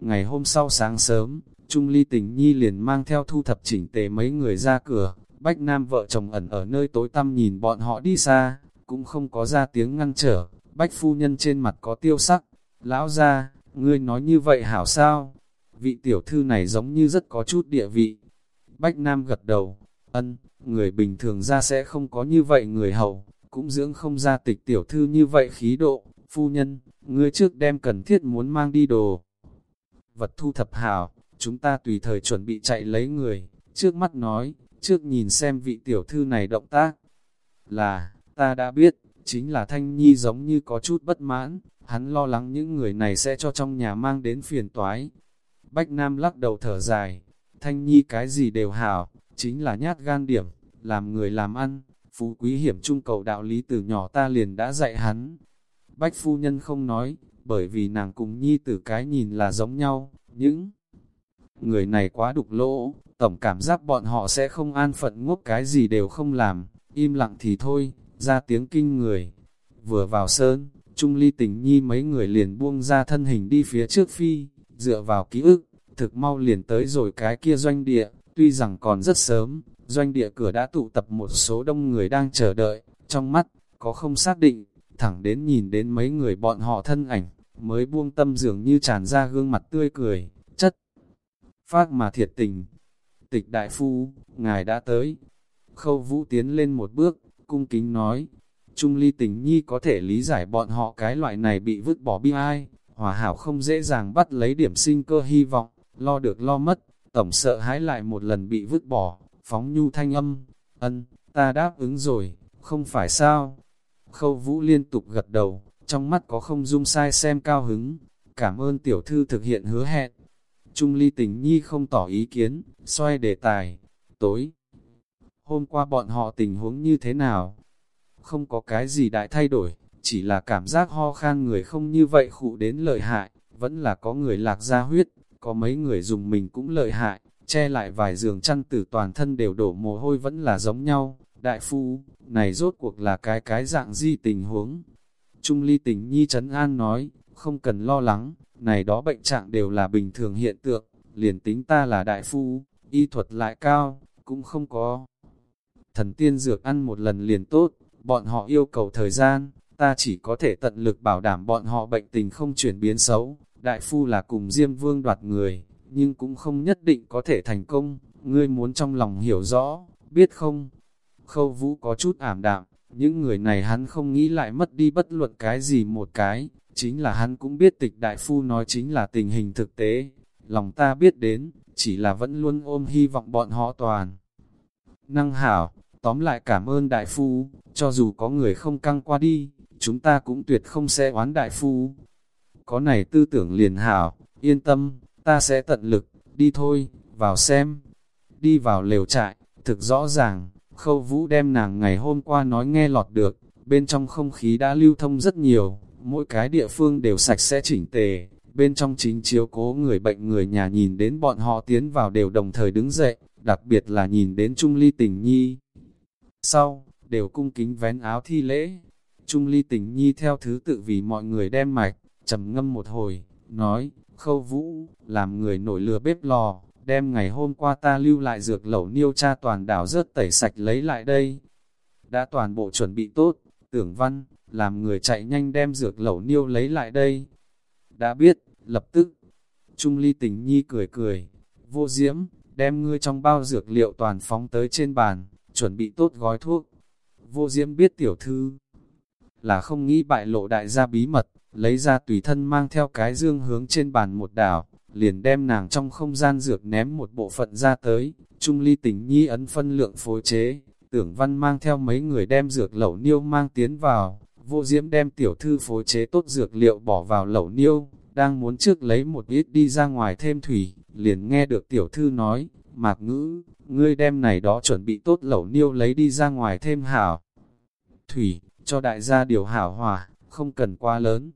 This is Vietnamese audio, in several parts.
Ngày hôm sau sáng sớm, Trung Ly Tình Nhi liền mang theo thu thập chỉnh tề mấy người ra cửa, Bách Nam vợ chồng ẩn ở nơi tối tăm nhìn bọn họ đi xa, cũng không có ra tiếng ngăn trở, Bách phu nhân trên mặt có tiêu sắc, lão ra, ngươi nói như vậy hảo sao? Vị tiểu thư này giống như rất có chút địa vị. Bách Nam gật đầu, ân, người bình thường ra sẽ không có như vậy người hậu, cũng dưỡng không ra tịch tiểu thư như vậy khí độ, phu nhân, ngươi trước đem cần thiết muốn mang đi đồ. Vật thu thập hảo, chúng ta tùy thời chuẩn bị chạy lấy người, trước mắt nói, trước nhìn xem vị tiểu thư này động tác. Là, ta đã biết, chính là Thanh Nhi giống như có chút bất mãn, hắn lo lắng những người này sẽ cho trong nhà mang đến phiền toái. Bách Nam lắc đầu thở dài, Thanh Nhi cái gì đều hảo, chính là nhát gan điểm, làm người làm ăn, phú quý hiểm trung cầu đạo lý từ nhỏ ta liền đã dạy hắn. Bách phu nhân không nói, bởi vì nàng cùng Nhi tử cái nhìn là giống nhau, những người này quá đục lỗ, tổng cảm giác bọn họ sẽ không an phận ngốc cái gì đều không làm, im lặng thì thôi, ra tiếng kinh người. Vừa vào sơn, Trung Ly tình nhi mấy người liền buông ra thân hình đi phía trước phi, dựa vào ký ức, thực mau liền tới rồi cái kia doanh địa, tuy rằng còn rất sớm, doanh địa cửa đã tụ tập một số đông người đang chờ đợi, trong mắt, có không xác định, thẳng đến nhìn đến mấy người bọn họ thân ảnh, mới buông tâm dường như tràn ra gương mặt tươi cười, chất, phát mà thiệt tình. Tịch đại phu, ngài đã tới. Khâu vũ tiến lên một bước, cung kính nói, Trung ly tình nhi có thể lý giải bọn họ cái loại này bị vứt bỏ bi ai, hòa hảo không dễ dàng bắt lấy điểm sinh cơ hy vọng, lo được lo mất, tổng sợ hãi lại một lần bị vứt bỏ, phóng nhu thanh âm, ân, ta đáp ứng rồi, không phải sao. Khâu vũ liên tục gật đầu, trong mắt có không dung sai xem cao hứng, cảm ơn tiểu thư thực hiện hứa hẹn. Trung ly tình nhi không tỏ ý kiến, xoay đề tài, tối. Hôm qua bọn họ tình huống như thế nào? Không có cái gì đại thay đổi, chỉ là cảm giác ho khan người không như vậy khụ đến lợi hại, vẫn là có người lạc ra huyết, có mấy người dùng mình cũng lợi hại, che lại vài giường chăn tử toàn thân đều đổ mồ hôi vẫn là giống nhau. Đại phu, này rốt cuộc là cái cái dạng gì tình huống? Trung ly tình nhi trấn an nói, không cần lo lắng, này đó bệnh trạng đều là bình thường hiện tượng, liền tính ta là đại phu, y thuật lại cao, cũng không có. Thần tiên dược ăn một lần liền tốt, bọn họ yêu cầu thời gian, ta chỉ có thể tận lực bảo đảm bọn họ bệnh tình không chuyển biến xấu. Đại phu là cùng Diêm Vương đoạt người, nhưng cũng không nhất định có thể thành công, ngươi muốn trong lòng hiểu rõ, biết không? Khâu vũ có chút ảm đạm, những người này hắn không nghĩ lại mất đi bất luận cái gì một cái, chính là hắn cũng biết tịch đại phu nói chính là tình hình thực tế, lòng ta biết đến, chỉ là vẫn luôn ôm hy vọng bọn họ toàn. Năng hảo, tóm lại cảm ơn đại phu, cho dù có người không căng qua đi, chúng ta cũng tuyệt không sẽ oán đại phu. Có này tư tưởng liền hảo, yên tâm, ta sẽ tận lực, đi thôi, vào xem. Đi vào lều trại, thực rõ ràng, khâu vũ đem nàng ngày hôm qua nói nghe lọt được, bên trong không khí đã lưu thông rất nhiều, mỗi cái địa phương đều sạch sẽ chỉnh tề, bên trong chính chiếu cố người bệnh người nhà nhìn đến bọn họ tiến vào đều đồng thời đứng dậy, đặc biệt là nhìn đến Trung Ly Tình Nhi. Sau, đều cung kính vén áo thi lễ, Trung Ly Tình Nhi theo thứ tự vì mọi người đem mạch, trầm ngâm một hồi, nói, khâu vũ, làm người nổi lửa bếp lò, đem ngày hôm qua ta lưu lại dược lẩu niêu cha toàn đảo rớt tẩy sạch lấy lại đây. Đã toàn bộ chuẩn bị tốt, tưởng văn, làm người chạy nhanh đem dược lẩu niêu lấy lại đây. Đã biết, lập tức, Trung ly tình nhi cười cười, vô diễm, đem ngươi trong bao dược liệu toàn phóng tới trên bàn, chuẩn bị tốt gói thuốc. Vô diễm biết tiểu thư, là không nghĩ bại lộ đại gia bí mật, lấy ra tùy thân mang theo cái dương hướng trên bàn một đảo, liền đem nàng trong không gian dược ném một bộ phận ra tới, Trung ly tình nhi ấn phân lượng phối chế, tưởng văn mang theo mấy người đem dược lẩu niêu mang tiến vào, vô diễm đem tiểu thư phối chế tốt dược liệu bỏ vào lẩu niêu, đang muốn trước lấy một ít đi ra ngoài thêm thủy, liền nghe được tiểu thư nói, mạc ngữ, ngươi đem này đó chuẩn bị tốt lẩu niêu lấy đi ra ngoài thêm hảo. Thủy, cho đại gia điều hảo hòa, không cần quá lớn.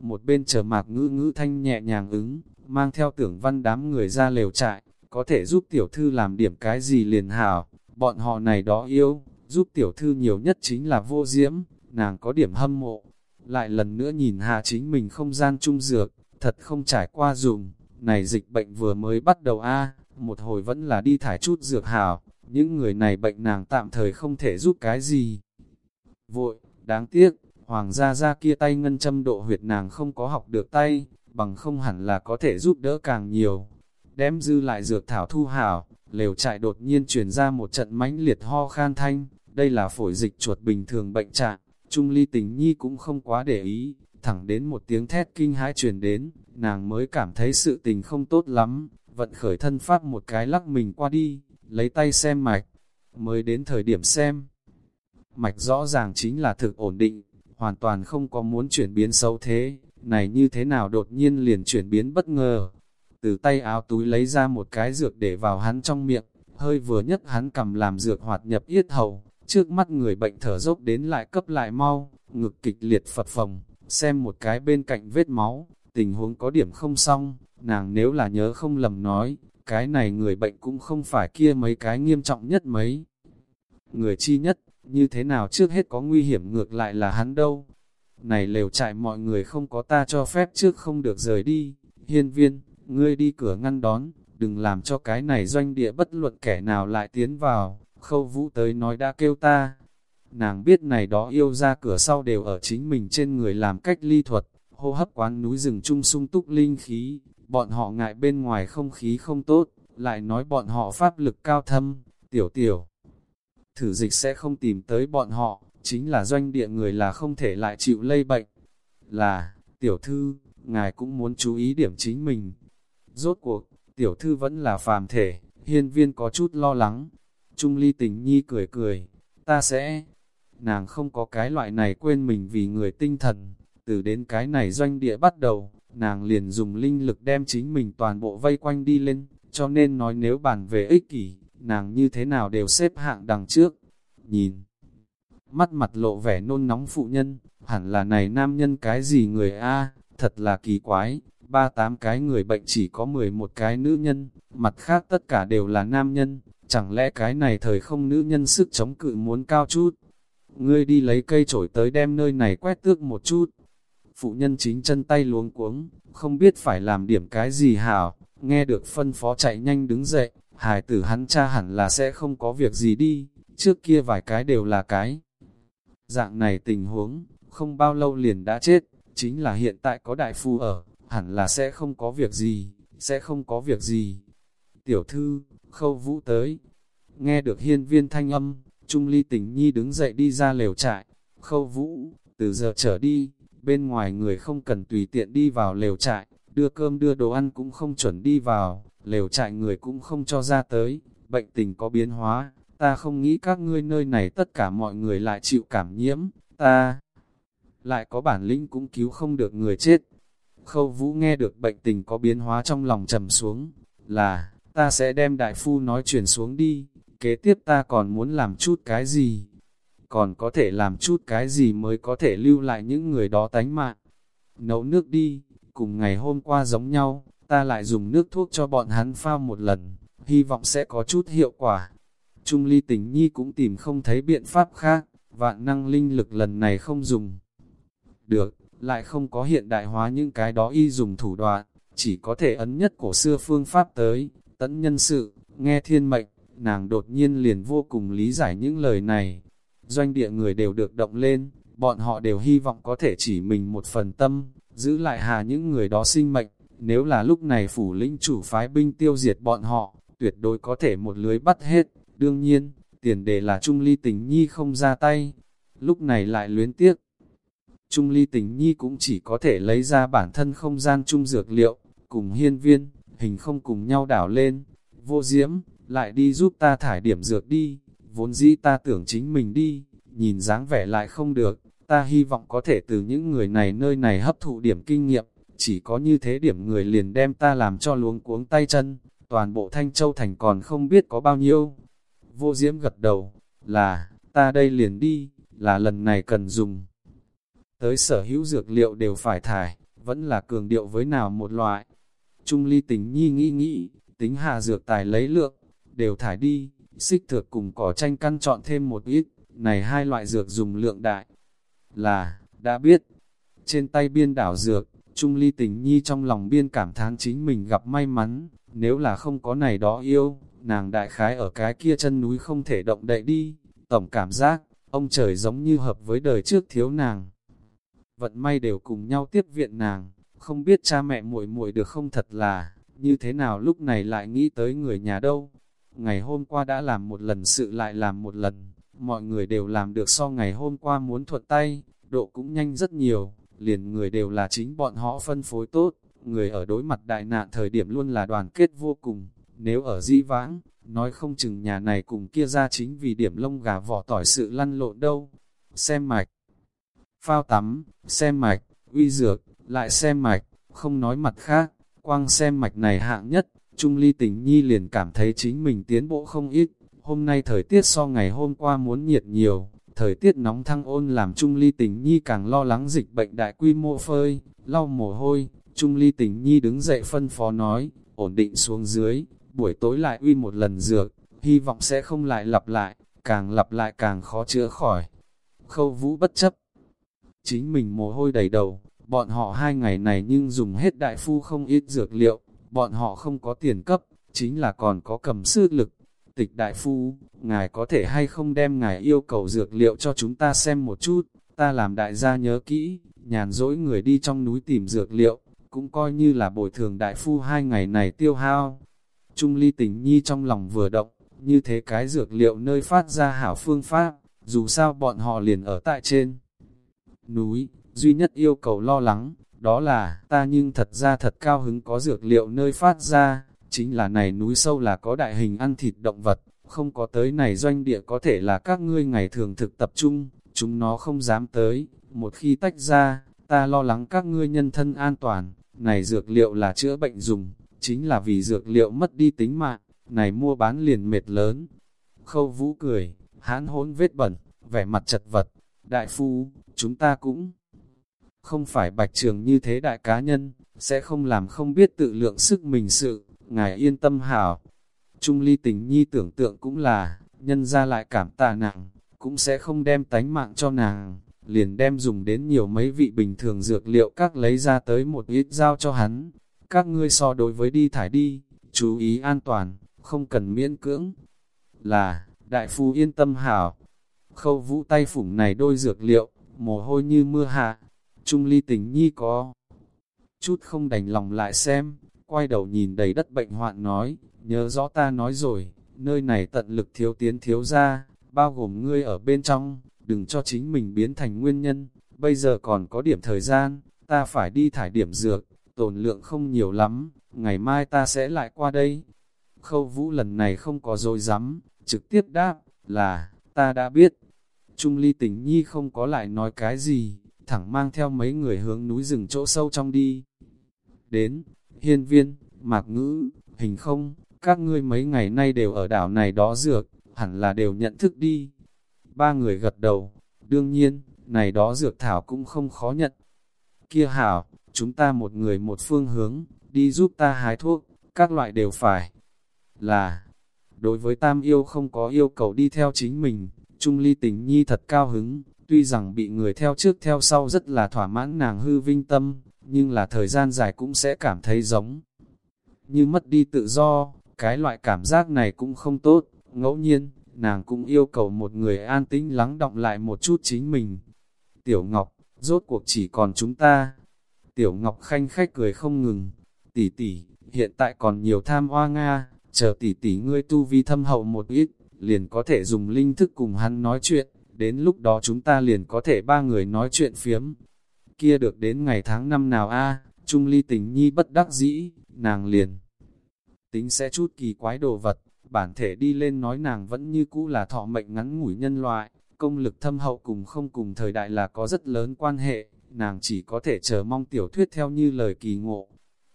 Một bên chờ mạc ngữ ngữ thanh nhẹ nhàng ứng, mang theo tưởng văn đám người ra lều trại, có thể giúp tiểu thư làm điểm cái gì liền hảo, bọn họ này đó yêu, giúp tiểu thư nhiều nhất chính là vô diễm, nàng có điểm hâm mộ. Lại lần nữa nhìn hạ chính mình không gian trung dược, thật không trải qua dùng, này dịch bệnh vừa mới bắt đầu a một hồi vẫn là đi thải chút dược hảo, những người này bệnh nàng tạm thời không thể giúp cái gì. Vội, đáng tiếc, hoàng gia ra kia tay ngân châm độ huyệt nàng không có học được tay, bằng không hẳn là có thể giúp đỡ càng nhiều. Đem dư lại dược thảo thu hảo, lều trại đột nhiên truyền ra một trận mãnh liệt ho khan thanh, đây là phổi dịch chuột bình thường bệnh trạng, Trung ly tình nhi cũng không quá để ý, thẳng đến một tiếng thét kinh hãi truyền đến, nàng mới cảm thấy sự tình không tốt lắm, vận khởi thân pháp một cái lắc mình qua đi, lấy tay xem mạch, mới đến thời điểm xem. Mạch rõ ràng chính là thực ổn định, hoàn toàn không có muốn chuyển biến xấu thế, này như thế nào đột nhiên liền chuyển biến bất ngờ. Từ tay áo túi lấy ra một cái dược để vào hắn trong miệng, hơi vừa nhất hắn cầm làm dược hoạt nhập yết hầu, trước mắt người bệnh thở dốc đến lại cấp lại mau, ngực kịch liệt phật phồng, xem một cái bên cạnh vết máu, tình huống có điểm không xong, nàng nếu là nhớ không lầm nói, cái này người bệnh cũng không phải kia mấy cái nghiêm trọng nhất mấy. Người chi nhất, như thế nào trước hết có nguy hiểm ngược lại là hắn đâu. Này lều trại mọi người không có ta cho phép trước không được rời đi, hiên viên, ngươi đi cửa ngăn đón, đừng làm cho cái này doanh địa bất luận kẻ nào lại tiến vào, khâu vũ tới nói đã kêu ta. Nàng biết này đó yêu ra cửa sau đều ở chính mình trên người làm cách ly thuật, hô hấp quán núi rừng trung sung túc linh khí, bọn họ ngại bên ngoài không khí không tốt, lại nói bọn họ pháp lực cao thâm, tiểu tiểu. Thử dịch sẽ không tìm tới bọn họ, chính là doanh địa người là không thể lại chịu lây bệnh. Là, tiểu thư, ngài cũng muốn chú ý điểm chính mình. Rốt cuộc, tiểu thư vẫn là phàm thể, hiên viên có chút lo lắng. Trung ly tình nhi cười cười, ta sẽ... Nàng không có cái loại này quên mình vì người tinh thần, từ đến cái này doanh địa bắt đầu, nàng liền dùng linh lực đem chính mình toàn bộ vây quanh đi lên, cho nên nói nếu bàn về ích kỷ, nàng như thế nào đều xếp hạng đằng trước. Nhìn, mắt mặt lộ vẻ nôn nóng phụ nhân, hẳn là này nam nhân cái gì người A, thật là kỳ quái, ba tám cái người bệnh chỉ có 11 cái nữ nhân, mặt khác tất cả đều là nam nhân, chẳng lẽ cái này thời không nữ nhân sức chống cự muốn cao chút. Ngươi đi lấy cây chổi tới đem nơi này quét tước một chút, phụ nhân chính chân tay luống cuống, không biết phải làm điểm cái gì hảo, nghe được phân phó chạy nhanh đứng dậy, hài tử hắn cha hẳn là sẽ không có việc gì đi, trước kia vài cái đều là cái. Dạng này tình huống, không bao lâu liền đã chết, chính là hiện tại có đại phu ở, hẳn là sẽ không có việc gì, sẽ không có việc gì. Tiểu thư, khâu vũ tới, nghe được hiên viên thanh âm, Trung ly tình nhi đứng dậy đi ra lều trại, khâu vũ, từ giờ trở đi, bên ngoài người không cần tùy tiện đi vào lều trại, đưa cơm đưa đồ ăn cũng không chuẩn đi vào, lều trại người cũng không cho ra tới, bệnh tình có biến hóa, ta không nghĩ các ngươi nơi này tất cả mọi người lại chịu cảm nhiễm, ta lại có bản lĩnh cũng cứu không được người chết. Khâu vũ nghe được bệnh tình có biến hóa trong lòng trầm xuống, là, ta sẽ đem đại phu nói chuyển xuống đi, kế tiếp ta còn muốn làm chút cái gì, còn có thể làm chút cái gì mới có thể lưu lại những người đó tánh mạng. Nấu nước đi, cùng ngày hôm qua giống nhau, ta lại dùng nước thuốc cho bọn hắn pha một lần, hy vọng sẽ có chút hiệu quả. Trung ly tình nhi cũng tìm không thấy biện pháp khác, vạn năng linh lực lần này không dùng. Được, lại không có hiện đại hóa những cái đó y dùng thủ đoạn, chỉ có thể ấn nhất cổ xưa phương pháp tới, tẫn nhân sự, nghe thiên mệnh, nàng đột nhiên liền vô cùng lý giải những lời này, doanh địa người đều được động lên, bọn họ đều hy vọng có thể chỉ mình một phần tâm, giữ lại hà những người đó sinh mệnh, nếu là lúc này phủ lĩnh chủ phái binh tiêu diệt bọn họ, tuyệt đối có thể một lưới bắt hết, đương nhiên, tiền đề là Trung Ly Tình Nhi không ra tay, lúc này lại luyến tiếc. Trung Ly Tình Nhi cũng chỉ có thể lấy ra bản thân không gian trung dược liệu, cùng hiên viên, hình không cùng nhau đảo lên, vô diễm, lại đi giúp ta thải điểm dược đi vốn dĩ ta tưởng chính mình đi, nhìn dáng vẻ lại không được, ta hy vọng có thể từ những người này nơi này hấp thụ điểm kinh nghiệm, chỉ có như thế điểm người liền đem ta làm cho luống cuống tay chân, toàn bộ Thanh Châu Thành còn không biết có bao nhiêu. Vô Diễm gật đầu, là, ta đây liền đi, là lần này cần dùng. Tới sở hữu dược liệu đều phải thải, vẫn là cường điệu với nào một loại. Trung ly tình nhi nghĩ nghĩ, tính hạ dược tài lấy lượng, đều thải đi, xích thược cùng cỏ tranh căn chọn thêm một ít, này hai loại dược dùng lượng đại. Là, đã biết, trên tay biên đảo dược, Trung ly tình nhi trong lòng biên cảm thán chính mình gặp may mắn, nếu là không có này đó yêu, nàng đại khái ở cái kia chân núi không thể động đậy đi, tổng cảm giác, ông trời giống như hợp với đời trước thiếu nàng. Vận may đều cùng nhau tiếp viện nàng, không biết cha mẹ muội muội được không thật là, như thế nào lúc này lại nghĩ tới người nhà đâu. Ngày hôm qua đã làm một lần sự lại làm một lần, mọi người đều làm được so ngày hôm qua muốn thuận tay, độ cũng nhanh rất nhiều, liền người đều là chính bọn họ phân phối tốt, người ở đối mặt đại nạn thời điểm luôn là đoàn kết vô cùng, nếu ở dĩ vãng, nói không chừng nhà này cùng kia ra chính vì điểm lông gà vỏ tỏi sự lăn lộn đâu. Xem mạch, phao tắm, xem mạch, uy dược, lại xem mạch, không nói mặt khác, quang xem mạch này hạng nhất, Trung Ly Tình Nhi liền cảm thấy chính mình tiến bộ không ít, hôm nay thời tiết so ngày hôm qua muốn nhiệt nhiều, thời tiết nóng thăng ôn làm Trung Ly Tình Nhi càng lo lắng dịch bệnh đại quy mô phơi, lau mồ hôi, Trung Ly Tình Nhi đứng dậy phân phó nói, ổn định xuống dưới, buổi tối lại uy một lần dược, hy vọng sẽ không lại lặp lại, càng lặp lại càng khó chữa khỏi. Khâu vũ bất chấp, chính mình mồ hôi đầy đầu, bọn họ hai ngày này nhưng dùng hết đại phu không ít dược liệu, bọn họ không có tiền cấp, chính là còn có cầm sư lực. Tịch đại phu, ngài có thể hay không đem ngài yêu cầu dược liệu cho chúng ta xem một chút, ta làm đại gia nhớ kỹ, nhàn dỗi người đi trong núi tìm dược liệu, cũng coi như là bồi thường đại phu hai ngày này tiêu hao. Trung ly tình nhi trong lòng vừa động, như thế cái dược liệu nơi phát ra hảo phương pháp, dù sao bọn họ liền ở tại trên núi, duy nhất yêu cầu lo lắng, đó là ta nhưng thật ra thật cao hứng có dược liệu nơi phát ra, chính là này núi sâu là có đại hình ăn thịt động vật, không có tới này doanh địa có thể là các ngươi ngày thường thực tập trung, chúng nó không dám tới, một khi tách ra, ta lo lắng các ngươi nhân thân an toàn, này dược liệu là chữa bệnh dùng, chính là vì dược liệu mất đi tính mạng, này mua bán liền mệt lớn. Khâu vũ cười, hán hỗn vết bẩn, vẻ mặt chật vật, đại phu, chúng ta cũng không phải bạch trường như thế đại cá nhân, sẽ không làm không biết tự lượng sức mình sự, ngài yên tâm hảo. Trung ly tình nhi tưởng tượng cũng là, nhân ra lại cảm tạ nặng, cũng sẽ không đem tánh mạng cho nàng, liền đem dùng đến nhiều mấy vị bình thường dược liệu các lấy ra tới một ít giao cho hắn. Các ngươi so đối với đi thải đi, chú ý an toàn, không cần miễn cưỡng. Là, đại phu yên tâm hảo. Khâu vũ tay phủng này đôi dược liệu, mồ hôi như mưa hạ, Trung ly tình nhi có chút không đành lòng lại xem, quay đầu nhìn đầy đất bệnh hoạn nói, nhớ rõ ta nói rồi, nơi này tận lực thiếu tiến thiếu ra, bao gồm ngươi ở bên trong, đừng cho chính mình biến thành nguyên nhân, bây giờ còn có điểm thời gian, ta phải đi thải điểm dược, tồn lượng không nhiều lắm, ngày mai ta sẽ lại qua đây. Khâu vũ lần này không có dối rắm trực tiếp đáp, là, ta đã biết. Trung ly tình nhi không có lại nói cái gì, thẳng mang theo mấy người hướng núi rừng chỗ sâu trong đi. Đến, hiên viên, mạc ngữ, hình không, các ngươi mấy ngày nay đều ở đảo này đó dược, hẳn là đều nhận thức đi. Ba người gật đầu, đương nhiên, này đó dược thảo cũng không khó nhận. Kia hảo, chúng ta một người một phương hướng, đi giúp ta hái thuốc, các loại đều phải. Là, đối với tam yêu không có yêu cầu đi theo chính mình, Trung ly tình nhi thật cao hứng, Tuy rằng bị người theo trước theo sau rất là thỏa mãn nàng hư vinh tâm, nhưng là thời gian dài cũng sẽ cảm thấy giống như mất đi tự do, cái loại cảm giác này cũng không tốt, ngẫu nhiên, nàng cũng yêu cầu một người an tĩnh lắng động lại một chút chính mình. Tiểu Ngọc, rốt cuộc chỉ còn chúng ta. Tiểu Ngọc khanh khách cười không ngừng, tỷ tỷ, hiện tại còn nhiều tham hoa Nga, chờ tỷ tỷ ngươi tu vi thâm hậu một ít, liền có thể dùng linh thức cùng hắn nói chuyện. Đến lúc đó chúng ta liền có thể ba người nói chuyện phiếm. Kia được đến ngày tháng năm nào a? Trung ly tình nhi bất đắc dĩ, nàng liền. Tính sẽ chút kỳ quái đồ vật, bản thể đi lên nói nàng vẫn như cũ là thọ mệnh ngắn ngủi nhân loại, công lực thâm hậu cùng không cùng thời đại là có rất lớn quan hệ, nàng chỉ có thể chờ mong tiểu thuyết theo như lời kỳ ngộ.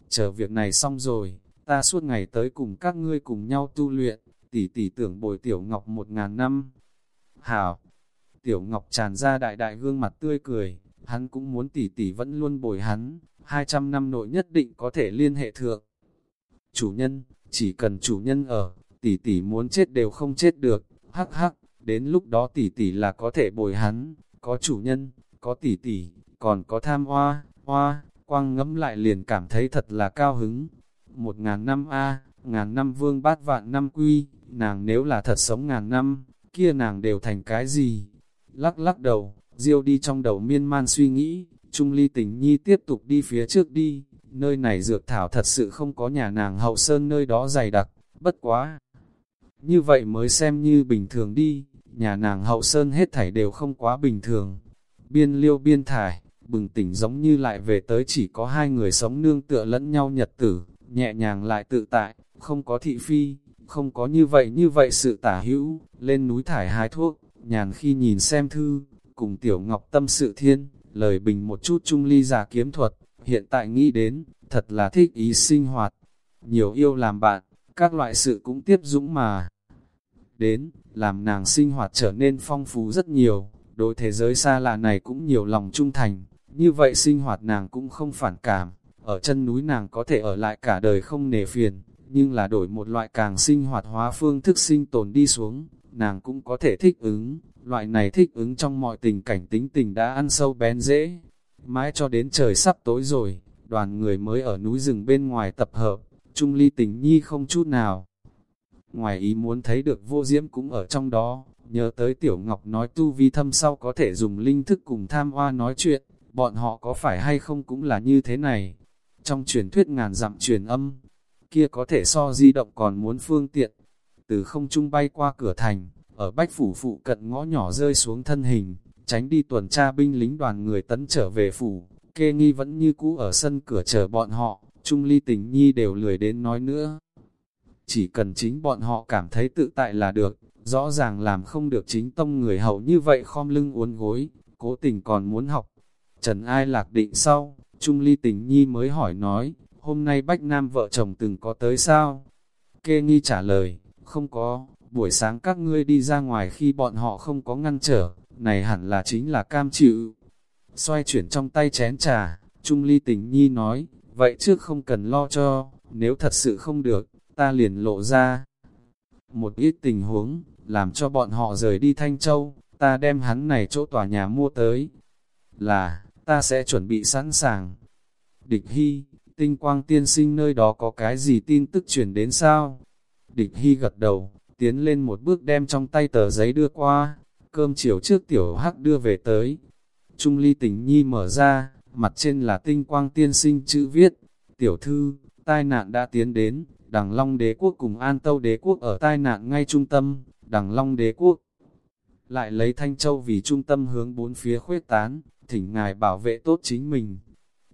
Chờ việc này xong rồi, ta suốt ngày tới cùng các ngươi cùng nhau tu luyện, tỷ tỷ tưởng bồi tiểu ngọc một ngàn năm. Hảo, Tiểu Ngọc tràn ra đại đại gương mặt tươi cười, hắn cũng muốn tỷ tỷ vẫn luôn bồi hắn, 200 năm nội nhất định có thể liên hệ thượng. Chủ nhân, chỉ cần chủ nhân ở, tỷ tỷ muốn chết đều không chết được, hắc hắc, đến lúc đó tỷ tỷ là có thể bồi hắn, có chủ nhân, có tỷ tỷ, còn có tham hoa, hoa, quang ngẫm lại liền cảm thấy thật là cao hứng. Một ngàn năm A, ngàn năm vương bát vạn năm quy, nàng nếu là thật sống ngàn năm, kia nàng đều thành cái gì? Lắc lắc đầu, diêu đi trong đầu miên man suy nghĩ, Trung ly tình nhi tiếp tục đi phía trước đi, nơi này dược thảo thật sự không có nhà nàng hậu sơn nơi đó dày đặc, bất quá. Như vậy mới xem như bình thường đi, nhà nàng hậu sơn hết thảy đều không quá bình thường. Biên liêu biên thải, bừng tỉnh giống như lại về tới chỉ có hai người sống nương tựa lẫn nhau nhật tử, nhẹ nhàng lại tự tại, không có thị phi, không có như vậy như vậy sự tả hữu, lên núi thải hái thuốc, nhàn khi nhìn xem thư, cùng tiểu ngọc tâm sự thiên, lời bình một chút trung ly giả kiếm thuật, hiện tại nghĩ đến, thật là thích ý sinh hoạt, nhiều yêu làm bạn, các loại sự cũng tiếp dũng mà. Đến, làm nàng sinh hoạt trở nên phong phú rất nhiều, đối thế giới xa lạ này cũng nhiều lòng trung thành, như vậy sinh hoạt nàng cũng không phản cảm, ở chân núi nàng có thể ở lại cả đời không nề phiền, nhưng là đổi một loại càng sinh hoạt hóa phương thức sinh tồn đi xuống, nàng cũng có thể thích ứng, loại này thích ứng trong mọi tình cảnh tính tình đã ăn sâu bén dễ. Mãi cho đến trời sắp tối rồi, đoàn người mới ở núi rừng bên ngoài tập hợp, Trung Ly tình nhi không chút nào. Ngoài ý muốn thấy được vô diễm cũng ở trong đó, nhớ tới Tiểu Ngọc nói tu vi thâm sau có thể dùng linh thức cùng tham hoa nói chuyện, bọn họ có phải hay không cũng là như thế này. Trong truyền thuyết ngàn dặm truyền âm, kia có thể so di động còn muốn phương tiện. Từ không trung bay qua cửa thành, ở bách phủ phụ cận ngõ nhỏ rơi xuống thân hình, tránh đi tuần tra binh lính đoàn người tấn trở về phủ. Kê nghi vẫn như cũ ở sân cửa chờ bọn họ, Trung ly tình nhi đều lười đến nói nữa. Chỉ cần chính bọn họ cảm thấy tự tại là được, rõ ràng làm không được chính tông người hậu như vậy khom lưng uốn gối, cố tình còn muốn học. Trần ai lạc định sau, Trung ly tình nhi mới hỏi nói, hôm nay Bách Nam vợ chồng từng có tới sao? Kê nghi trả lời, không có, buổi sáng các ngươi đi ra ngoài khi bọn họ không có ngăn trở, này hẳn là chính là cam chịu. Xoay chuyển trong tay chén trà, Trung ly tình nhi nói, vậy trước không cần lo cho, nếu thật sự không được, ta liền lộ ra. Một ít tình huống, làm cho bọn họ rời đi Thanh Châu, ta đem hắn này chỗ tòa nhà mua tới. Là, ta sẽ chuẩn bị sẵn sàng. Địch Hy, tinh quang tiên sinh nơi đó có cái gì tin tức truyền đến sao? Địch Hy gật đầu, tiến lên một bước đem trong tay tờ giấy đưa qua, cơm chiều trước tiểu hắc đưa về tới. Trung ly tình nhi mở ra, mặt trên là tinh quang tiên sinh chữ viết, tiểu thư, tai nạn đã tiến đến, đằng long đế quốc cùng an tâu đế quốc ở tai nạn ngay trung tâm, đằng long đế quốc. Lại lấy Thanh Châu vì trung tâm hướng bốn phía khuếch tán, thỉnh ngài bảo vệ tốt chính mình.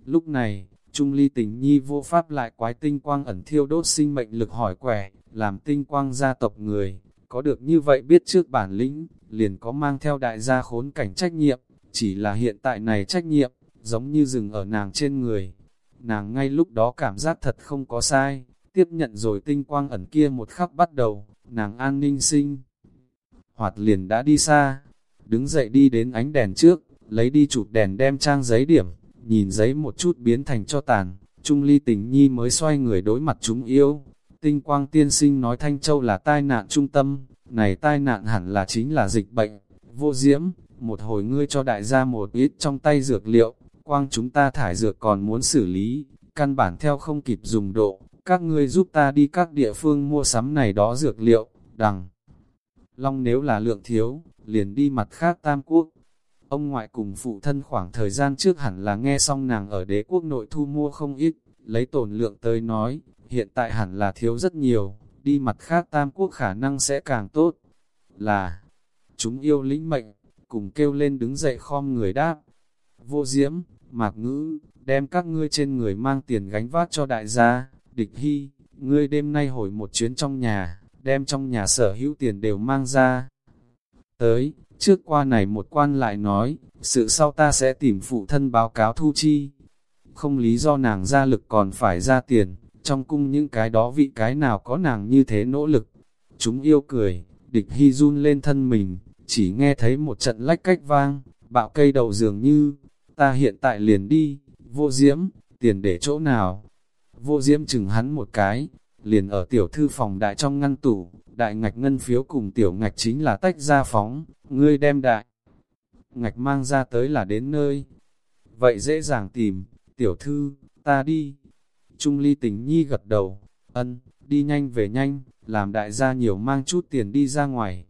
Lúc này, Trung ly tình nhi vô pháp lại quái tinh quang ẩn thiêu đốt sinh mệnh lực hỏi quẻ, làm tinh quang gia tộc người, có được như vậy biết trước bản lĩnh, liền có mang theo đại gia khốn cảnh trách nhiệm, chỉ là hiện tại này trách nhiệm, giống như dừng ở nàng trên người. Nàng ngay lúc đó cảm giác thật không có sai, tiếp nhận rồi tinh quang ẩn kia một khắc bắt đầu, nàng an ninh sinh. Hoạt liền đã đi xa, đứng dậy đi đến ánh đèn trước, lấy đi chụp đèn đem trang giấy điểm, nhìn giấy một chút biến thành cho tàn, Trung ly tình nhi mới xoay người đối mặt chúng yêu. Tinh quang tiên sinh nói Thanh Châu là tai nạn trung tâm, này tai nạn hẳn là chính là dịch bệnh, vô diễm, một hồi ngươi cho đại gia một ít trong tay dược liệu, quang chúng ta thải dược còn muốn xử lý, căn bản theo không kịp dùng độ, các ngươi giúp ta đi các địa phương mua sắm này đó dược liệu, đằng. Long nếu là lượng thiếu, liền đi mặt khác tam quốc. Ông ngoại cùng phụ thân khoảng thời gian trước hẳn là nghe xong nàng ở đế quốc nội thu mua không ít, lấy tổn lượng tới nói, hiện tại hẳn là thiếu rất nhiều, đi mặt khác tam quốc khả năng sẽ càng tốt. Là, chúng yêu lĩnh mệnh, cùng kêu lên đứng dậy khom người đáp. Vô diễm, mạc ngữ, đem các ngươi trên người mang tiền gánh vác cho đại gia, địch hy, ngươi đêm nay hồi một chuyến trong nhà, đem trong nhà sở hữu tiền đều mang ra. Tới, trước qua này một quan lại nói, sự sau ta sẽ tìm phụ thân báo cáo thu chi. Không lý do nàng ra lực còn phải ra tiền, trong cung những cái đó vị cái nào có nàng như thế nỗ lực. Chúng yêu cười, địch hy run lên thân mình, chỉ nghe thấy một trận lách cách vang, bạo cây đầu dường như, ta hiện tại liền đi, vô diễm, tiền để chỗ nào? Vô diễm chừng hắn một cái, liền ở tiểu thư phòng đại trong ngăn tủ, đại ngạch ngân phiếu cùng tiểu ngạch chính là tách ra phóng, ngươi đem đại. Ngạch mang ra tới là đến nơi. Vậy dễ dàng tìm, tiểu thư, ta đi. Trung ly tình nhi gật đầu, ân, đi nhanh về nhanh, làm đại gia nhiều mang chút tiền đi ra ngoài.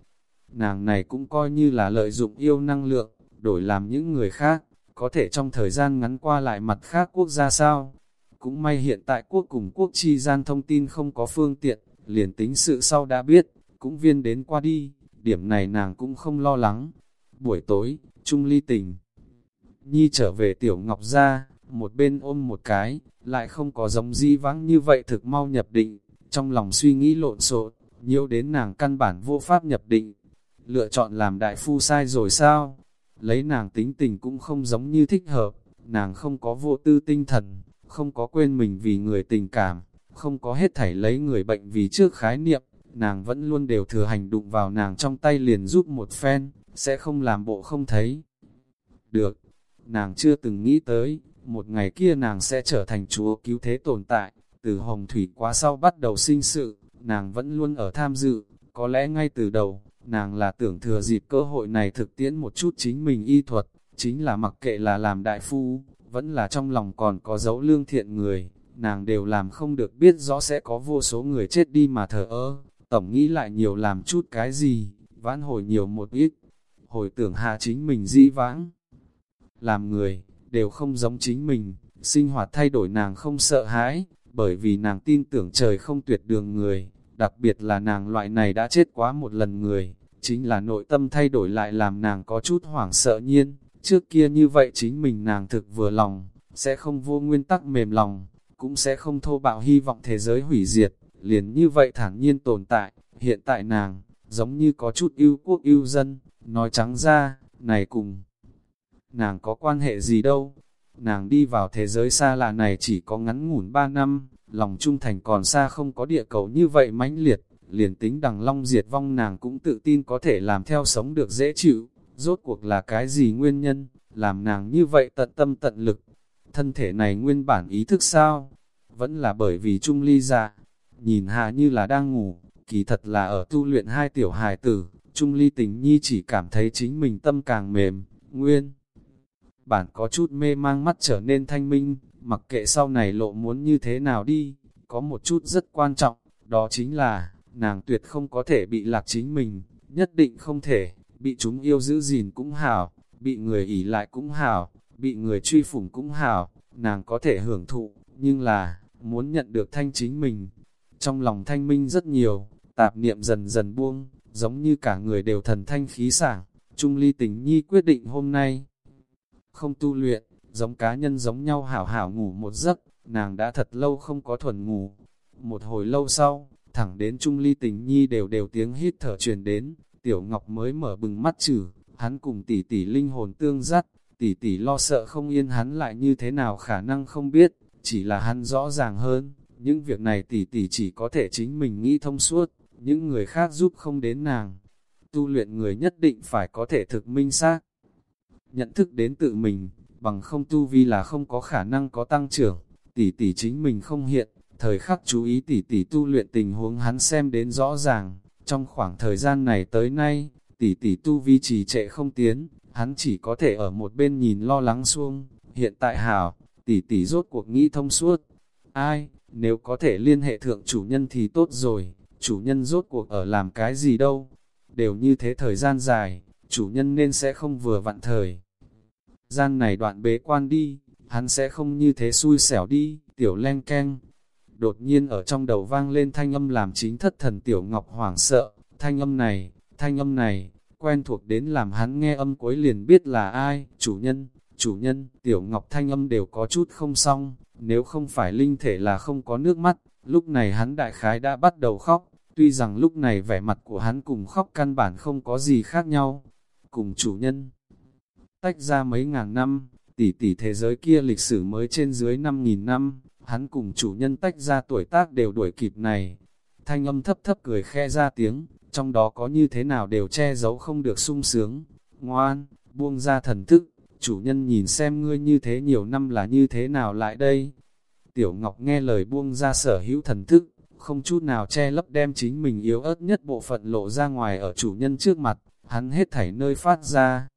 Nàng này cũng coi như là lợi dụng yêu năng lượng, đổi làm những người khác, có thể trong thời gian ngắn qua lại mặt khác quốc gia sao. Cũng may hiện tại quốc cùng quốc chi gian thông tin không có phương tiện, liền tính sự sau đã biết, cũng viên đến qua đi, điểm này nàng cũng không lo lắng. Buổi tối, Trung ly tình. Nhi trở về tiểu ngọc ra, một bên ôm một cái, lại không có giống di vắng như vậy thực mau nhập định, trong lòng suy nghĩ lộn xộn, nhiễu đến nàng căn bản vô pháp nhập định. Lựa chọn làm đại phu sai rồi sao? Lấy nàng tính tình cũng không giống như thích hợp, nàng không có vô tư tinh thần, không có quên mình vì người tình cảm, không có hết thảy lấy người bệnh vì trước khái niệm, nàng vẫn luôn đều thừa hành đụng vào nàng trong tay liền giúp một phen, sẽ không làm bộ không thấy. Được, nàng chưa từng nghĩ tới, một ngày kia nàng sẽ trở thành chúa cứu thế tồn tại, từ hồng thủy quá sau bắt đầu sinh sự, nàng vẫn luôn ở tham dự, có lẽ ngay từ đầu, nàng là tưởng thừa dịp cơ hội này thực tiễn một chút chính mình y thuật, chính là mặc kệ là làm đại phu, vẫn là trong lòng còn có dấu lương thiện người, nàng đều làm không được biết rõ sẽ có vô số người chết đi mà thờ ơ, tổng nghĩ lại nhiều làm chút cái gì, vãn hồi nhiều một ít, hồi tưởng hạ chính mình dĩ vãng. Làm người, đều không giống chính mình, sinh hoạt thay đổi nàng không sợ hãi, bởi vì nàng tin tưởng trời không tuyệt đường người, đặc biệt là nàng loại này đã chết quá một lần người, chính là nội tâm thay đổi lại làm nàng có chút hoảng sợ nhiên, trước kia như vậy chính mình nàng thực vừa lòng, sẽ không vô nguyên tắc mềm lòng, cũng sẽ không thô bạo hy vọng thế giới hủy diệt, liền như vậy thản nhiên tồn tại, hiện tại nàng, giống như có chút yêu quốc yêu dân, nói trắng ra, này cùng nàng có quan hệ gì đâu. Nàng đi vào thế giới xa lạ này chỉ có ngắn ngủn 3 năm, lòng trung thành còn xa không có địa cầu như vậy mãnh liệt, liền tính đằng long diệt vong nàng cũng tự tin có thể làm theo sống được dễ chịu, rốt cuộc là cái gì nguyên nhân, làm nàng như vậy tận tâm tận lực. Thân thể này nguyên bản ý thức sao? Vẫn là bởi vì trung ly dạ, nhìn hạ như là đang ngủ, kỳ thật là ở tu luyện hai tiểu hài tử, trung ly tình nhi chỉ cảm thấy chính mình tâm càng mềm, nguyên. Bản có chút mê mang mắt trở nên thanh minh, mặc kệ sau này lộ muốn như thế nào đi, có một chút rất quan trọng, đó chính là, nàng tuyệt không có thể bị lạc chính mình, nhất định không thể, bị chúng yêu giữ gìn cũng hảo, bị người ỉ lại cũng hảo, bị người truy phủng cũng hảo, nàng có thể hưởng thụ, nhưng là, muốn nhận được thanh chính mình. Trong lòng thanh minh rất nhiều, tạp niệm dần dần buông, giống như cả người đều thần thanh khí sảng. Trung ly tình nhi quyết định hôm nay, không tu luyện, giống cá nhân giống nhau hảo hảo ngủ một giấc, nàng đã thật lâu không có thuần ngủ. Một hồi lâu sau, thẳng đến Trung Ly Tình Nhi đều đều tiếng hít thở truyền đến, Tiểu Ngọc mới mở bừng mắt chử, hắn cùng tỷ tỷ linh hồn tương dắt, tỷ tỷ lo sợ không yên hắn lại như thế nào khả năng không biết, chỉ là hắn rõ ràng hơn, những việc này tỷ tỷ chỉ có thể chính mình nghĩ thông suốt, những người khác giúp không đến nàng. Tu luyện người nhất định phải có thể thực minh xác, nhận thức đến tự mình, bằng không tu vi là không có khả năng có tăng trưởng, tỷ tỷ chính mình không hiện, thời khắc chú ý tỷ tỷ tu luyện tình huống hắn xem đến rõ ràng, trong khoảng thời gian này tới nay, tỷ tỷ tu vi trì trệ không tiến, hắn chỉ có thể ở một bên nhìn lo lắng xuông, hiện tại hảo, tỷ tỷ rốt cuộc nghĩ thông suốt, ai, nếu có thể liên hệ thượng chủ nhân thì tốt rồi, chủ nhân rốt cuộc ở làm cái gì đâu, đều như thế thời gian dài, chủ nhân nên sẽ không vừa vặn thời. Gian này đoạn bế quan đi, hắn sẽ không như thế xui xẻo đi, tiểu len keng. Đột nhiên ở trong đầu vang lên thanh âm làm chính thất thần tiểu ngọc hoảng sợ, thanh âm này, thanh âm này, quen thuộc đến làm hắn nghe âm cuối liền biết là ai, chủ nhân, chủ nhân, tiểu ngọc thanh âm đều có chút không xong, nếu không phải linh thể là không có nước mắt, lúc này hắn đại khái đã bắt đầu khóc, tuy rằng lúc này vẻ mặt của hắn cùng khóc căn bản không có gì khác nhau, cùng chủ nhân. Tách ra mấy ngàn năm, tỷ tỷ thế giới kia lịch sử mới trên dưới 5.000 năm, hắn cùng chủ nhân tách ra tuổi tác đều đuổi kịp này. Thanh âm thấp thấp cười khe ra tiếng, trong đó có như thế nào đều che giấu không được sung sướng. Ngoan, buông ra thần thức, chủ nhân nhìn xem ngươi như thế nhiều năm là như thế nào lại đây. Tiểu Ngọc nghe lời buông ra sở hữu thần thức, không chút nào che lấp đem chính mình yếu ớt nhất bộ phận lộ ra ngoài ở chủ nhân trước mặt hắn hết thảy nơi phát ra.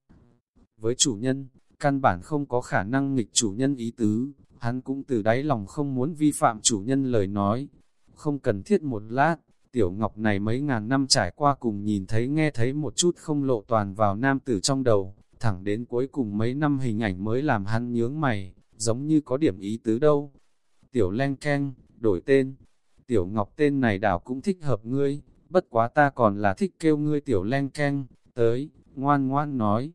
Với chủ nhân, căn bản không có khả năng nghịch chủ nhân ý tứ, hắn cũng từ đáy lòng không muốn vi phạm chủ nhân lời nói. Không cần thiết một lát, tiểu ngọc này mấy ngàn năm trải qua cùng nhìn thấy nghe thấy một chút không lộ toàn vào nam tử trong đầu, thẳng đến cuối cùng mấy năm hình ảnh mới làm hắn nhướng mày, giống như có điểm ý tứ đâu. Tiểu len keng, đổi tên, tiểu ngọc tên này đảo cũng thích hợp ngươi, bất quá ta còn là thích kêu ngươi tiểu len keng, tới, ngoan ngoan nói.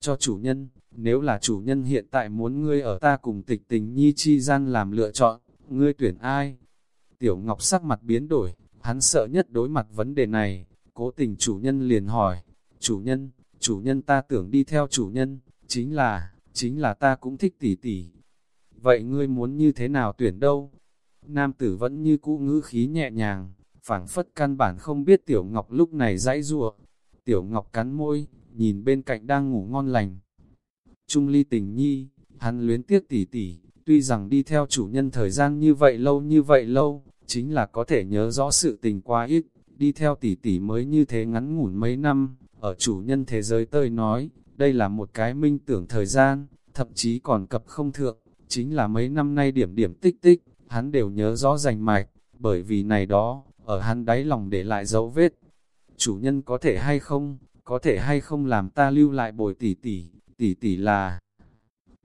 Cho chủ nhân, nếu là chủ nhân hiện tại muốn ngươi ở ta cùng tịch tình nhi chi gian làm lựa chọn, ngươi tuyển ai? Tiểu Ngọc sắc mặt biến đổi, hắn sợ nhất đối mặt vấn đề này, cố tình chủ nhân liền hỏi, chủ nhân, chủ nhân ta tưởng đi theo chủ nhân, chính là, chính là ta cũng thích tỷ tỷ. Vậy ngươi muốn như thế nào tuyển đâu? Nam tử vẫn như cũ ngữ khí nhẹ nhàng, phảng phất căn bản không biết Tiểu Ngọc lúc này dãy rùa. Tiểu Ngọc cắn môi, nhìn bên cạnh đang ngủ ngon lành. Trung ly tình nhi, hắn luyến tiếc tỷ tỷ, tuy rằng đi theo chủ nhân thời gian như vậy lâu như vậy lâu, chính là có thể nhớ rõ sự tình quá ít, đi theo tỷ tỷ mới như thế ngắn ngủn mấy năm, ở chủ nhân thế giới tơi nói, đây là một cái minh tưởng thời gian, thậm chí còn cập không thượng, chính là mấy năm nay điểm điểm tích tích, hắn đều nhớ rõ rành mạch, bởi vì này đó, ở hắn đáy lòng để lại dấu vết. Chủ nhân có thể hay không, có thể hay không làm ta lưu lại bồi tỷ tỷ, tỷ tỷ là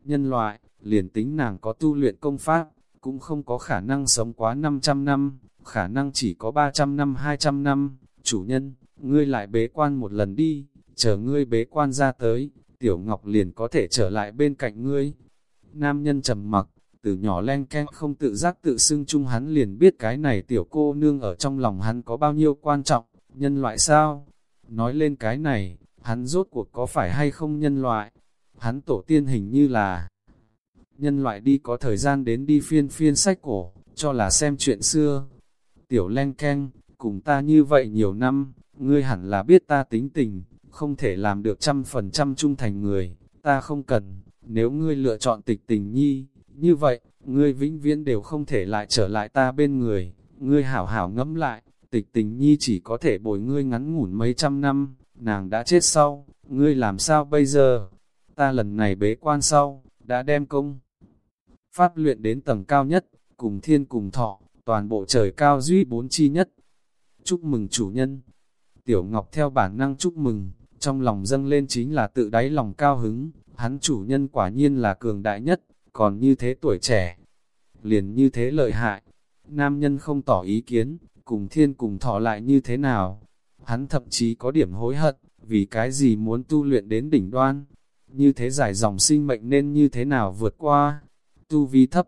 nhân loại, liền tính nàng có tu luyện công pháp, cũng không có khả năng sống quá 500 năm, khả năng chỉ có 300 năm 200 năm, chủ nhân, ngươi lại bế quan một lần đi, chờ ngươi bế quan ra tới, tiểu ngọc liền có thể trở lại bên cạnh ngươi. Nam nhân trầm mặc, từ nhỏ len ken không tự giác tự xưng chung hắn liền biết cái này tiểu cô nương ở trong lòng hắn có bao nhiêu quan trọng, nhân loại sao? Nói lên cái này, hắn rốt cuộc có phải hay không nhân loại? Hắn tổ tiên hình như là nhân loại đi có thời gian đến đi phiên phiên sách cổ, cho là xem chuyện xưa. Tiểu len keng cùng ta như vậy nhiều năm, ngươi hẳn là biết ta tính tình, không thể làm được trăm phần trăm trung thành người, ta không cần, nếu ngươi lựa chọn tịch tình nhi, như vậy, ngươi vĩnh viễn đều không thể lại trở lại ta bên người, ngươi hảo hảo ngẫm lại, tịch tình nhi chỉ có thể bồi ngươi ngắn ngủn mấy trăm năm, nàng đã chết sau, ngươi làm sao bây giờ? Ta lần này bế quan sau, đã đem công. Pháp luyện đến tầng cao nhất, cùng thiên cùng thọ, toàn bộ trời cao duy bốn chi nhất. Chúc mừng chủ nhân. Tiểu Ngọc theo bản năng chúc mừng, trong lòng dâng lên chính là tự đáy lòng cao hứng, hắn chủ nhân quả nhiên là cường đại nhất, còn như thế tuổi trẻ, liền như thế lợi hại. Nam nhân không tỏ ý kiến, cùng thiên cùng thọ lại như thế nào. Hắn thậm chí có điểm hối hận, vì cái gì muốn tu luyện đến đỉnh đoan. Như thế giải dòng sinh mệnh nên như thế nào vượt qua. Tu vi thấp,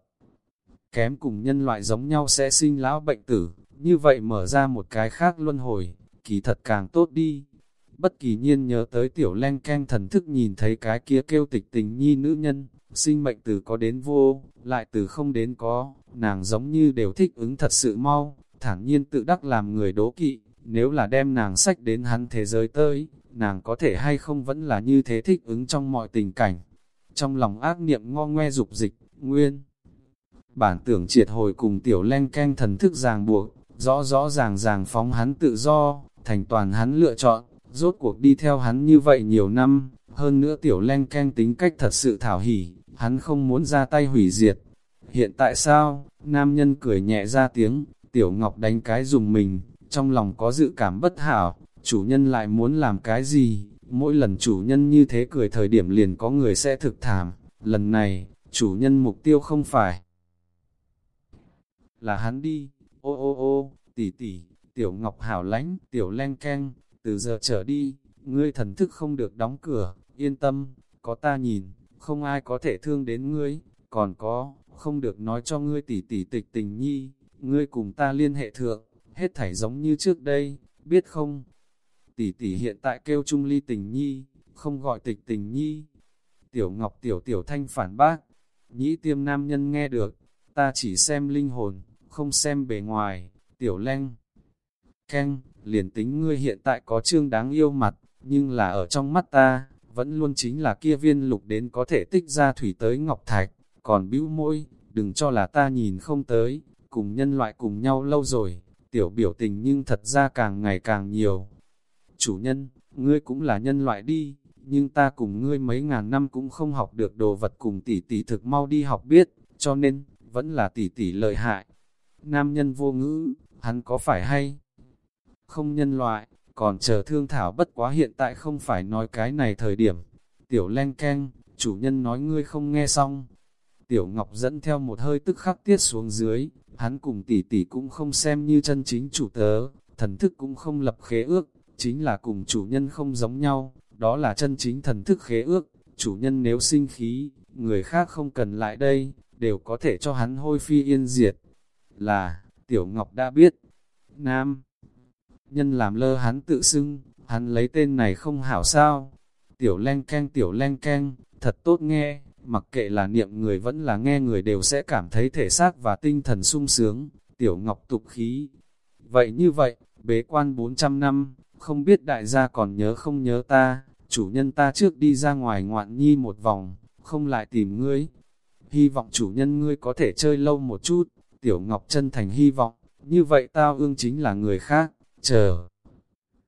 kém cùng nhân loại giống nhau sẽ sinh lão bệnh tử, như vậy mở ra một cái khác luân hồi, kỳ thật càng tốt đi. Bất kỳ nhiên nhớ tới tiểu len keng thần thức nhìn thấy cái kia kêu tịch tình nhi nữ nhân, sinh mệnh từ có đến vô, lại từ không đến có, nàng giống như đều thích ứng thật sự mau, thản nhiên tự đắc làm người đố kỵ, nếu là đem nàng sách đến hắn thế giới tới, nàng có thể hay không vẫn là như thế thích ứng trong mọi tình cảnh. Trong lòng ác niệm ngo ngoe dục dịch, nguyên. Bản tưởng triệt hồi cùng tiểu len canh thần thức ràng buộc, rõ rõ ràng ràng phóng hắn tự do, thành toàn hắn lựa chọn, rốt cuộc đi theo hắn như vậy nhiều năm, hơn nữa tiểu len canh tính cách thật sự thảo hỉ, hắn không muốn ra tay hủy diệt. Hiện tại sao? Nam nhân cười nhẹ ra tiếng, tiểu ngọc đánh cái dùng mình, trong lòng có dự cảm bất hảo, chủ nhân lại muốn làm cái gì? Mỗi lần chủ nhân như thế cười thời điểm liền có người sẽ thực thảm, lần này, chủ nhân mục tiêu không phải là hắn đi, ô ô ô, tỷ tỷ, tiểu ngọc hảo lánh, tiểu len keng từ giờ trở đi, ngươi thần thức không được đóng cửa, yên tâm, có ta nhìn, không ai có thể thương đến ngươi, còn có, không được nói cho ngươi tỷ tỷ tịch tình nhi, ngươi cùng ta liên hệ thượng, hết thảy giống như trước đây, biết không? Tỷ tỷ hiện tại kêu trung ly tình nhi, không gọi tịch tình nhi. Tiểu Ngọc tiểu tiểu thanh phản bác, nhĩ tiêm nam nhân nghe được, ta chỉ xem linh hồn, không xem bề ngoài, tiểu leng. Ken, liền tính ngươi hiện tại có trương đáng yêu mặt, nhưng là ở trong mắt ta, vẫn luôn chính là kia viên lục đến có thể tích ra thủy tới ngọc thạch, còn bĩu môi, đừng cho là ta nhìn không tới, cùng nhân loại cùng nhau lâu rồi, tiểu biểu tình nhưng thật ra càng ngày càng nhiều. Chủ nhân, ngươi cũng là nhân loại đi, nhưng ta cùng ngươi mấy ngàn năm cũng không học được đồ vật cùng tỷ tỷ thực mau đi học biết, cho nên, vẫn là tỷ tỷ lợi hại. Nam nhân vô ngữ, hắn có phải hay? Không nhân loại, còn chờ thương thảo bất quá hiện tại không phải nói cái này thời điểm. Tiểu len keng, chủ nhân nói ngươi không nghe xong. Tiểu Ngọc dẫn theo một hơi tức khắc tiết xuống dưới, hắn cùng tỷ tỷ cũng không xem như chân chính chủ tớ, thần thức cũng không lập khế ước, chính là cùng chủ nhân không giống nhau, đó là chân chính thần thức khế ước, chủ nhân nếu sinh khí, người khác không cần lại đây, đều có thể cho hắn hôi phi yên diệt. Là, Tiểu Ngọc đã biết, Nam, nhân làm lơ hắn tự xưng, hắn lấy tên này không hảo sao. Tiểu len keng tiểu len keng, thật tốt nghe, mặc kệ là niệm người vẫn là nghe người đều sẽ cảm thấy thể xác và tinh thần sung sướng, tiểu ngọc tục khí. Vậy như vậy, bế quan 400 năm, không biết đại gia còn nhớ không nhớ ta, chủ nhân ta trước đi ra ngoài ngoạn nhi một vòng, không lại tìm ngươi. Hy vọng chủ nhân ngươi có thể chơi lâu một chút, tiểu ngọc chân thành hy vọng, như vậy tao ương chính là người khác, chờ.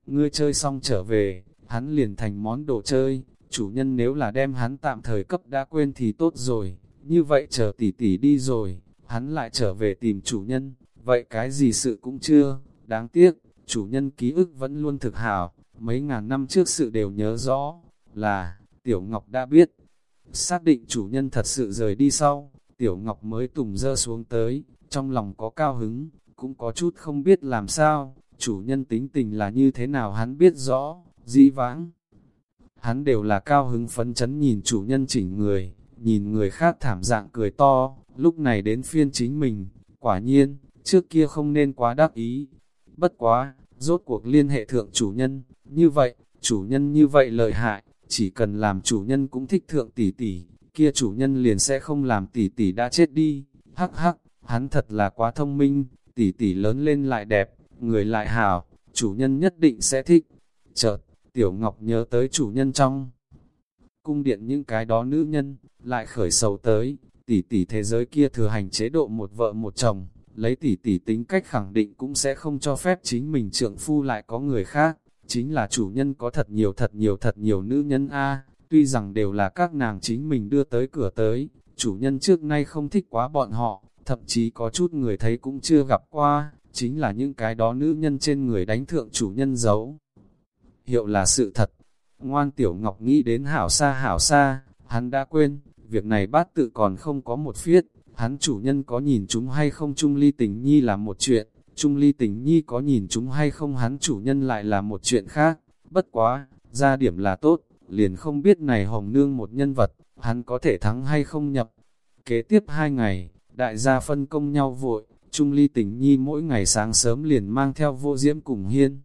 Ngươi chơi xong trở về, hắn liền thành món đồ chơi, chủ nhân nếu là đem hắn tạm thời cấp đã quên thì tốt rồi, như vậy chờ tỷ tỷ đi rồi, hắn lại trở về tìm chủ nhân, vậy cái gì sự cũng chưa, đáng tiếc, chủ nhân ký ức vẫn luôn thực hảo, mấy ngàn năm trước sự đều nhớ rõ, là, Tiểu Ngọc đã biết, xác định chủ nhân thật sự rời đi sau, Tiểu Ngọc mới tùng dơ xuống tới, trong lòng có cao hứng, cũng có chút không biết làm sao, chủ nhân tính tình là như thế nào hắn biết rõ, dĩ vãng. Hắn đều là cao hứng phấn chấn nhìn chủ nhân chỉnh người, nhìn người khác thảm dạng cười to, lúc này đến phiên chính mình, quả nhiên, trước kia không nên quá đắc ý. Bất quá, rốt cuộc liên hệ thượng chủ nhân, như vậy, chủ nhân như vậy lợi hại, chỉ cần làm chủ nhân cũng thích thượng tỷ tỷ, kia chủ nhân liền sẽ không làm tỷ tỷ đã chết đi. Hắc hắc, hắn thật là quá thông minh, tỷ tỷ lớn lên lại đẹp, người lại hảo, chủ nhân nhất định sẽ thích. Chợt, Tiểu Ngọc nhớ tới chủ nhân trong cung điện những cái đó nữ nhân, lại khởi sầu tới, tỷ tỷ thế giới kia thừa hành chế độ một vợ một chồng, lấy tỷ tỷ tính cách khẳng định cũng sẽ không cho phép chính mình trượng phu lại có người khác, chính là chủ nhân có thật nhiều thật nhiều thật nhiều nữ nhân a tuy rằng đều là các nàng chính mình đưa tới cửa tới, chủ nhân trước nay không thích quá bọn họ, thậm chí có chút người thấy cũng chưa gặp qua, chính là những cái đó nữ nhân trên người đánh thượng chủ nhân giấu. Hiệu là sự thật, ngoan tiểu ngọc nghĩ đến hảo xa hảo xa, hắn đã quên, việc này bát tự còn không có một phiết, hắn chủ nhân có nhìn chúng hay không? Trung Ly Tình Nhi là một chuyện, Trung Ly Tình Nhi có nhìn chúng hay không? Hắn chủ nhân lại là một chuyện khác, bất quá, ra điểm là tốt, liền không biết này hồng nương một nhân vật, hắn có thể thắng hay không nhập. Kế tiếp hai ngày, đại gia phân công nhau vội, Trung Ly Tình Nhi mỗi ngày sáng sớm liền mang theo vô diễm cùng hiên.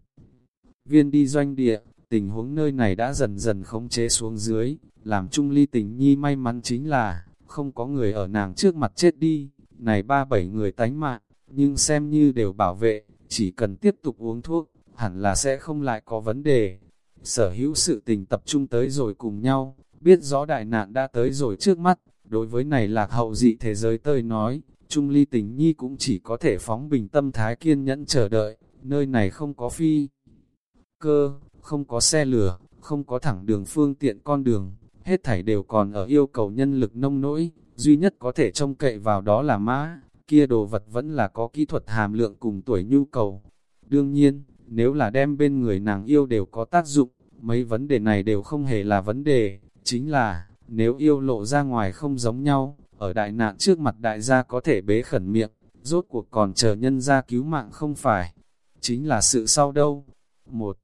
Viên đi doanh địa, tình huống nơi này đã dần dần khống chế xuống dưới, làm Trung Ly Tình Nhi may mắn chính là, không có người ở nàng trước mặt chết đi, này ba bảy người tánh mạng, nhưng xem như đều bảo vệ, chỉ cần tiếp tục uống thuốc, hẳn là sẽ không lại có vấn đề. Sở hữu sự tình tập trung tới rồi cùng nhau, biết rõ đại nạn đã tới rồi trước mắt, đối với này lạc hậu dị thế giới tơi nói, Trung ly tình nhi cũng chỉ có thể phóng bình tâm thái kiên nhẫn chờ đợi, nơi này không có phi cơ, không có xe lửa, không có thẳng đường phương tiện con đường, hết thảy đều còn ở yêu cầu nhân lực nông nỗi, duy nhất có thể trông cậy vào đó là mã, kia đồ vật vẫn là có kỹ thuật hàm lượng cùng tuổi nhu cầu. Đương nhiên, nếu là đem bên người nàng yêu đều có tác dụng, mấy vấn đề này đều không hề là vấn đề, chính là, nếu yêu lộ ra ngoài không giống nhau, ở đại nạn trước mặt đại gia có thể bế khẩn miệng, rốt cuộc còn chờ nhân ra cứu mạng không phải, chính là sự sau đâu. Một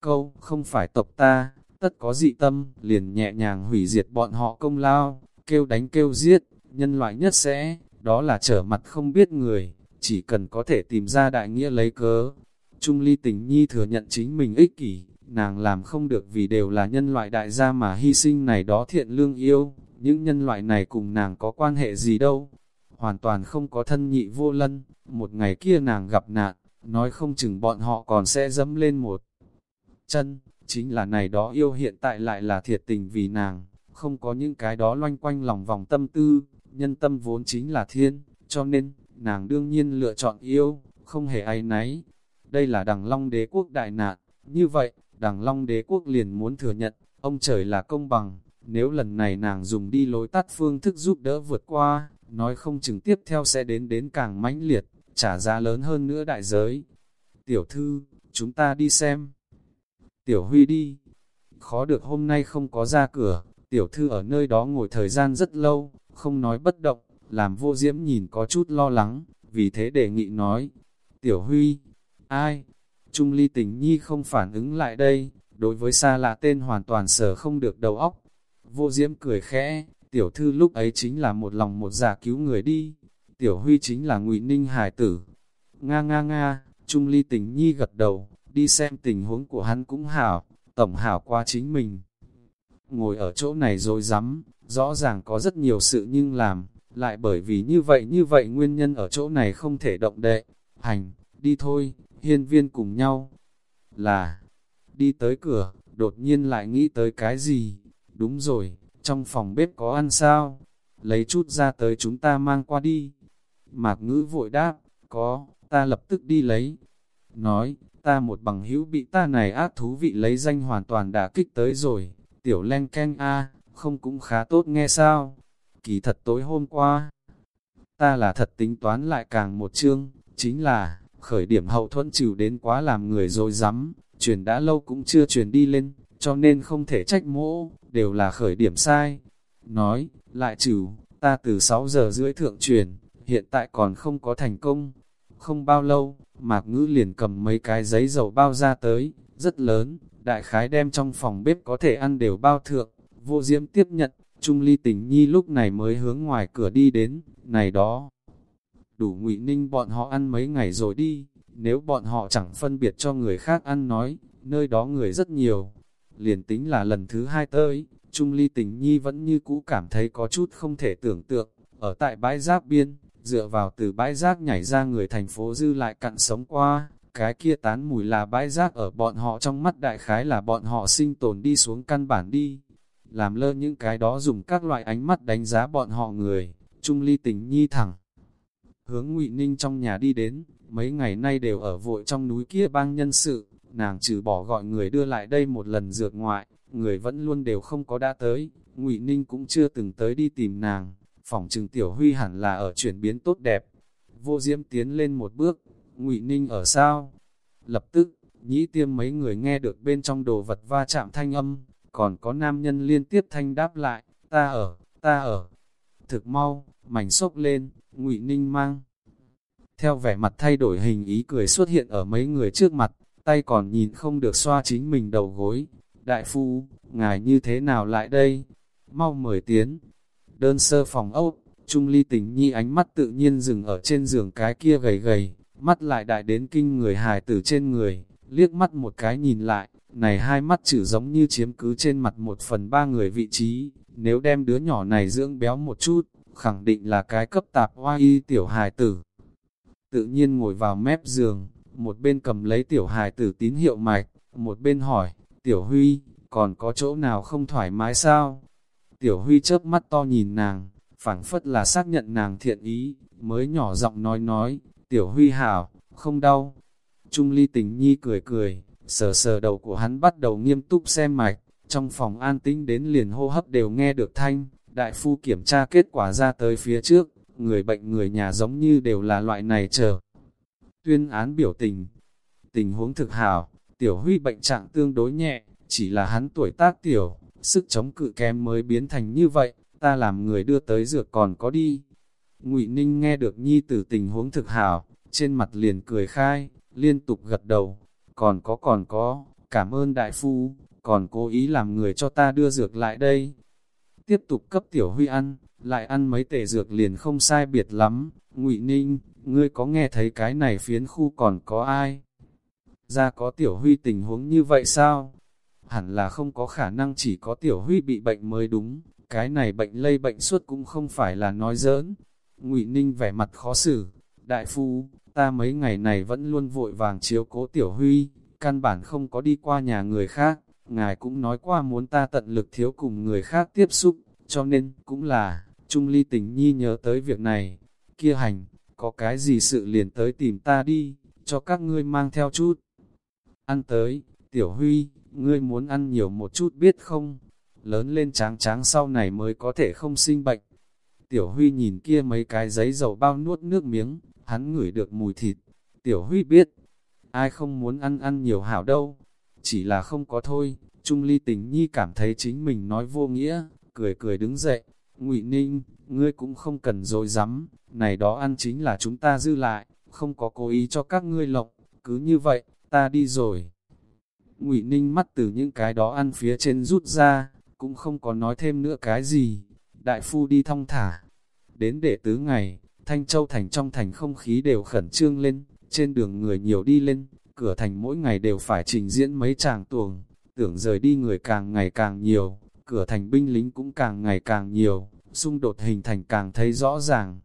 câu, không phải tộc ta, tất có dị tâm, liền nhẹ nhàng hủy diệt bọn họ công lao, kêu đánh kêu giết, nhân loại nhất sẽ, đó là trở mặt không biết người, chỉ cần có thể tìm ra đại nghĩa lấy cớ. Trung ly tình nhi thừa nhận chính mình ích kỷ, nàng làm không được vì đều là nhân loại đại gia mà hy sinh này đó thiện lương yêu, những nhân loại này cùng nàng có quan hệ gì đâu. Hoàn toàn không có thân nhị vô lân, một ngày kia nàng gặp nạn, nói không chừng bọn họ còn sẽ dẫm lên một chân, chính là này đó yêu hiện tại lại là thiệt tình vì nàng, không có những cái đó loanh quanh lòng vòng tâm tư, nhân tâm vốn chính là thiên, cho nên, nàng đương nhiên lựa chọn yêu, không hề ai náy. Đây là đằng long đế quốc đại nạn, như vậy, đằng long đế quốc liền muốn thừa nhận, ông trời là công bằng, nếu lần này nàng dùng đi lối tắt phương thức giúp đỡ vượt qua, nói không chừng tiếp theo sẽ đến đến càng mãnh liệt, trả giá lớn hơn nữa đại giới. Tiểu thư, chúng ta đi xem. Tiểu Huy đi. Khó được hôm nay không có ra cửa, tiểu thư ở nơi đó ngồi thời gian rất lâu, không nói bất động, làm vô diễm nhìn có chút lo lắng, vì thế đề nghị nói. Tiểu Huy, ai? Trung ly tình nhi không phản ứng lại đây, đối với xa lạ tên hoàn toàn sở không được đầu óc. Vô diễm cười khẽ, tiểu thư lúc ấy chính là một lòng một dạ cứu người đi. Tiểu Huy chính là ngụy Ninh Hải tử. Nga nga nga, Trung ly tình nhi gật đầu, đi xem tình huống của hắn cũng hảo, tổng hảo qua chính mình. Ngồi ở chỗ này rồi dám, rõ ràng có rất nhiều sự nhưng làm, lại bởi vì như vậy như vậy nguyên nhân ở chỗ này không thể động đệ. Hành, đi thôi, hiên viên cùng nhau. Là, đi tới cửa, đột nhiên lại nghĩ tới cái gì? Đúng rồi, trong phòng bếp có ăn sao? Lấy chút ra tới chúng ta mang qua đi. Mạc ngữ vội đáp, có, ta lập tức đi lấy. Nói, ta một bằng hữu bị ta này ác thú vị lấy danh hoàn toàn đã kích tới rồi. Tiểu len ken a không cũng khá tốt nghe sao? Kỳ thật tối hôm qua, ta là thật tính toán lại càng một chương, chính là, khởi điểm hậu thuẫn trừ đến quá làm người rồi dám, truyền đã lâu cũng chưa truyền đi lên, cho nên không thể trách mỗ, đều là khởi điểm sai. Nói, lại trừ, ta từ 6 giờ rưỡi thượng truyền, hiện tại còn không có thành công. Không bao lâu, Mạc Ngữ liền cầm mấy cái giấy dầu bao ra tới, rất lớn, đại khái đem trong phòng bếp có thể ăn đều bao thượng. Vô Diễm tiếp nhận, Trung Ly Tình Nhi lúc này mới hướng ngoài cửa đi đến, này đó. Đủ ngụy ninh bọn họ ăn mấy ngày rồi đi, nếu bọn họ chẳng phân biệt cho người khác ăn nói, nơi đó người rất nhiều. Liền tính là lần thứ hai tới, Trung Ly Tình Nhi vẫn như cũ cảm thấy có chút không thể tưởng tượng, ở tại bãi giáp biên, dựa vào từ bãi rác nhảy ra người thành phố dư lại cặn sống qua, cái kia tán mùi là bãi rác ở bọn họ trong mắt đại khái là bọn họ sinh tồn đi xuống căn bản đi. Làm lơ những cái đó dùng các loại ánh mắt đánh giá bọn họ người, Trung Ly Tình Nhi thẳng. Hướng ngụy Ninh trong nhà đi đến, mấy ngày nay đều ở vội trong núi kia bang nhân sự, nàng trừ bỏ gọi người đưa lại đây một lần dược ngoại, người vẫn luôn đều không có đã tới, ngụy Ninh cũng chưa từng tới đi tìm nàng, phòng trừng tiểu huy hẳn là ở chuyển biến tốt đẹp. Vô diễm tiến lên một bước, ngụy Ninh ở sao? Lập tức, nhĩ tiêm mấy người nghe được bên trong đồ vật va chạm thanh âm, còn có nam nhân liên tiếp thanh đáp lại, ta ở, ta ở. Thực mau, mảnh sốc lên, ngụy Ninh mang. Theo vẻ mặt thay đổi hình ý cười xuất hiện ở mấy người trước mặt, tay còn nhìn không được xoa chính mình đầu gối. Đại phu, ngài như thế nào lại đây? Mau mời tiến. Đơn sơ phòng ốc, Trung ly tình nhi ánh mắt tự nhiên dừng ở trên giường cái kia gầy gầy, mắt lại đại đến kinh người hài tử trên người, liếc mắt một cái nhìn lại, này hai mắt chữ giống như chiếm cứ trên mặt một phần ba người vị trí, nếu đem đứa nhỏ này dưỡng béo một chút, khẳng định là cái cấp tạp hoa y tiểu hài tử. Tự nhiên ngồi vào mép giường, một bên cầm lấy tiểu hài tử tín hiệu mạch, một bên hỏi, tiểu huy, còn có chỗ nào không thoải mái sao? Tiểu huy chớp mắt to nhìn nàng, phảng phất là xác nhận nàng thiện ý, mới nhỏ giọng nói nói, tiểu huy hảo, không đau. Trung ly tình nhi cười cười, sờ sờ đầu của hắn bắt đầu nghiêm túc xem mạch, trong phòng an tĩnh đến liền hô hấp đều nghe được thanh, đại phu kiểm tra kết quả ra tới phía trước, người bệnh người nhà giống như đều là loại này chờ. Tuyên án biểu tình, tình huống thực hảo, tiểu huy bệnh trạng tương đối nhẹ, chỉ là hắn tuổi tác tiểu, sức chống cự kém mới biến thành như vậy, ta làm người đưa tới dược còn có đi. Ngụy Ninh nghe được nhi tử tình huống thực hảo, trên mặt liền cười khai, liên tục gật đầu, còn có còn có, cảm ơn đại phu, còn cố ý làm người cho ta đưa dược lại đây. Tiếp tục cấp tiểu huy ăn, lại ăn mấy tể dược liền không sai biệt lắm, ngụy Ninh, ngươi có nghe thấy cái này phiến khu còn có ai? Ra có tiểu huy tình huống như vậy sao? Hẳn là không có khả năng chỉ có tiểu huy bị bệnh mới đúng, cái này bệnh lây bệnh suốt cũng không phải là nói giỡn. Ngụy Ninh vẻ mặt khó xử, đại phu, ta mấy ngày này vẫn luôn vội vàng chiếu cố tiểu huy, căn bản không có đi qua nhà người khác, ngài cũng nói qua muốn ta tận lực thiếu cùng người khác tiếp xúc, cho nên cũng là, Trung Ly tình nhi nhớ tới việc này, kia hành, có cái gì sự liền tới tìm ta đi, cho các ngươi mang theo chút. Ăn tới, tiểu huy, ngươi muốn ăn nhiều một chút biết không? Lớn lên tráng tráng sau này mới có thể không sinh bệnh. Tiểu Huy nhìn kia mấy cái giấy dầu bao nuốt nước miếng, hắn ngửi được mùi thịt. Tiểu Huy biết, ai không muốn ăn ăn nhiều hảo đâu, chỉ là không có thôi. Trung ly tình nhi cảm thấy chính mình nói vô nghĩa, cười cười đứng dậy. ngụy Ninh, ngươi cũng không cần dối rắm này đó ăn chính là chúng ta dư lại, không có cố ý cho các ngươi lộng, cứ như vậy, ta đi rồi ngụy Ninh mắt từ những cái đó ăn phía trên rút ra, cũng không có nói thêm nữa cái gì. Đại phu đi thong thả. Đến đệ tứ ngày, Thanh Châu Thành trong thành không khí đều khẩn trương lên, trên đường người nhiều đi lên, cửa thành mỗi ngày đều phải trình diễn mấy tràng tuồng, tưởng rời đi người càng ngày càng nhiều, cửa thành binh lính cũng càng ngày càng nhiều, xung đột hình thành càng thấy rõ ràng.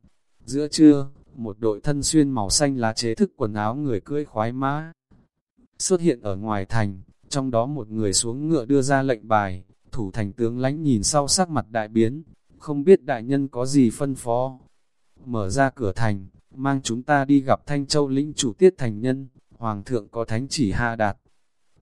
Giữa trưa, một đội thân xuyên màu xanh lá chế thức quần áo người cưỡi khoái mã xuất hiện ở ngoài thành, trong đó một người xuống ngựa đưa ra lệnh bài, thủ thành tướng lãnh nhìn sau sắc mặt đại biến, không biết đại nhân có gì phân phó. Mở ra cửa thành, mang chúng ta đi gặp Thanh Châu lĩnh chủ tiết thành nhân, Hoàng thượng có thánh chỉ hạ đạt.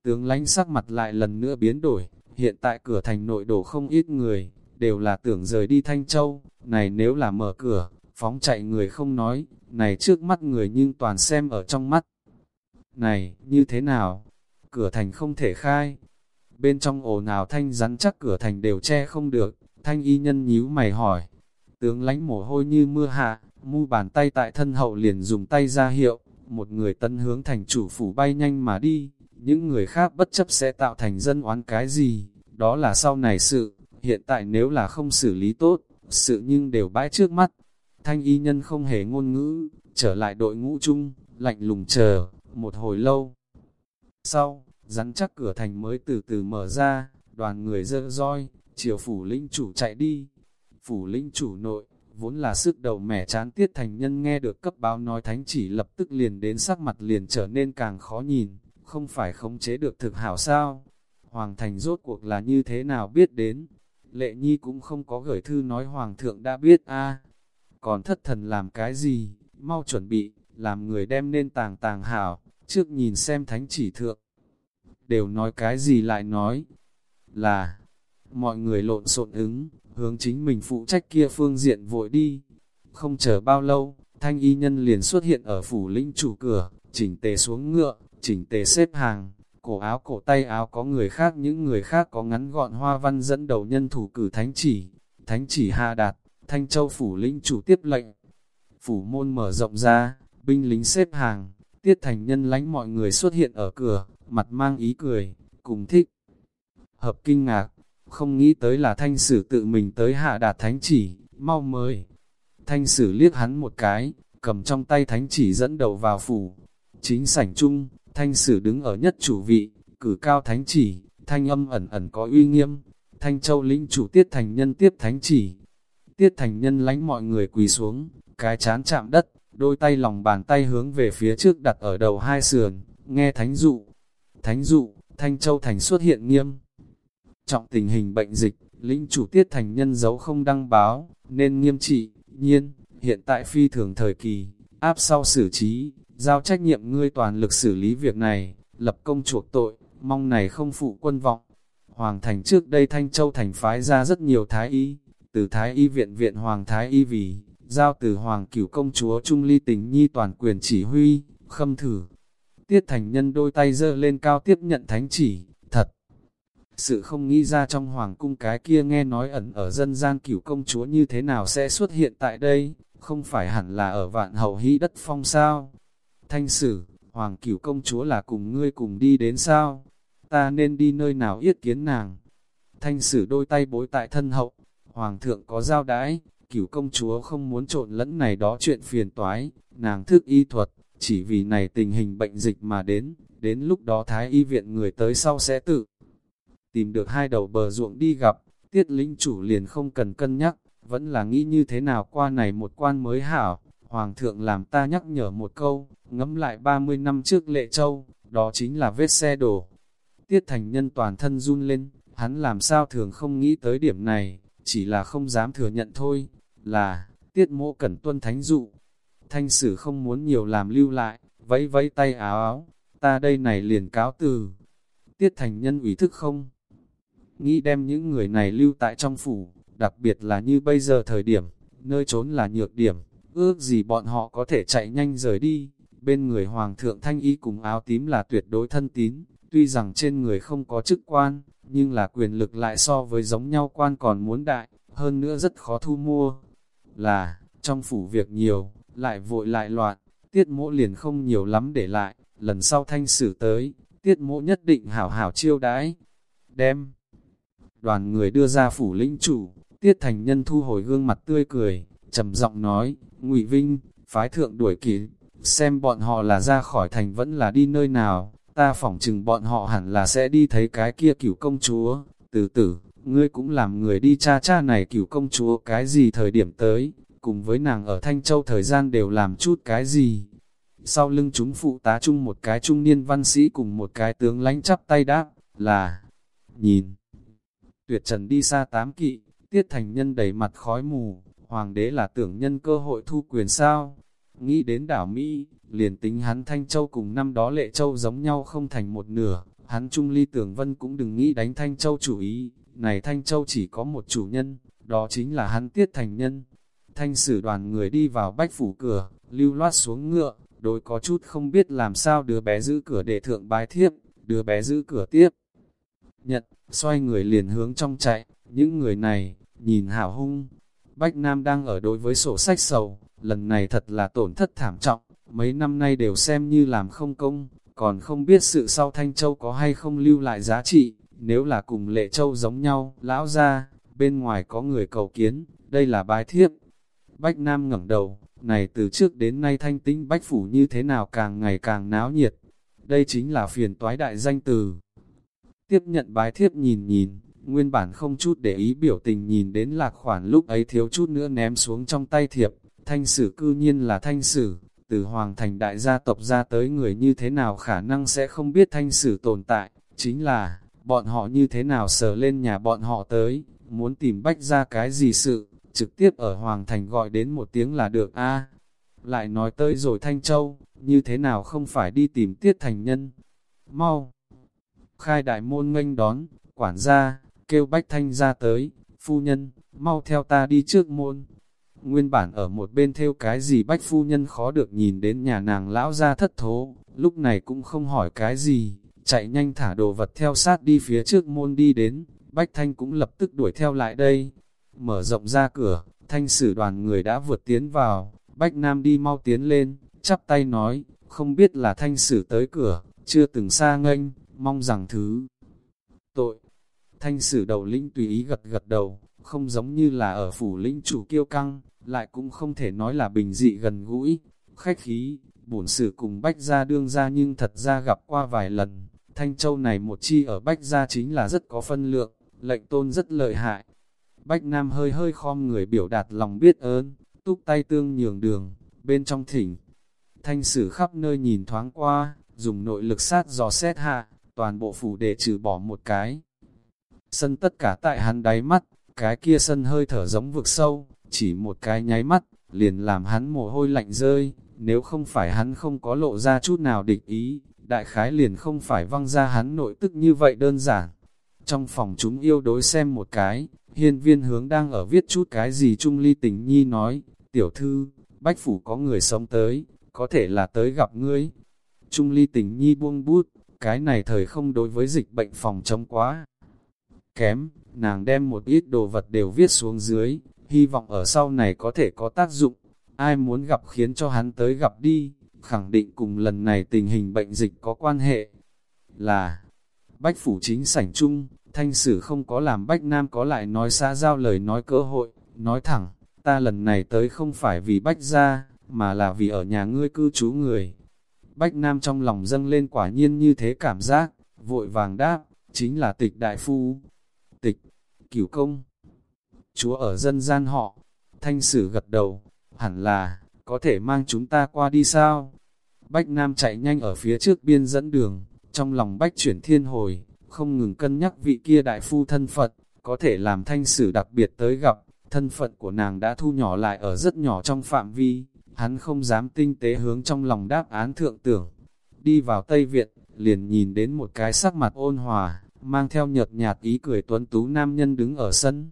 Tướng lãnh sắc mặt lại lần nữa biến đổi, hiện tại cửa thành nội đổ không ít người, đều là tưởng rời đi Thanh Châu, này nếu là mở cửa, phóng chạy người không nói, này trước mắt người nhưng toàn xem ở trong mắt. Này, như thế nào? Cửa thành không thể khai. Bên trong ồ nào thanh rắn chắc cửa thành đều che không được, thanh y nhân nhíu mày hỏi. Tướng lánh mồ hôi như mưa hạ, mu bàn tay tại thân hậu liền dùng tay ra hiệu, một người tân hướng thành chủ phủ bay nhanh mà đi, những người khác bất chấp sẽ tạo thành dân oán cái gì, đó là sau này sự, hiện tại nếu là không xử lý tốt, sự nhưng đều bãi trước mắt. Thanh y nhân không hề ngôn ngữ, trở lại đội ngũ chung, lạnh lùng chờ, một hồi lâu. Sau, rắn chắc cửa thành mới từ từ mở ra, đoàn người dơ roi, chiều phủ linh chủ chạy đi. Phủ linh chủ nội, vốn là sức đầu mẻ chán tiết thành nhân nghe được cấp báo nói thánh chỉ lập tức liền đến sắc mặt liền trở nên càng khó nhìn, không phải khống chế được thực hảo sao. Hoàng thành rốt cuộc là như thế nào biết đến, lệ nhi cũng không có gửi thư nói hoàng thượng đã biết a Còn thất thần làm cái gì, mau chuẩn bị, làm người đem nên tàng tàng hảo, trước nhìn xem thánh chỉ thượng. Đều nói cái gì lại nói, là, mọi người lộn xộn ứng, hướng chính mình phụ trách kia phương diện vội đi. Không chờ bao lâu, thanh y nhân liền xuất hiện ở phủ linh chủ cửa, chỉnh tề xuống ngựa, chỉnh tề xếp hàng, cổ áo cổ tay áo có người khác những người khác có ngắn gọn hoa văn dẫn đầu nhân thủ cử thánh chỉ, thánh chỉ hạ đạt, thanh châu phủ linh chủ tiếp lệnh. Phủ môn mở rộng ra, binh lính xếp hàng, tiết thành nhân lánh mọi người xuất hiện ở cửa, mặt mang ý cười, cùng thích. Hợp kinh ngạc, không nghĩ tới là thanh sử tự mình tới hạ đạt thánh chỉ, mau mời. Thanh sử liếc hắn một cái, cầm trong tay thánh chỉ dẫn đầu vào phủ. Chính sảnh chung, thanh sử đứng ở nhất chủ vị, cử cao thánh chỉ, thanh âm ẩn ẩn có uy nghiêm. Thanh châu lĩnh chủ tiết thành nhân tiếp thánh chỉ. Tiết thành nhân lánh mọi người quỳ xuống, cái chán chạm đất, đôi tay lòng bàn tay hướng về phía trước đặt ở đầu hai sườn, nghe thánh dụ. Thánh dụ, thanh châu thành xuất hiện nghiêm trọng tình hình bệnh dịch, lĩnh chủ tiết thành nhân dấu không đăng báo, nên nghiêm trị, nhiên, hiện tại phi thường thời kỳ, áp sau xử trí, giao trách nhiệm ngươi toàn lực xử lý việc này, lập công chuộc tội, mong này không phụ quân vọng. Hoàng thành trước đây Thanh Châu thành phái ra rất nhiều thái y, từ thái y viện viện Hoàng thái y vì, giao từ Hoàng cửu công chúa Trung Ly tình nhi toàn quyền chỉ huy, khâm thử. Tiết thành nhân đôi tay dơ lên cao tiếp nhận thánh chỉ, thật sự không nghĩ ra trong hoàng cung cái kia nghe nói ẩn ở dân gian cửu công chúa như thế nào sẽ xuất hiện tại đây, không phải hẳn là ở vạn hậu hĩ đất phong sao. Thanh sử, hoàng cửu công chúa là cùng ngươi cùng đi đến sao, ta nên đi nơi nào yết kiến nàng. Thanh sử đôi tay bối tại thân hậu, hoàng thượng có giao đãi, cửu công chúa không muốn trộn lẫn này đó chuyện phiền toái, nàng thức y thuật, chỉ vì này tình hình bệnh dịch mà đến, đến lúc đó thái y viện người tới sau sẽ tự tìm được hai đầu bờ ruộng đi gặp, tiết lĩnh chủ liền không cần cân nhắc, vẫn là nghĩ như thế nào qua này một quan mới hảo. Hoàng thượng làm ta nhắc nhở một câu, ngẫm lại 30 năm trước lệ châu, đó chính là vết xe đổ. Tiết thành nhân toàn thân run lên, hắn làm sao thường không nghĩ tới điểm này, chỉ là không dám thừa nhận thôi, là, tiết mộ cẩn tuân thánh dụ. Thanh sử không muốn nhiều làm lưu lại, vẫy vẫy tay áo áo, ta đây này liền cáo từ. Tiết thành nhân ủy thức không? nghĩ đem những người này lưu tại trong phủ, đặc biệt là như bây giờ thời điểm, nơi trốn là nhược điểm, ước gì bọn họ có thể chạy nhanh rời đi. Bên người Hoàng thượng Thanh Y cùng áo tím là tuyệt đối thân tín, tuy rằng trên người không có chức quan, nhưng là quyền lực lại so với giống nhau quan còn muốn đại, hơn nữa rất khó thu mua. Là, trong phủ việc nhiều, lại vội lại loạn, tiết mỗ liền không nhiều lắm để lại, lần sau thanh sử tới, tiết mỗ nhất định hảo hảo chiêu đãi. Đem đoàn người đưa ra phủ lĩnh chủ, tiết thành nhân thu hồi gương mặt tươi cười, trầm giọng nói, ngụy Vinh, phái thượng đuổi kỷ, xem bọn họ là ra khỏi thành vẫn là đi nơi nào, ta phỏng chừng bọn họ hẳn là sẽ đi thấy cái kia cửu công chúa, từ tử, ngươi cũng làm người đi cha cha này cửu công chúa cái gì thời điểm tới, cùng với nàng ở Thanh Châu thời gian đều làm chút cái gì. Sau lưng chúng phụ tá chung một cái trung niên văn sĩ cùng một cái tướng lánh chắp tay đáp, là, nhìn. Tuyệt trần đi xa tám kỵ, tiết thành nhân đầy mặt khói mù, hoàng đế là tưởng nhân cơ hội thu quyền sao. Nghĩ đến đảo Mỹ, liền tính hắn Thanh Châu cùng năm đó Lệ Châu giống nhau không thành một nửa, hắn Trung Ly Tưởng Vân cũng đừng nghĩ đánh Thanh Châu chủ ý, này Thanh Châu chỉ có một chủ nhân, đó chính là hắn Tiết Thành Nhân. Thanh sử đoàn người đi vào bách phủ cửa, lưu loát xuống ngựa, đối có chút không biết làm sao đứa bé giữ cửa để thượng bái thiếp, đứa bé giữ cửa tiếp. nhật xoay người liền hướng trong chạy, những người này, nhìn hảo hung. Bách Nam đang ở đối với sổ sách sầu, lần này thật là tổn thất thảm trọng, mấy năm nay đều xem như làm không công, còn không biết sự sau Thanh Châu có hay không lưu lại giá trị, nếu là cùng Lệ Châu giống nhau, lão ra, bên ngoài có người cầu kiến, đây là bài thiếp. Bách Nam ngẩng đầu, này từ trước đến nay thanh tinh bách phủ như thế nào càng ngày càng náo nhiệt, đây chính là phiền toái đại danh từ. Tiếp nhận bái thiếp nhìn nhìn, nguyên bản không chút để ý biểu tình nhìn đến lạc khoản lúc ấy thiếu chút nữa ném xuống trong tay thiệp, thanh sử cư nhiên là thanh sử, từ hoàng thành đại gia tộc ra tới người như thế nào khả năng sẽ không biết thanh sử tồn tại, chính là, bọn họ như thế nào sờ lên nhà bọn họ tới, muốn tìm bách ra cái gì sự, trực tiếp ở hoàng thành gọi đến một tiếng là được a Lại nói tới rồi Thanh Châu, như thế nào không phải đi tìm tiết thành nhân. Mau! Khai đại môn nghênh đón, quản gia, kêu bách thanh ra tới, phu nhân, mau theo ta đi trước môn. Nguyên bản ở một bên theo cái gì bách phu nhân khó được nhìn đến nhà nàng lão ra thất thố, lúc này cũng không hỏi cái gì, chạy nhanh thả đồ vật theo sát đi phía trước môn đi đến, bách thanh cũng lập tức đuổi theo lại đây. Mở rộng ra cửa, thanh sử đoàn người đã vượt tiến vào, bách nam đi mau tiến lên, chắp tay nói, không biết là thanh sử tới cửa, chưa từng xa nghênh, mong rằng thứ tội. Thanh sử đầu lĩnh tùy ý gật gật đầu, không giống như là ở phủ lĩnh chủ kiêu căng, lại cũng không thể nói là bình dị gần gũi, khách khí, bổn sử cùng Bách Gia đương ra nhưng thật ra gặp qua vài lần, Thanh Châu này một chi ở Bách Gia chính là rất có phân lượng, lệnh tôn rất lợi hại. Bách Nam hơi hơi khom người biểu đạt lòng biết ơn, túc tay tương nhường đường, bên trong thỉnh. Thanh sử khắp nơi nhìn thoáng qua, dùng nội lực sát dò xét hạ, toàn bộ phủ để trừ bỏ một cái. Sân tất cả tại hắn đáy mắt, cái kia sân hơi thở giống vực sâu, chỉ một cái nháy mắt, liền làm hắn mồ hôi lạnh rơi, nếu không phải hắn không có lộ ra chút nào địch ý, đại khái liền không phải văng ra hắn nội tức như vậy đơn giản. Trong phòng chúng yêu đối xem một cái, hiên viên hướng đang ở viết chút cái gì Trung Ly tình nhi nói, tiểu thư, bách phủ có người sống tới, có thể là tới gặp ngươi. Trung Ly tình nhi buông bút, cái này thời không đối với dịch bệnh phòng chống quá. Kém, nàng đem một ít đồ vật đều viết xuống dưới, hy vọng ở sau này có thể có tác dụng. Ai muốn gặp khiến cho hắn tới gặp đi, khẳng định cùng lần này tình hình bệnh dịch có quan hệ. Là, Bách Phủ chính sảnh chung, thanh sử không có làm Bách Nam có lại nói xa giao lời nói cơ hội, nói thẳng, ta lần này tới không phải vì Bách ra, mà là vì ở nhà ngươi cư trú người. Bách Nam trong lòng dâng lên quả nhiên như thế cảm giác, vội vàng đáp, chính là tịch đại phu. Tịch, cửu công, chúa ở dân gian họ, thanh sử gật đầu, hẳn là, có thể mang chúng ta qua đi sao? Bách Nam chạy nhanh ở phía trước biên dẫn đường, trong lòng bách chuyển thiên hồi, không ngừng cân nhắc vị kia đại phu thân phận, có thể làm thanh sử đặc biệt tới gặp, thân phận của nàng đã thu nhỏ lại ở rất nhỏ trong phạm vi, hắn không dám tinh tế hướng trong lòng đáp án thượng tưởng. Đi vào Tây Viện, liền nhìn đến một cái sắc mặt ôn hòa, mang theo nhợt nhạt ý cười tuấn tú nam nhân đứng ở sân.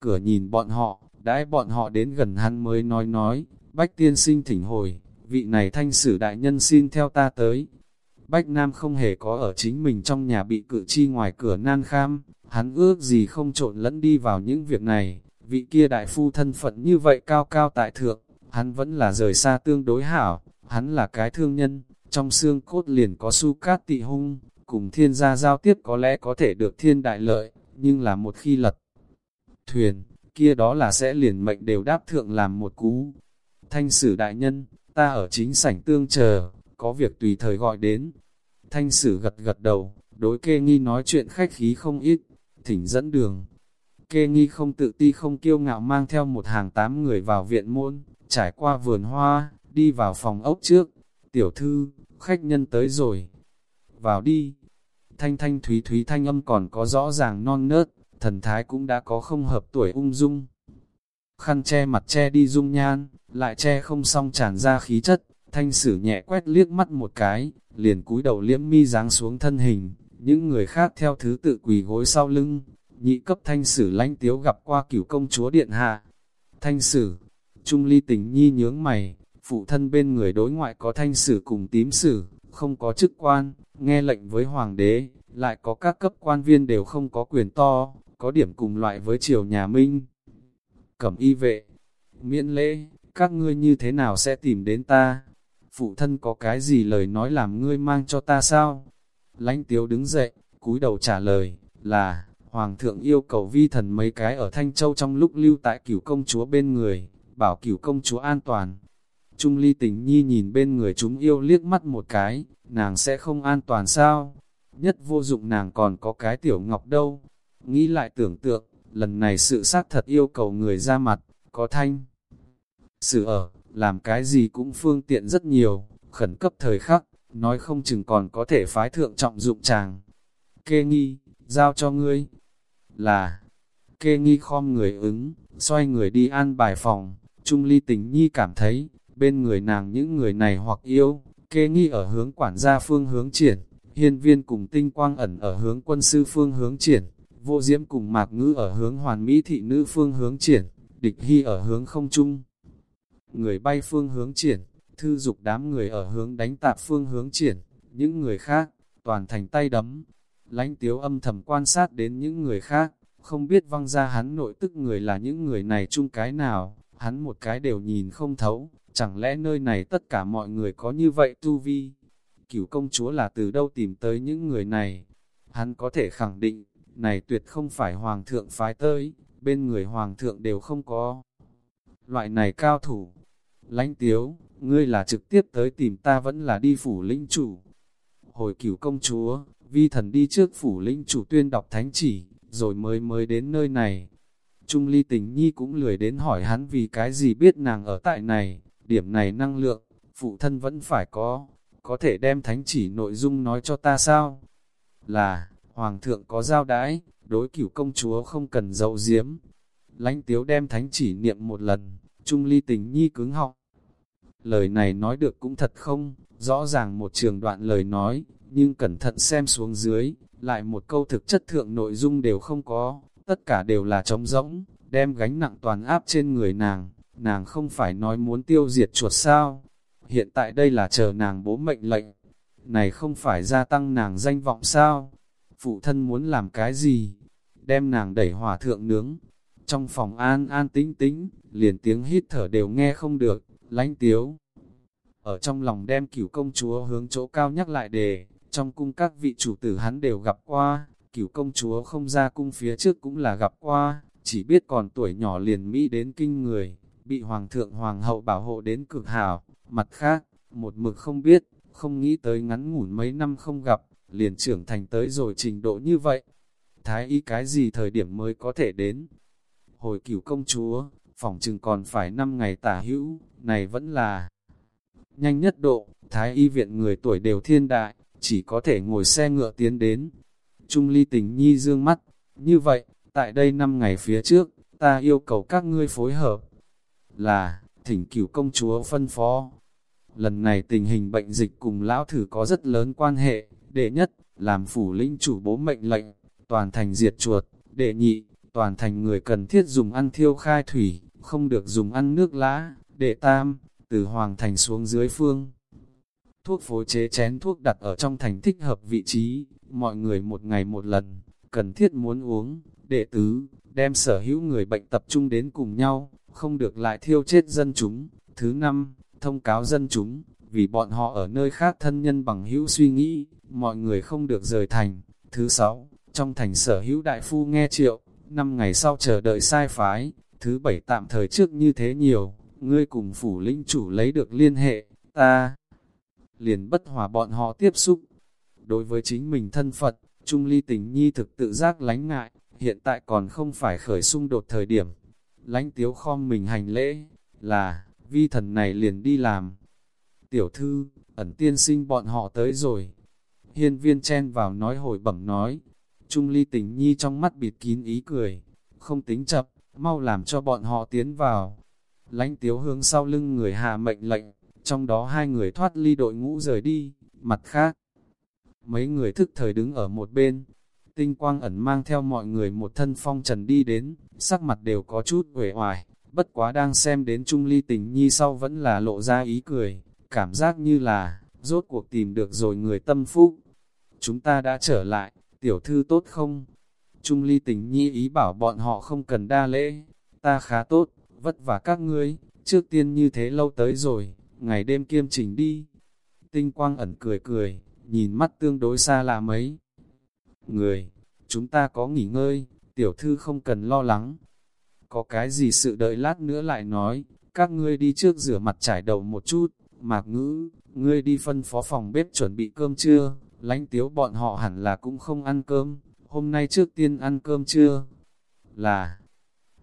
Cửa nhìn bọn họ, đãi bọn họ đến gần hắn mới nói nói, Bách tiên sinh thỉnh hồi, vị này thanh sử đại nhân xin theo ta tới. Bách Nam không hề có ở chính mình trong nhà bị cự chi ngoài cửa nan kham, hắn ước gì không trộn lẫn đi vào những việc này, vị kia đại phu thân phận như vậy cao cao tại thượng, hắn vẫn là rời xa tương đối hảo, hắn là cái thương nhân, trong xương cốt liền có su cát tị hung, cùng thiên gia giao tiếp có lẽ có thể được thiên đại lợi, nhưng là một khi lật thuyền, kia đó là sẽ liền mệnh đều đáp thượng làm một cú. Thanh sử đại nhân, ta ở chính sảnh tương chờ, có việc tùy thời gọi đến. Thanh sử gật gật đầu, đối kê nghi nói chuyện khách khí không ít, thỉnh dẫn đường. Kê nghi không tự ti không kiêu ngạo mang theo một hàng tám người vào viện môn, trải qua vườn hoa, đi vào phòng ốc trước. Tiểu thư, khách nhân tới rồi. Vào đi. Thanh thanh thúy thúy thanh âm còn có rõ ràng non nớt, thần thái cũng đã có không hợp tuổi ung dung. Khăn che mặt che đi dung nhan, lại che không xong tràn ra khí chất, thanh sử nhẹ quét liếc mắt một cái, liền cúi đầu liễm mi dáng xuống thân hình, những người khác theo thứ tự quỳ gối sau lưng, nhị cấp thanh sử lánh tiếu gặp qua cửu công chúa điện hạ. Thanh sử, trung ly tình nhi nhướng mày, phụ thân bên người đối ngoại có thanh sử cùng tím sử, không có chức quan, nghe lệnh với hoàng đế, lại có các cấp quan viên đều không có quyền to, có điểm cùng loại với triều nhà Minh. Cẩm y vệ, miễn lễ, các ngươi như thế nào sẽ tìm đến ta? Phụ thân có cái gì lời nói làm ngươi mang cho ta sao? Lánh tiếu đứng dậy, cúi đầu trả lời, là, Hoàng thượng yêu cầu vi thần mấy cái ở Thanh Châu trong lúc lưu tại cửu công chúa bên người, bảo cửu công chúa an toàn. Trung ly tình nhi nhìn bên người chúng yêu liếc mắt một cái, nàng sẽ không an toàn sao? Nhất vô dụng nàng còn có cái tiểu ngọc đâu. Nghĩ lại tưởng tượng, lần này sự xác thật yêu cầu người ra mặt, có thanh. Sự ở, làm cái gì cũng phương tiện rất nhiều, khẩn cấp thời khắc, nói không chừng còn có thể phái thượng trọng dụng chàng. Kê nghi, giao cho ngươi. Là, kê nghi khom người ứng, xoay người đi an bài phòng, Trung ly tình nhi cảm thấy, bên người nàng những người này hoặc yêu, kê nghi ở hướng quản gia phương hướng triển, hiên viên cùng tinh quang ẩn ở hướng quân sư phương hướng triển, vô diễm cùng mạc ngữ ở hướng hoàn mỹ thị nữ phương hướng triển, địch hy ở hướng không trung. Người bay phương hướng triển, thư dục đám người ở hướng đánh tạp phương hướng triển, những người khác, toàn thành tay đấm. Lánh tiếu âm thầm quan sát đến những người khác, không biết văng ra hắn nội tức người là những người này chung cái nào, hắn một cái đều nhìn không thấu, chẳng lẽ nơi này tất cả mọi người có như vậy tu vi? Cửu công chúa là từ đâu tìm tới những người này? Hắn có thể khẳng định, này tuyệt không phải hoàng thượng phái tới, bên người hoàng thượng đều không có. Loại này cao thủ, lãnh tiếu, ngươi là trực tiếp tới tìm ta vẫn là đi phủ linh chủ. Hồi cửu công chúa, vi thần đi trước phủ linh chủ tuyên đọc thánh chỉ, rồi mới mới đến nơi này. Trung ly tình nhi cũng lười đến hỏi hắn vì cái gì biết nàng ở tại này, điểm này năng lượng, phụ thân vẫn phải có, có thể đem thánh chỉ nội dung nói cho ta sao? Là, Hoàng thượng có giao đãi, đối cửu công chúa không cần dậu diếm. Lánh tiếu đem thánh chỉ niệm một lần, trung ly tình nhi cứng họng. Lời này nói được cũng thật không, rõ ràng một trường đoạn lời nói, nhưng cẩn thận xem xuống dưới, lại một câu thực chất thượng nội dung đều không có, tất cả đều là trống rỗng, đem gánh nặng toàn áp trên người nàng, nàng không phải nói muốn tiêu diệt chuột sao, hiện tại đây là chờ nàng bố mệnh lệnh, này không phải gia tăng nàng danh vọng sao, phụ thân muốn làm cái gì, đem nàng đẩy hỏa thượng nướng. Trong phòng an an tĩnh tĩnh, liền tiếng hít thở đều nghe không được, lánh tiếu. Ở trong lòng đem cửu công chúa hướng chỗ cao nhắc lại đề, trong cung các vị chủ tử hắn đều gặp qua, cửu công chúa không ra cung phía trước cũng là gặp qua, chỉ biết còn tuổi nhỏ liền Mỹ đến kinh người, bị hoàng thượng hoàng hậu bảo hộ đến cực hảo, mặt khác, một mực không biết, không nghĩ tới ngắn ngủn mấy năm không gặp, liền trưởng thành tới rồi trình độ như vậy. Thái y cái gì thời điểm mới có thể đến? Hồi cửu công chúa, phòng chừng còn phải 5 ngày tả hữu, này vẫn là nhanh nhất độ, thái y viện người tuổi đều thiên đại, chỉ có thể ngồi xe ngựa tiến đến. Trung ly tình nhi dương mắt, như vậy, tại đây 5 ngày phía trước, ta yêu cầu các ngươi phối hợp, là, thỉnh cửu công chúa phân phó. Lần này tình hình bệnh dịch cùng lão thử có rất lớn quan hệ, Đệ nhất, làm phủ linh chủ bố mệnh lệnh, toàn thành diệt chuột. Đệ nhị, toàn thành người cần thiết dùng ăn thiêu khai thủy, không được dùng ăn nước lá đệ tam, từ hoàng thành xuống dưới phương. Thuốc phối chế chén thuốc đặt ở trong thành thích hợp vị trí, mọi người một ngày một lần, cần thiết muốn uống, đệ tứ, đem sở hữu người bệnh tập trung đến cùng nhau, không được lại thiêu chết dân chúng. Thứ năm, thông cáo dân chúng, vì bọn họ ở nơi khác thân nhân bằng hữu suy nghĩ, mọi người không được rời thành. Thứ sáu, trong thành sở hữu đại phu nghe triệu, năm ngày sau chờ đợi sai phái. Thứ bảy tạm thời trước như thế nhiều, ngươi cùng phủ linh chủ lấy được liên hệ, ta liền bất hòa bọn họ tiếp xúc. Đối với chính mình thân Phật, Trung Ly tình nhi thực tự giác lánh ngại, hiện tại còn không phải khởi xung đột thời điểm. Lánh tiếu khom mình hành lễ, là, vi thần này liền đi làm. Tiểu thư, ẩn tiên sinh bọn họ tới rồi. Hiên viên chen vào nói hồi bẩm nói. Trung ly tình nhi trong mắt bịt kín ý cười. Không tính chập, mau làm cho bọn họ tiến vào. Lánh tiếu hướng sau lưng người hạ mệnh lệnh, trong đó hai người thoát ly đội ngũ rời đi, mặt khác. Mấy người thức thời đứng ở một bên, tinh quang ẩn mang theo mọi người một thân phong trần đi đến, sắc mặt đều có chút uể oải, bất quá đang xem đến Trung Ly tình nhi sau vẫn là lộ ra ý cười, cảm giác như là, rốt cuộc tìm được rồi người tâm phúc. Chúng ta đã trở lại, tiểu thư tốt không? Trung Ly tình nhi ý bảo bọn họ không cần đa lễ, ta khá tốt, vất vả các ngươi, trước tiên như thế lâu tới rồi, ngày đêm kiêm chỉnh đi. Tinh quang ẩn cười cười, nhìn mắt tương đối xa là mấy. Người, chúng ta có nghỉ ngơi, tiểu thư không cần lo lắng. Có cái gì sự đợi lát nữa lại nói, các ngươi đi trước rửa mặt trải đầu một chút, mạc ngữ, ngươi đi phân phó phòng bếp chuẩn bị cơm trưa, lánh tiếu bọn họ hẳn là cũng không ăn cơm, hôm nay trước tiên ăn cơm trưa. Là,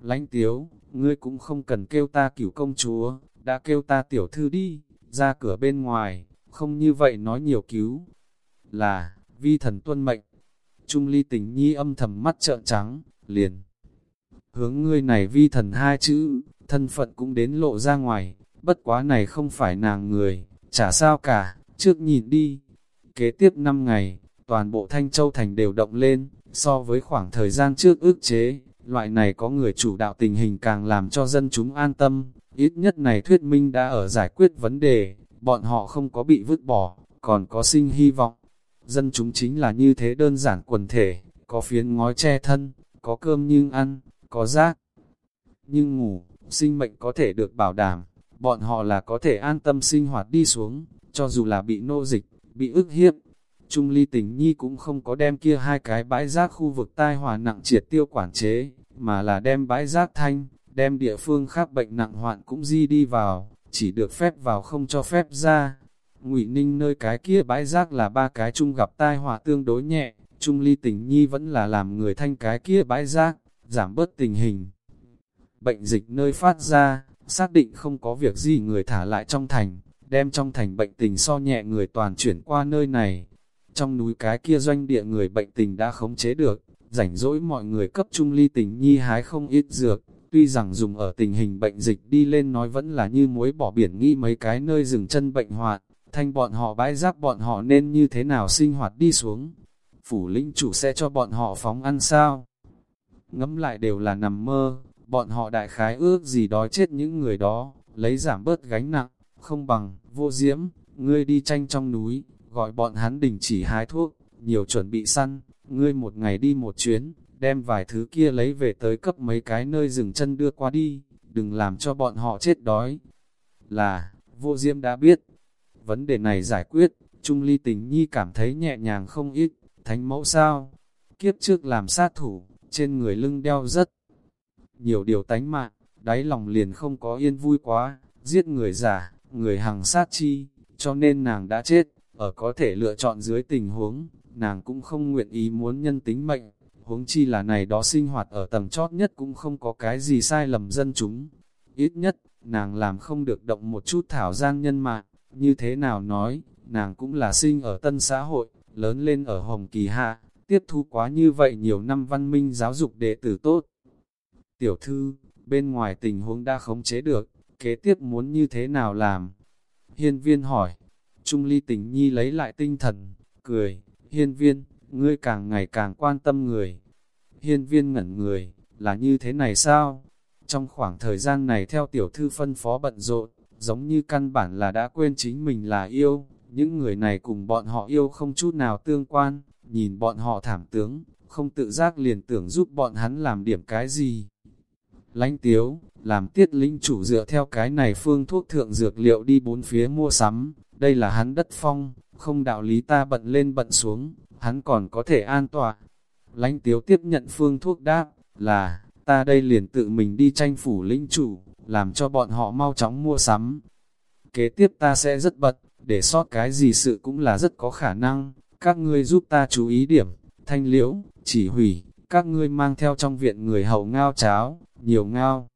lánh tiếu, ngươi cũng không cần kêu ta cửu công chúa, đã kêu ta tiểu thư đi, ra cửa bên ngoài, không như vậy nói nhiều cứu. Là, vi thần tuân mệnh. Trung ly tình nhi âm thầm mắt trợn trắng, liền. Hướng ngươi này vi thần hai chữ, thân phận cũng đến lộ ra ngoài, bất quá này không phải nàng người, chả sao cả, trước nhìn đi. Kế tiếp 5 ngày, toàn bộ Thanh Châu Thành đều động lên, so với khoảng thời gian trước ước chế, loại này có người chủ đạo tình hình càng làm cho dân chúng an tâm, ít nhất này thuyết minh đã ở giải quyết vấn đề, bọn họ không có bị vứt bỏ, còn có sinh hy vọng. Dân chúng chính là như thế đơn giản quần thể, có phiến ngói che thân, có cơm nhưng ăn, có rác nhưng ngủ, sinh mệnh có thể được bảo đảm, bọn họ là có thể an tâm sinh hoạt đi xuống, cho dù là bị nô dịch, bị ức hiếp. Trung ly tình nhi cũng không có đem kia hai cái bãi rác khu vực tai hòa nặng triệt tiêu quản chế, mà là đem bãi rác thanh, đem địa phương khác bệnh nặng hoạn cũng di đi vào, chỉ được phép vào không cho phép ra. Ngụy Ninh nơi cái kia bãi rác là ba cái chung gặp tai họa tương đối nhẹ, Trung Ly Tình Nhi vẫn là làm người thanh cái kia bãi rác, giảm bớt tình hình. Bệnh dịch nơi phát ra, xác định không có việc gì người thả lại trong thành, đem trong thành bệnh tình so nhẹ người toàn chuyển qua nơi này. Trong núi cái kia doanh địa người bệnh tình đã khống chế được, rảnh rỗi mọi người cấp Trung Ly Tình Nhi hái không ít dược, Tuy rằng dùng ở tình hình bệnh dịch đi lên nói vẫn là như muối bỏ biển nghĩ mấy cái nơi dừng chân bệnh hoạn, thanh bọn họ bãi rác bọn họ nên như thế nào sinh hoạt đi xuống. Phủ linh chủ sẽ cho bọn họ phóng ăn sao? Ngẫm lại đều là nằm mơ, bọn họ đại khái ước gì đói chết những người đó, lấy giảm bớt gánh nặng, không bằng, vô diễm, ngươi đi tranh trong núi, gọi bọn hắn đình chỉ hái thuốc, nhiều chuẩn bị săn, ngươi một ngày đi một chuyến, đem vài thứ kia lấy về tới cấp mấy cái nơi dừng chân đưa qua đi, đừng làm cho bọn họ chết đói. Là, vô diêm đã biết, vấn đề này giải quyết, Trung Ly tình nhi cảm thấy nhẹ nhàng không ít, thánh mẫu sao? Kiếp trước làm sát thủ, trên người lưng đeo rất nhiều điều tánh mạng, đáy lòng liền không có yên vui quá, giết người giả, người hằng sát chi, cho nên nàng đã chết, ở có thể lựa chọn dưới tình huống, nàng cũng không nguyện ý muốn nhân tính mệnh, huống chi là này đó sinh hoạt ở tầng chót nhất cũng không có cái gì sai lầm dân chúng. Ít nhất, nàng làm không được động một chút thảo gian nhân mạng, như thế nào nói, nàng cũng là sinh ở tân xã hội, lớn lên ở Hồng Kỳ Hạ, tiếp thu quá như vậy nhiều năm văn minh giáo dục đệ tử tốt. Tiểu thư, bên ngoài tình huống đã khống chế được, kế tiếp muốn như thế nào làm? Hiên viên hỏi, Trung ly tình nhi lấy lại tinh thần, cười, hiên viên, ngươi càng ngày càng quan tâm người. Hiên viên ngẩn người, là như thế này sao? Trong khoảng thời gian này theo tiểu thư phân phó bận rộn, giống như căn bản là đã quên chính mình là yêu, những người này cùng bọn họ yêu không chút nào tương quan, nhìn bọn họ thảm tướng, không tự giác liền tưởng giúp bọn hắn làm điểm cái gì. Lánh tiếu, làm tiết linh chủ dựa theo cái này phương thuốc thượng dược liệu đi bốn phía mua sắm, đây là hắn đất phong, không đạo lý ta bận lên bận xuống, hắn còn có thể an tọa. Lánh tiếu tiếp nhận phương thuốc đáp, là, ta đây liền tự mình đi tranh phủ lĩnh chủ, làm cho bọn họ mau chóng mua sắm. Kế tiếp ta sẽ rất bận, để sót cái gì sự cũng là rất có khả năng, các ngươi giúp ta chú ý điểm, thanh liễu, chỉ hủy, các ngươi mang theo trong viện người hầu ngao cháo, nhiều ngao.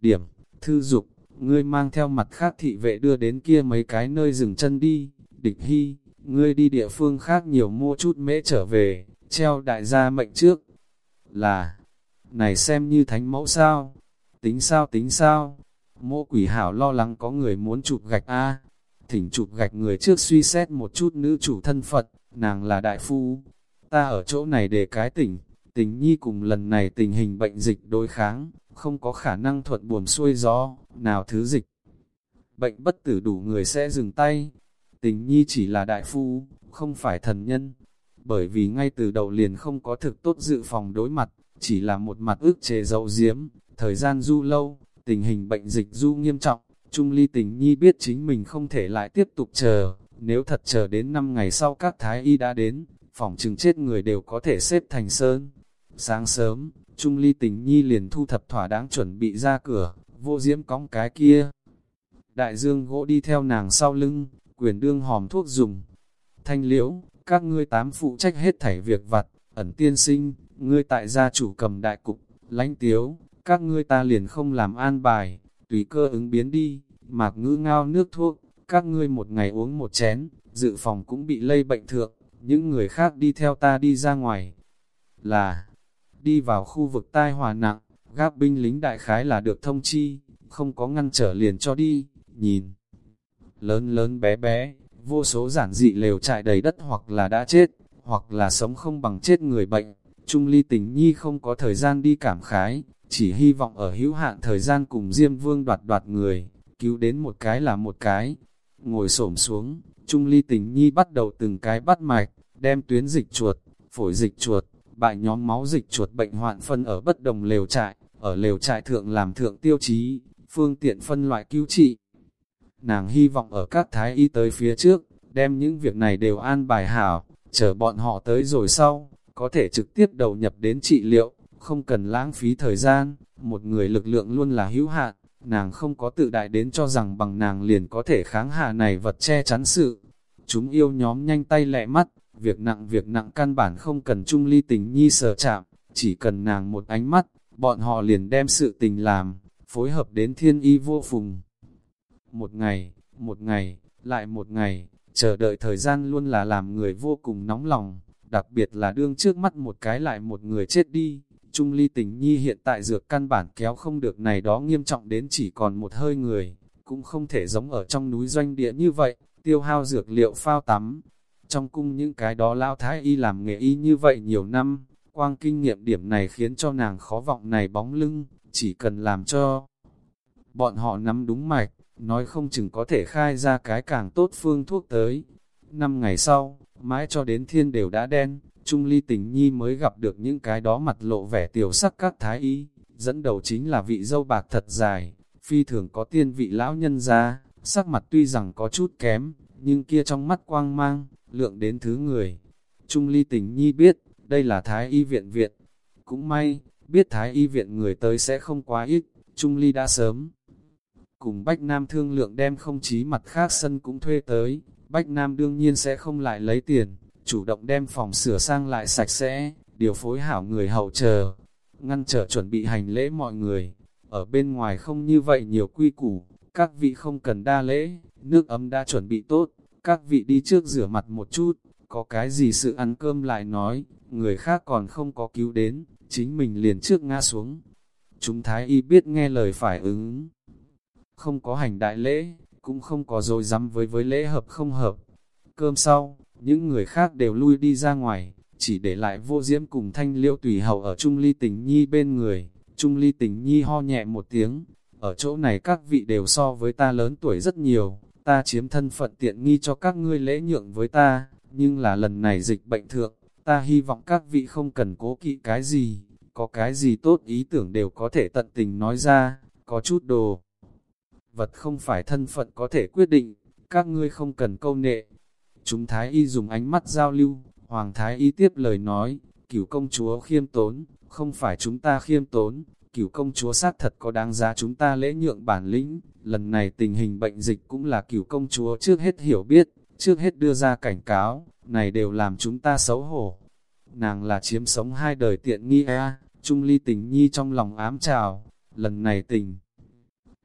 Điểm, thư dục, ngươi mang theo mặt khác thị vệ đưa đến kia mấy cái nơi dừng chân đi, địch hy, ngươi đi địa phương khác nhiều mua chút mễ trở về, treo đại gia mệnh trước. Là, này xem như thánh mẫu sao, tính sao tính sao, mô quỷ hảo lo lắng có người muốn chụp gạch A, thỉnh chụp gạch người trước suy xét một chút nữ chủ thân Phật, nàng là đại phu, ta ở chỗ này để cái tỉnh, tình nhi cùng lần này tình hình bệnh dịch đối kháng, không có khả năng thuận buồm xuôi gió, nào thứ dịch. Bệnh bất tử đủ người sẽ dừng tay, tình nhi chỉ là đại phu, không phải thần nhân, bởi vì ngay từ đầu liền không có thực tốt dự phòng đối mặt, chỉ là một mặt ước chế dậu diếm, thời gian du lâu, tình hình bệnh dịch du nghiêm trọng, Trung ly tình nhi biết chính mình không thể lại tiếp tục chờ, nếu thật chờ đến 5 ngày sau các thái y đã đến, phòng chừng chết người đều có thể xếp thành sơn. Sáng sớm, Trung ly tình nhi liền thu thập thỏa đáng chuẩn bị ra cửa, vô diễm cóng cái kia. Đại dương gỗ đi theo nàng sau lưng, quyền đương hòm thuốc dùng. Thanh liễu, các ngươi tám phụ trách hết thảy việc vặt, ẩn tiên sinh, ngươi tại gia chủ cầm đại cục, lãnh tiếu, các ngươi ta liền không làm an bài, tùy cơ ứng biến đi, mạc ngữ ngao nước thuốc, các ngươi một ngày uống một chén, dự phòng cũng bị lây bệnh thượng, những người khác đi theo ta đi ra ngoài. Là, đi vào khu vực tai hòa nặng, gác binh lính đại khái là được thông chi, không có ngăn trở liền cho đi, nhìn. Lớn lớn bé bé, vô số giản dị lều trại đầy đất hoặc là đã chết, hoặc là sống không bằng chết người bệnh. Trung ly tình nhi không có thời gian đi cảm khái, chỉ hy vọng ở hữu hạn thời gian cùng Diêm Vương đoạt đoạt người, cứu đến một cái là một cái. Ngồi xổm xuống, Trung ly tình nhi bắt đầu từng cái bắt mạch, đem tuyến dịch chuột, phổi dịch chuột, bại nhóm máu dịch chuột bệnh hoạn phân ở bất đồng lều trại, ở lều trại thượng làm thượng tiêu chí, phương tiện phân loại cứu trị. Nàng hy vọng ở các thái y tới phía trước, đem những việc này đều an bài hảo, chờ bọn họ tới rồi sau, có thể trực tiếp đầu nhập đến trị liệu, không cần lãng phí thời gian, một người lực lượng luôn là hữu hạn, nàng không có tự đại đến cho rằng bằng nàng liền có thể kháng hạ này vật che chắn sự. Chúng yêu nhóm nhanh tay lẹ mắt, việc nặng việc nặng căn bản không cần chung ly tình nhi sở chạm, chỉ cần nàng một ánh mắt, bọn họ liền đem sự tình làm, phối hợp đến thiên y vô phùng. Một ngày, một ngày, lại một ngày, chờ đợi thời gian luôn là làm người vô cùng nóng lòng, đặc biệt là đương trước mắt một cái lại một người chết đi. Trung ly tình nhi hiện tại dược căn bản kéo không được này đó nghiêm trọng đến chỉ còn một hơi người, cũng không thể giống ở trong núi doanh địa như vậy, tiêu hao dược liệu phao tắm. Trong cung những cái đó lão thái y làm nghề y như vậy nhiều năm, quang kinh nghiệm điểm này khiến cho nàng khó vọng này bóng lưng, chỉ cần làm cho bọn họ nắm đúng mạch, nói không chừng có thể khai ra cái càng tốt phương thuốc tới. Năm ngày sau, mãi cho đến thiên đều đã đen, Trung ly tình nhi mới gặp được những cái đó mặt lộ vẻ tiểu sắc các thái y, dẫn đầu chính là vị dâu bạc thật dài, phi thường có tiên vị lão nhân ra, sắc mặt tuy rằng có chút kém, nhưng kia trong mắt quang mang, lượng đến thứ người. Trung ly tình nhi biết, đây là thái y viện viện. Cũng may, biết thái y viện người tới sẽ không quá ít, Trung ly đã sớm. Cùng Bách Nam thương lượng đem không chí mặt khác sân cũng thuê tới, Bách Nam đương nhiên sẽ không lại lấy tiền, chủ động đem phòng sửa sang lại sạch sẽ, điều phối hảo người hậu chờ, ngăn trở chuẩn bị hành lễ mọi người. Ở bên ngoài không như vậy nhiều quy củ, các vị không cần đa lễ, nước ấm đã chuẩn bị tốt, các vị đi trước rửa mặt một chút, có cái gì sự ăn cơm lại nói, người khác còn không có cứu đến, chính mình liền trước ngã xuống. Chúng thái y biết nghe lời phải ứng, không có hành đại lễ, cũng không có dối dám với với lễ hợp không hợp. Cơm sau, những người khác đều lui đi ra ngoài, chỉ để lại vô diễm cùng thanh liễu tùy hậu ở trung ly tình nhi bên người. Trung ly tình nhi ho nhẹ một tiếng, ở chỗ này các vị đều so với ta lớn tuổi rất nhiều, ta chiếm thân phận tiện nghi cho các ngươi lễ nhượng với ta, nhưng là lần này dịch bệnh thượng, ta hy vọng các vị không cần cố kỵ cái gì, có cái gì tốt ý tưởng đều có thể tận tình nói ra, có chút đồ. Vật không phải thân phận có thể quyết định, các ngươi không cần câu nệ. Chúng Thái Y dùng ánh mắt giao lưu, Hoàng Thái Y tiếp lời nói, cửu công chúa khiêm tốn, không phải chúng ta khiêm tốn, cửu công chúa xác thật có đáng giá chúng ta lễ nhượng bản lĩnh, lần này tình hình bệnh dịch cũng là cửu công chúa trước hết hiểu biết, trước hết đưa ra cảnh cáo, này đều làm chúng ta xấu hổ. Nàng là chiếm sống hai đời tiện nghi a Trung ly tình nhi trong lòng ám trào, lần này tình.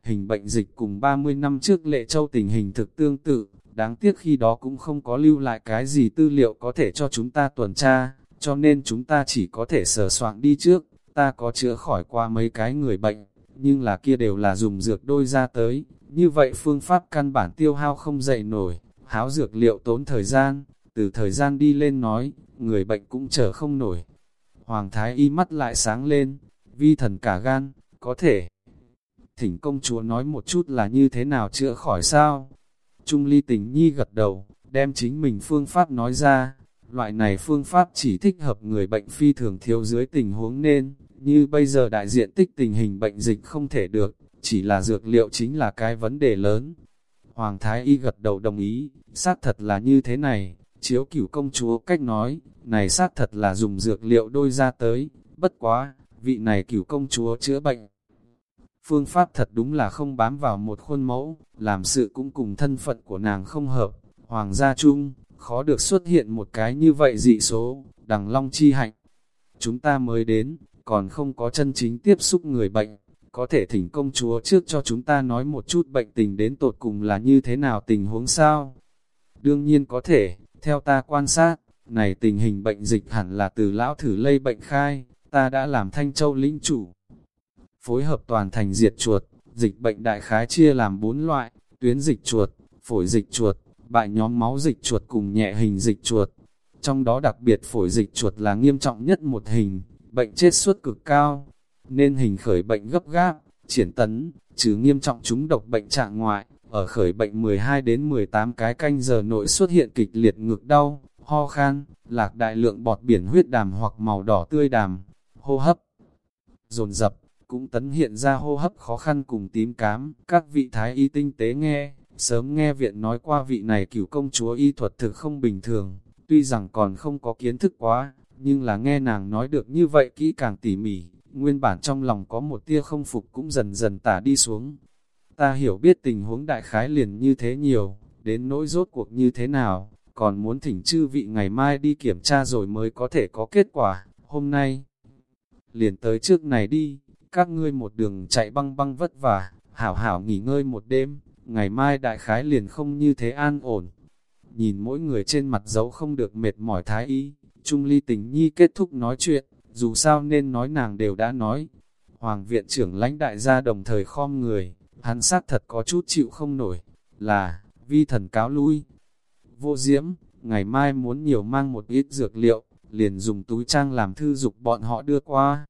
Hình bệnh dịch cùng 30 năm trước lệ châu tình hình thực tương tự, đáng tiếc khi đó cũng không có lưu lại cái gì tư liệu có thể cho chúng ta tuần tra, cho nên chúng ta chỉ có thể sờ soạn đi trước, ta có chữa khỏi qua mấy cái người bệnh, nhưng là kia đều là dùng dược đôi ra tới, như vậy phương pháp căn bản tiêu hao không dậy nổi, háo dược liệu tốn thời gian, từ thời gian đi lên nói, người bệnh cũng chờ không nổi. Hoàng Thái y mắt lại sáng lên, vi thần cả gan, có thể. Thỉnh công chúa nói một chút là như thế nào chữa khỏi sao? Trung ly tình nhi gật đầu, đem chính mình phương pháp nói ra. Loại này phương pháp chỉ thích hợp người bệnh phi thường thiếu dưới tình huống nên, như bây giờ đại diện tích tình hình bệnh dịch không thể được, chỉ là dược liệu chính là cái vấn đề lớn. Hoàng Thái Y gật đầu đồng ý, xác thật là như thế này, chiếu cửu công chúa cách nói, này xác thật là dùng dược liệu đôi ra tới, bất quá, vị này cửu công chúa chữa bệnh. Phương pháp thật đúng là không bám vào một khuôn mẫu, làm sự cũng cùng thân phận của nàng không hợp, hoàng gia chung, khó được xuất hiện một cái như vậy dị số, đằng long chi hạnh. Chúng ta mới đến, còn không có chân chính tiếp xúc người bệnh, có thể thỉnh công chúa trước cho chúng ta nói một chút bệnh tình đến tột cùng là như thế nào tình huống sao? Đương nhiên có thể, theo ta quan sát, này tình hình bệnh dịch hẳn là từ lão thử lây bệnh khai, ta đã làm thanh châu lĩnh chủ. Phối hợp toàn thành diệt chuột, dịch bệnh đại khái chia làm bốn loại, tuyến dịch chuột, phổi dịch chuột, bại nhóm máu dịch chuột cùng nhẹ hình dịch chuột. Trong đó đặc biệt phổi dịch chuột là nghiêm trọng nhất một hình, bệnh chết suất cực cao, nên hình khởi bệnh gấp gáp, triển tấn, trừ nghiêm trọng chúng độc bệnh trạng ngoại, ở khởi bệnh 12 đến 18 cái canh giờ nội xuất hiện kịch liệt ngực đau, ho khan, lạc đại lượng bọt biển huyết đàm hoặc màu đỏ tươi đàm, hô hấp, dồn dập cũng tấn hiện ra hô hấp khó khăn cùng tím cám. Các vị thái y tinh tế nghe, sớm nghe viện nói qua vị này cửu công chúa y thuật thực không bình thường, tuy rằng còn không có kiến thức quá, nhưng là nghe nàng nói được như vậy kỹ càng tỉ mỉ, nguyên bản trong lòng có một tia không phục cũng dần dần tả đi xuống. Ta hiểu biết tình huống đại khái liền như thế nhiều, đến nỗi rốt cuộc như thế nào, còn muốn thỉnh chư vị ngày mai đi kiểm tra rồi mới có thể có kết quả, hôm nay. Liền tới trước này đi, các ngươi một đường chạy băng băng vất vả, hảo hảo nghỉ ngơi một đêm, ngày mai đại khái liền không như thế an ổn. Nhìn mỗi người trên mặt dấu không được mệt mỏi thái y, Trung ly tình nhi kết thúc nói chuyện, dù sao nên nói nàng đều đã nói. Hoàng viện trưởng lãnh đại gia đồng thời khom người, hắn sát thật có chút chịu không nổi, là, vi thần cáo lui. Vô diễm, ngày mai muốn nhiều mang một ít dược liệu, liền dùng túi trang làm thư dục bọn họ đưa qua.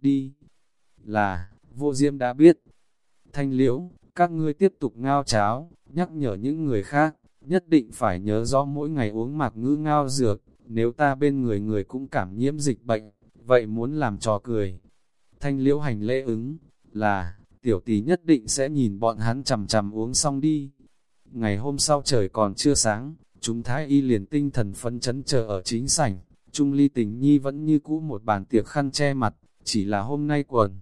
Đi, là, vô diễm đã biết. Thanh liễu, các ngươi tiếp tục ngao cháo, nhắc nhở những người khác, nhất định phải nhớ rõ mỗi ngày uống mạc ngữ ngao dược, nếu ta bên người người cũng cảm nhiễm dịch bệnh, vậy muốn làm trò cười. Thanh liễu hành lễ ứng, là, tiểu tỷ nhất định sẽ nhìn bọn hắn chầm chầm uống xong đi. Ngày hôm sau trời còn chưa sáng, chúng thái y liền tinh thần phấn chấn chờ ở chính sảnh, Trung ly tình nhi vẫn như cũ một bàn tiệc khăn che mặt, chỉ là hôm nay quần.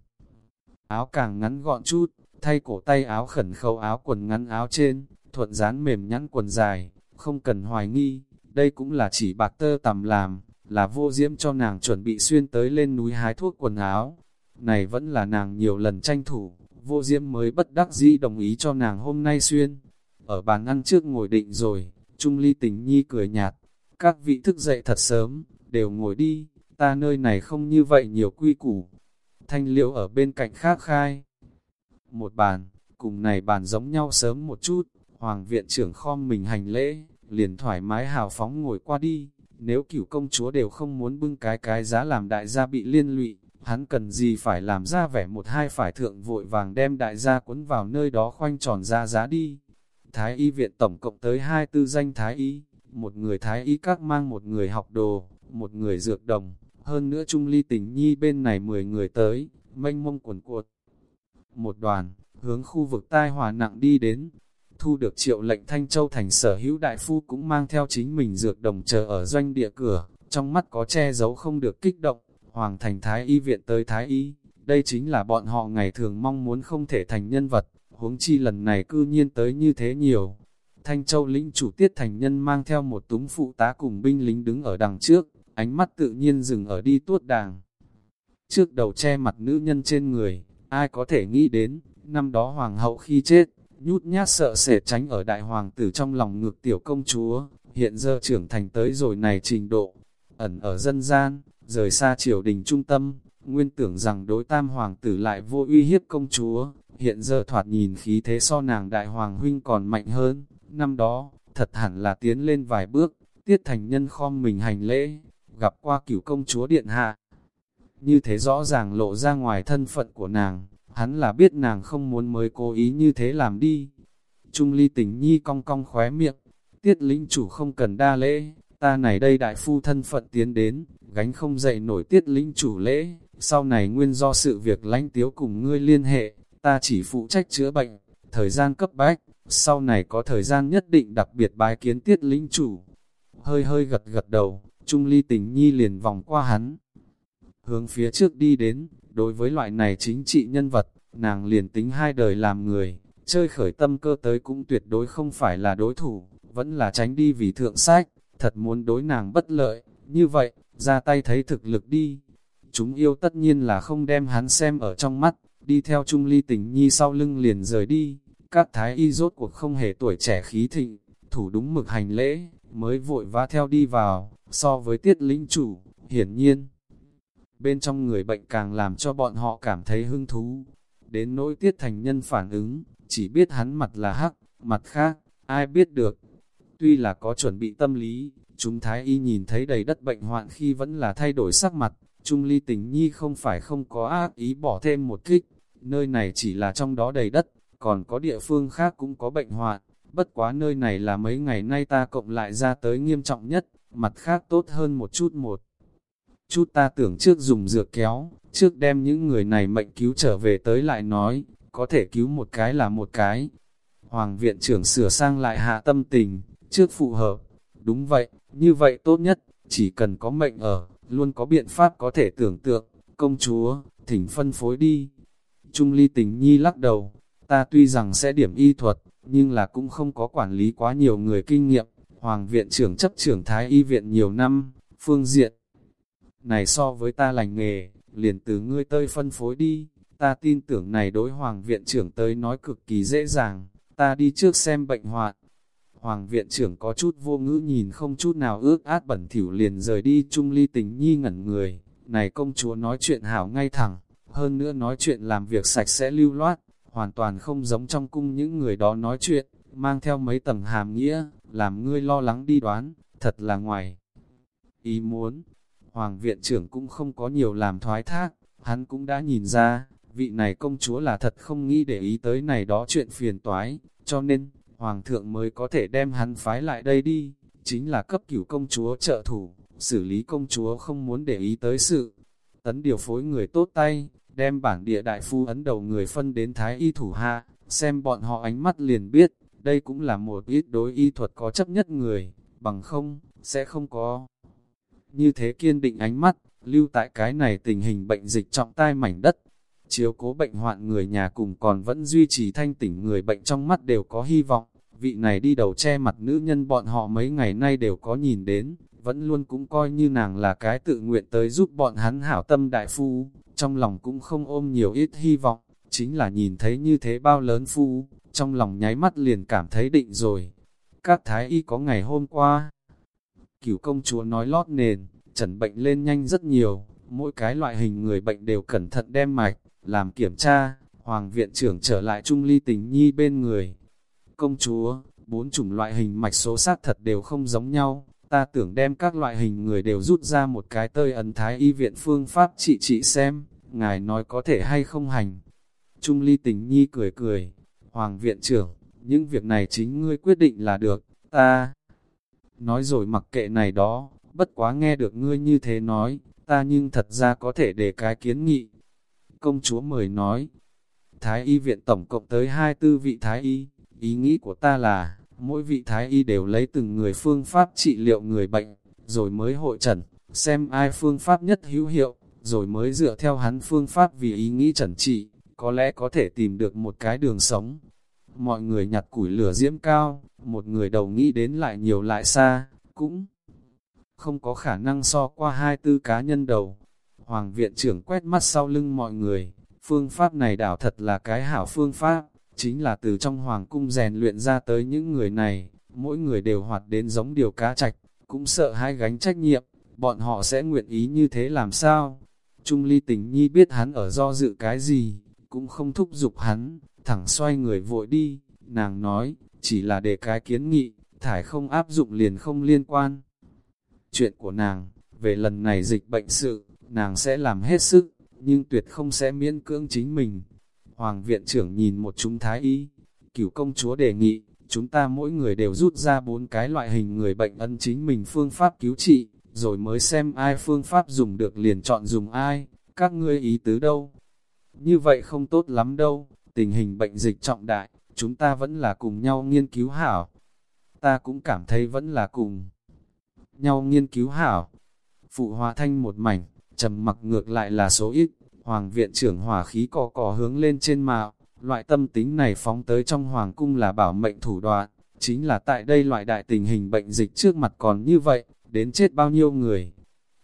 Áo càng ngắn gọn chút, thay cổ tay áo khẩn khâu áo quần ngắn áo trên, thuận dán mềm nhắn quần dài, không cần hoài nghi, đây cũng là chỉ bạc tơ tầm làm, là vô diễm cho nàng chuẩn bị xuyên tới lên núi hái thuốc quần áo. Này vẫn là nàng nhiều lần tranh thủ, vô diễm mới bất đắc dĩ đồng ý cho nàng hôm nay xuyên. Ở bàn ăn trước ngồi định rồi, Trung Ly tình nhi cười nhạt, các vị thức dậy thật sớm, đều ngồi đi, ta nơi này không như vậy nhiều quy củ. Thanh liễu ở bên cạnh khác khai. Một bàn, cùng này bàn giống nhau sớm một chút, Hoàng viện trưởng khom mình hành lễ, liền thoải mái hào phóng ngồi qua đi. Nếu cửu công chúa đều không muốn bưng cái cái giá làm đại gia bị liên lụy, hắn cần gì phải làm ra vẻ một hai phải thượng vội vàng đem đại gia cuốn vào nơi đó khoanh tròn ra giá đi. Thái y viện tổng cộng tới hai tư danh thái y, một người thái y các mang một người học đồ, một người dược đồng, hơn nữa Trung Ly Tình Nhi bên này 10 người tới, mênh mông quần cuột. Một đoàn, hướng khu vực tai hòa nặng đi đến, thu được triệu lệnh Thanh Châu thành sở hữu đại phu cũng mang theo chính mình dược đồng chờ ở doanh địa cửa, trong mắt có che giấu không được kích động, hoàng thành thái y viện tới thái y, đây chính là bọn họ ngày thường mong muốn không thể thành nhân vật, huống chi lần này cư nhiên tới như thế nhiều. Thanh Châu lĩnh chủ tiết thành nhân mang theo một túng phụ tá cùng binh lính đứng ở đằng trước, ánh mắt tự nhiên dừng ở đi tuốt đàng. Trước đầu che mặt nữ nhân trên người, ai có thể nghĩ đến, năm đó hoàng hậu khi chết, nhút nhát sợ sệt tránh ở đại hoàng tử trong lòng ngược tiểu công chúa, hiện giờ trưởng thành tới rồi này trình độ, ẩn ở dân gian, rời xa triều đình trung tâm, nguyên tưởng rằng đối tam hoàng tử lại vô uy hiếp công chúa, hiện giờ thoạt nhìn khí thế so nàng đại hoàng huynh còn mạnh hơn, năm đó, thật hẳn là tiến lên vài bước, tiết thành nhân khom mình hành lễ, gặp qua cửu công chúa điện hạ. Như thế rõ ràng lộ ra ngoài thân phận của nàng, hắn là biết nàng không muốn mới cố ý như thế làm đi. Trung ly tình nhi cong cong khóe miệng, tiết lĩnh chủ không cần đa lễ, ta này đây đại phu thân phận tiến đến, gánh không dậy nổi tiết lĩnh chủ lễ, sau này nguyên do sự việc lãnh tiếu cùng ngươi liên hệ, ta chỉ phụ trách chữa bệnh, thời gian cấp bách, sau này có thời gian nhất định đặc biệt bái kiến tiết lĩnh chủ. Hơi hơi gật gật đầu, Trung ly tình nhi liền vòng qua hắn. Hướng phía trước đi đến, đối với loại này chính trị nhân vật, nàng liền tính hai đời làm người, chơi khởi tâm cơ tới cũng tuyệt đối không phải là đối thủ, vẫn là tránh đi vì thượng sách, thật muốn đối nàng bất lợi, như vậy, ra tay thấy thực lực đi. Chúng yêu tất nhiên là không đem hắn xem ở trong mắt, đi theo Trung Ly tình nhi sau lưng liền rời đi, các thái y rốt cuộc không hề tuổi trẻ khí thịnh, thủ đúng mực hành lễ, mới vội vã theo đi vào, so với tiết lĩnh chủ, hiển nhiên. Bên trong người bệnh càng làm cho bọn họ cảm thấy hứng thú. Đến nỗi tiết thành nhân phản ứng, chỉ biết hắn mặt là hắc, mặt khác, ai biết được. Tuy là có chuẩn bị tâm lý, chúng thái y nhìn thấy đầy đất bệnh hoạn khi vẫn là thay đổi sắc mặt, Trung ly tình nhi không phải không có ác ý bỏ thêm một kích, nơi này chỉ là trong đó đầy đất, còn có địa phương khác cũng có bệnh hoạn, bất quá nơi này là mấy ngày nay ta cộng lại ra tới nghiêm trọng nhất, mặt khác tốt hơn một chút một. Chút ta tưởng trước dùng dược kéo, trước đem những người này mệnh cứu trở về tới lại nói, có thể cứu một cái là một cái. Hoàng viện trưởng sửa sang lại hạ tâm tình, trước phụ hợp. Đúng vậy, như vậy tốt nhất, chỉ cần có mệnh ở, luôn có biện pháp có thể tưởng tượng. Công chúa, thỉnh phân phối đi. Trung ly tình nhi lắc đầu, ta tuy rằng sẽ điểm y thuật, nhưng là cũng không có quản lý quá nhiều người kinh nghiệm. Hoàng viện trưởng chấp trưởng thái y viện nhiều năm, phương diện. Này so với ta lành nghề, liền từ ngươi tơi phân phối đi, ta tin tưởng này đối hoàng viện trưởng tới nói cực kỳ dễ dàng, ta đi trước xem bệnh hoạn. Hoàng viện trưởng có chút vô ngữ nhìn không chút nào ước át bẩn thỉu liền rời đi trung ly tình nhi ngẩn người, này công chúa nói chuyện hảo ngay thẳng, hơn nữa nói chuyện làm việc sạch sẽ lưu loát, hoàn toàn không giống trong cung những người đó nói chuyện, mang theo mấy tầng hàm nghĩa, làm ngươi lo lắng đi đoán, thật là ngoài. Ý muốn, Hoàng viện trưởng cũng không có nhiều làm thoái thác, hắn cũng đã nhìn ra, vị này công chúa là thật không nghĩ để ý tới này đó chuyện phiền toái, cho nên, Hoàng thượng mới có thể đem hắn phái lại đây đi, chính là cấp cửu công chúa trợ thủ, xử lý công chúa không muốn để ý tới sự. Tấn điều phối người tốt tay, đem bản địa đại phu ấn đầu người phân đến thái y thủ hạ, xem bọn họ ánh mắt liền biết, đây cũng là một ít đối y thuật có chấp nhất người, bằng không, sẽ không có. Như thế kiên định ánh mắt, lưu tại cái này tình hình bệnh dịch trọng tai mảnh đất. Chiếu cố bệnh hoạn người nhà cùng còn vẫn duy trì thanh tỉnh người bệnh trong mắt đều có hy vọng. Vị này đi đầu che mặt nữ nhân bọn họ mấy ngày nay đều có nhìn đến, vẫn luôn cũng coi như nàng là cái tự nguyện tới giúp bọn hắn hảo tâm đại phu, trong lòng cũng không ôm nhiều ít hy vọng, chính là nhìn thấy như thế bao lớn phu, trong lòng nháy mắt liền cảm thấy định rồi. Các thái y có ngày hôm qua, cửu công chúa nói lót nền, trần bệnh lên nhanh rất nhiều, mỗi cái loại hình người bệnh đều cẩn thận đem mạch, làm kiểm tra, hoàng viện trưởng trở lại trung ly tình nhi bên người. Công chúa, bốn chủng loại hình mạch số sát thật đều không giống nhau, ta tưởng đem các loại hình người đều rút ra một cái tơi ấn thái y viện phương pháp trị trị xem, ngài nói có thể hay không hành. Trung ly tình nhi cười cười, Hoàng viện trưởng, những việc này chính ngươi quyết định là được, ta. Nói rồi mặc kệ này đó, bất quá nghe được ngươi như thế nói, ta nhưng thật ra có thể để cái kiến nghị. Công chúa mời nói, Thái y viện tổng cộng tới hai tư vị Thái y, ý nghĩ của ta là, mỗi vị Thái y đều lấy từng người phương pháp trị liệu người bệnh, rồi mới hội trần, xem ai phương pháp nhất hữu hiệu, rồi mới dựa theo hắn phương pháp vì ý nghĩ trần trị, có lẽ có thể tìm được một cái đường sống. Mọi người nhặt củi lửa diễm cao, một người đầu nghĩ đến lại nhiều lại xa, cũng không có khả năng so qua hai tư cá nhân đầu. Hoàng viện trưởng quét mắt sau lưng mọi người, phương pháp này đảo thật là cái hảo phương pháp, chính là từ trong hoàng cung rèn luyện ra tới những người này, mỗi người đều hoạt đến giống điều cá trạch, cũng sợ hai gánh trách nhiệm, bọn họ sẽ nguyện ý như thế làm sao? Trung ly tình nhi biết hắn ở do dự cái gì, cũng không thúc giục hắn, thẳng xoay người vội đi, nàng nói, chỉ là để cái kiến nghị, thải không áp dụng liền không liên quan. Chuyện của nàng, về lần này dịch bệnh sự, nàng sẽ làm hết sức, nhưng tuyệt không sẽ miễn cưỡng chính mình. Hoàng viện trưởng nhìn một chúng thái y, cửu công chúa đề nghị, chúng ta mỗi người đều rút ra bốn cái loại hình người bệnh ân chính mình phương pháp cứu trị, rồi mới xem ai phương pháp dùng được liền chọn dùng ai, các ngươi ý tứ đâu. Như vậy không tốt lắm đâu, tình hình bệnh dịch trọng đại, chúng ta vẫn là cùng nhau nghiên cứu hảo. Ta cũng cảm thấy vẫn là cùng nhau nghiên cứu hảo. Phụ hòa thanh một mảnh, trầm mặc ngược lại là số ít, hoàng viện trưởng hỏa khí cò cò hướng lên trên mạo, loại tâm tính này phóng tới trong hoàng cung là bảo mệnh thủ đoạn, chính là tại đây loại đại tình hình bệnh dịch trước mặt còn như vậy, đến chết bao nhiêu người.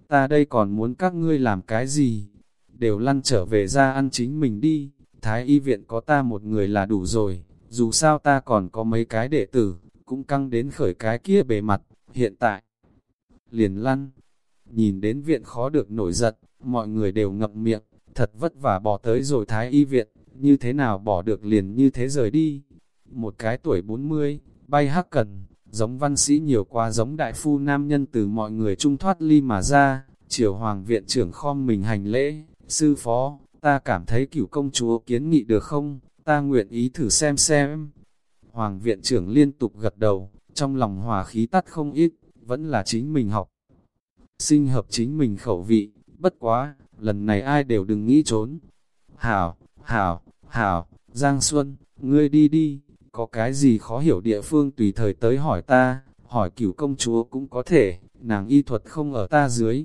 Ta đây còn muốn các ngươi làm cái gì? Đều lăn trở về ra ăn chính mình đi, thái y viện có ta một người là đủ rồi, dù sao ta còn có mấy cái đệ tử, cũng căng đến khởi cái kia bề mặt, hiện tại. Liền lăn, nhìn đến viện khó được nổi giận, mọi người đều ngậm miệng, thật vất vả bỏ tới rồi thái y viện, như thế nào bỏ được liền như thế rời đi. Một cái tuổi 40, bay hắc cần, giống văn sĩ nhiều qua giống đại phu nam nhân từ mọi người trung thoát ly mà ra, triều hoàng viện trưởng khom mình hành lễ, sư phó, ta cảm thấy cửu công chúa kiến nghị được không, ta nguyện ý thử xem xem. Hoàng viện trưởng liên tục gật đầu, trong lòng hòa khí tắt không ít, vẫn là chính mình học. Sinh hợp chính mình khẩu vị, bất quá, lần này ai đều đừng nghĩ trốn. Hảo, hảo, hảo, Giang Xuân, ngươi đi đi, có cái gì khó hiểu địa phương tùy thời tới hỏi ta, hỏi cửu công chúa cũng có thể, nàng y thuật không ở ta dưới.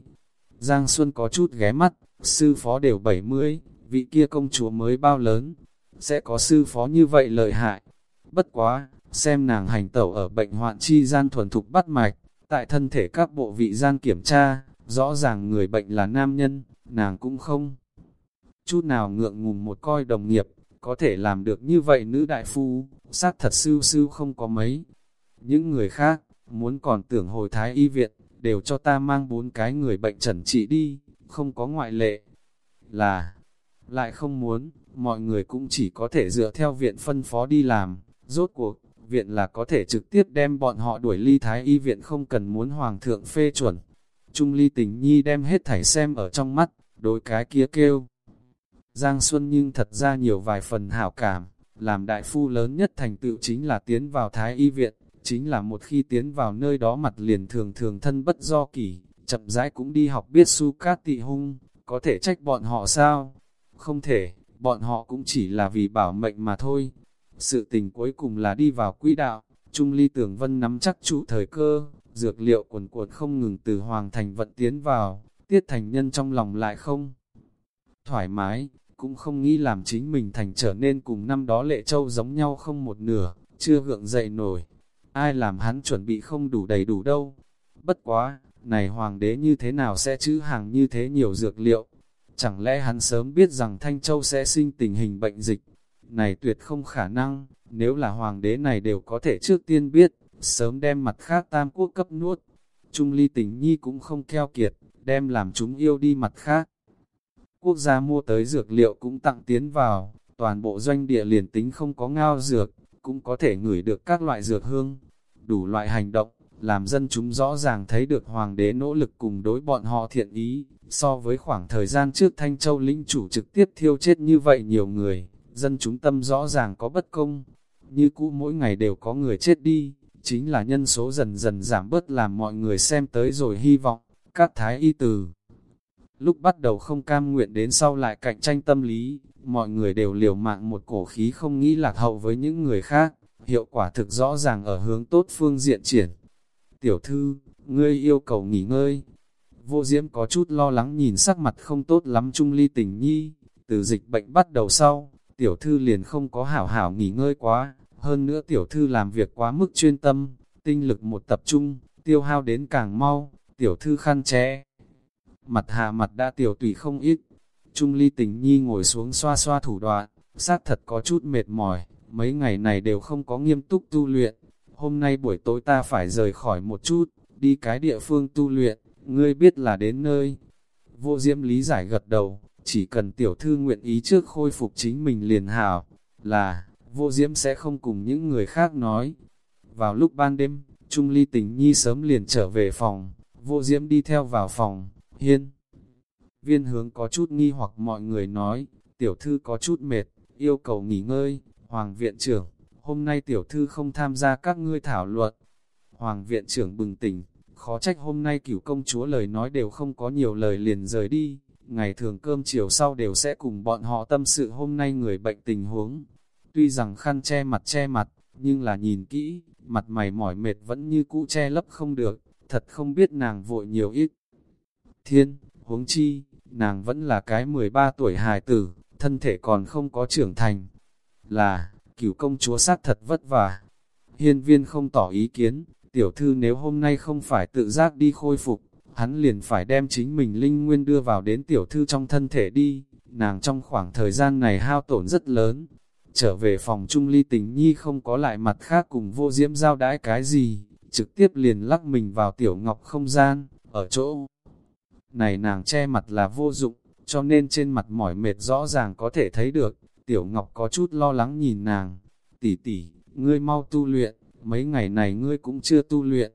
Giang Xuân có chút ghé mắt, sư phó đều 70, vị kia công chúa mới bao lớn, sẽ có sư phó như vậy lợi hại. Bất quá, xem nàng hành tẩu ở bệnh hoạn chi gian thuần thục bắt mạch, tại thân thể các bộ vị gian kiểm tra, rõ ràng người bệnh là nam nhân, nàng cũng không. Chút nào ngượng ngùng một coi đồng nghiệp, có thể làm được như vậy nữ đại phu, xác thật sư sư không có mấy. Những người khác, muốn còn tưởng hồi thái y viện, đều cho ta mang bốn cái người bệnh trần trị đi, không có ngoại lệ. Là, lại không muốn, mọi người cũng chỉ có thể dựa theo viện phân phó đi làm, rốt cuộc, viện là có thể trực tiếp đem bọn họ đuổi ly thái y viện không cần muốn hoàng thượng phê chuẩn. Trung ly tình nhi đem hết thảy xem ở trong mắt, đối cái kia kêu. Giang Xuân nhưng thật ra nhiều vài phần hảo cảm, làm đại phu lớn nhất thành tựu chính là tiến vào thái y viện, chính là một khi tiến vào nơi đó mặt liền thường thường thân bất do kỷ, chậm rãi cũng đi học biết su cát tị hung, có thể trách bọn họ sao? Không thể, bọn họ cũng chỉ là vì bảo mệnh mà thôi. Sự tình cuối cùng là đi vào quỹ đạo, Trung Ly Tưởng Vân nắm chắc trụ thời cơ, dược liệu quần cuộn không ngừng từ Hoàng Thành vận tiến vào, tiết thành nhân trong lòng lại không thoải mái, cũng không nghĩ làm chính mình thành trở nên cùng năm đó lệ châu giống nhau không một nửa, chưa gượng dậy nổi. Ai làm hắn chuẩn bị không đủ đầy đủ đâu. Bất quá, này hoàng đế như thế nào sẽ chữ hàng như thế nhiều dược liệu? Chẳng lẽ hắn sớm biết rằng Thanh Châu sẽ sinh tình hình bệnh dịch? Này tuyệt không khả năng, nếu là hoàng đế này đều có thể trước tiên biết, sớm đem mặt khác tam quốc cấp nuốt. Trung ly tình nhi cũng không keo kiệt, đem làm chúng yêu đi mặt khác. Quốc gia mua tới dược liệu cũng tặng tiến vào, toàn bộ doanh địa liền tính không có ngao dược, cũng có thể ngửi được các loại dược hương. Đủ loại hành động, làm dân chúng rõ ràng thấy được hoàng đế nỗ lực cùng đối bọn họ thiện ý, So với khoảng thời gian trước Thanh Châu lĩnh chủ trực tiếp thiêu chết như vậy nhiều người, dân chúng tâm rõ ràng có bất công. Như cũ mỗi ngày đều có người chết đi, chính là nhân số dần dần giảm bớt làm mọi người xem tới rồi hy vọng, các thái y từ. Lúc bắt đầu không cam nguyện đến sau lại cạnh tranh tâm lý, mọi người đều liều mạng một cổ khí không nghĩ lạc hậu với những người khác, hiệu quả thực rõ ràng ở hướng tốt phương diện triển. Tiểu thư, ngươi yêu cầu nghỉ ngơi. Vô diễm có chút lo lắng nhìn sắc mặt không tốt lắm Trung Ly tình nhi, từ dịch bệnh bắt đầu sau, tiểu thư liền không có hảo hảo nghỉ ngơi quá, hơn nữa tiểu thư làm việc quá mức chuyên tâm, tinh lực một tập trung, tiêu hao đến càng mau, tiểu thư khăn che. Mặt hạ mặt đã tiểu tùy không ít, Trung ly tình nhi ngồi xuống xoa xoa thủ đoạn, sát thật có chút mệt mỏi, mấy ngày này đều không có nghiêm túc tu luyện. Hôm nay buổi tối ta phải rời khỏi một chút, đi cái địa phương tu luyện, ngươi biết là đến nơi. Vô diễm lý giải gật đầu, chỉ cần tiểu thư nguyện ý trước khôi phục chính mình liền hảo, là, vô diễm sẽ không cùng những người khác nói. Vào lúc ban đêm, Trung ly tình nhi sớm liền trở về phòng, vô diễm đi theo vào phòng, hiên. Viên hướng có chút nghi hoặc mọi người nói, tiểu thư có chút mệt, yêu cầu nghỉ ngơi, Hoàng viện trưởng, hôm nay tiểu thư không tham gia các ngươi thảo luận. Hoàng viện trưởng bừng tỉnh, khó trách hôm nay cửu công chúa lời nói đều không có nhiều lời liền rời đi, ngày thường cơm chiều sau đều sẽ cùng bọn họ tâm sự hôm nay người bệnh tình huống. Tuy rằng khăn che mặt che mặt, nhưng là nhìn kỹ, mặt mày mỏi mệt vẫn như cũ che lấp không được, thật không biết nàng vội nhiều ít. Thiên, huống chi, nàng vẫn là cái 13 tuổi hài tử, thân thể còn không có trưởng thành. Là, cửu công chúa sát thật vất vả. Hiên viên không tỏ ý kiến, tiểu thư nếu hôm nay không phải tự giác đi khôi phục, hắn liền phải đem chính mình linh nguyên đưa vào đến tiểu thư trong thân thể đi. Nàng trong khoảng thời gian này hao tổn rất lớn. Trở về phòng trung ly tình nhi không có lại mặt khác cùng vô diễm giao đãi cái gì, trực tiếp liền lắc mình vào tiểu ngọc không gian, ở chỗ này nàng che mặt là vô dụng, cho nên trên mặt mỏi mệt rõ ràng có thể thấy được, tiểu ngọc có chút lo lắng nhìn nàng, tỷ tỷ, ngươi mau tu luyện, mấy ngày này ngươi cũng chưa tu luyện.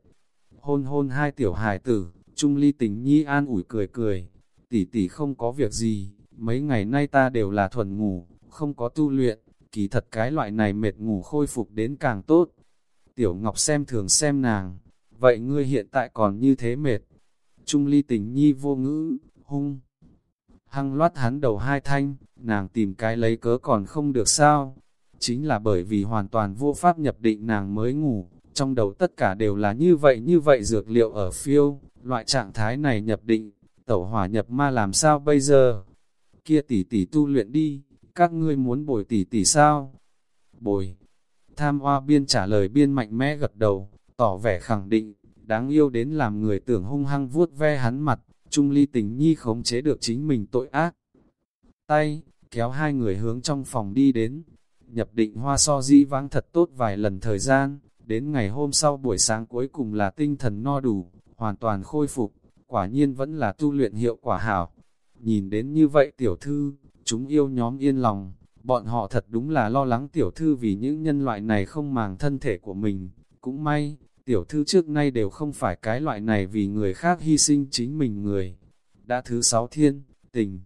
Hôn hôn hai tiểu hài tử, Trung ly tình nhi an ủi cười cười, tỷ tỷ không có việc gì, mấy ngày nay ta đều là thuần ngủ, không có tu luyện, kỳ thật cái loại này mệt ngủ khôi phục đến càng tốt. Tiểu Ngọc xem thường xem nàng, vậy ngươi hiện tại còn như thế mệt, Trung ly tình nhi vô ngữ, hung. Hăng loát hắn đầu hai thanh, nàng tìm cái lấy cớ còn không được sao. Chính là bởi vì hoàn toàn vô pháp nhập định nàng mới ngủ, trong đầu tất cả đều là như vậy như vậy dược liệu ở phiêu, loại trạng thái này nhập định, tẩu hỏa nhập ma làm sao bây giờ? Kia tỷ tỷ tu luyện đi, các ngươi muốn bồi tỷ tỷ sao? Bồi. Tham hoa biên trả lời biên mạnh mẽ gật đầu, tỏ vẻ khẳng định, đáng yêu đến làm người tưởng hung hăng vuốt ve hắn mặt, Trung Ly tình nhi khống chế được chính mình tội ác. Tay, kéo hai người hướng trong phòng đi đến, nhập định hoa so di vãng thật tốt vài lần thời gian, đến ngày hôm sau buổi sáng cuối cùng là tinh thần no đủ, hoàn toàn khôi phục, quả nhiên vẫn là tu luyện hiệu quả hảo. Nhìn đến như vậy tiểu thư, chúng yêu nhóm yên lòng, bọn họ thật đúng là lo lắng tiểu thư vì những nhân loại này không màng thân thể của mình, cũng may, Tiểu thư trước nay đều không phải cái loại này vì người khác hy sinh chính mình người. Đã thứ sáu thiên, tình.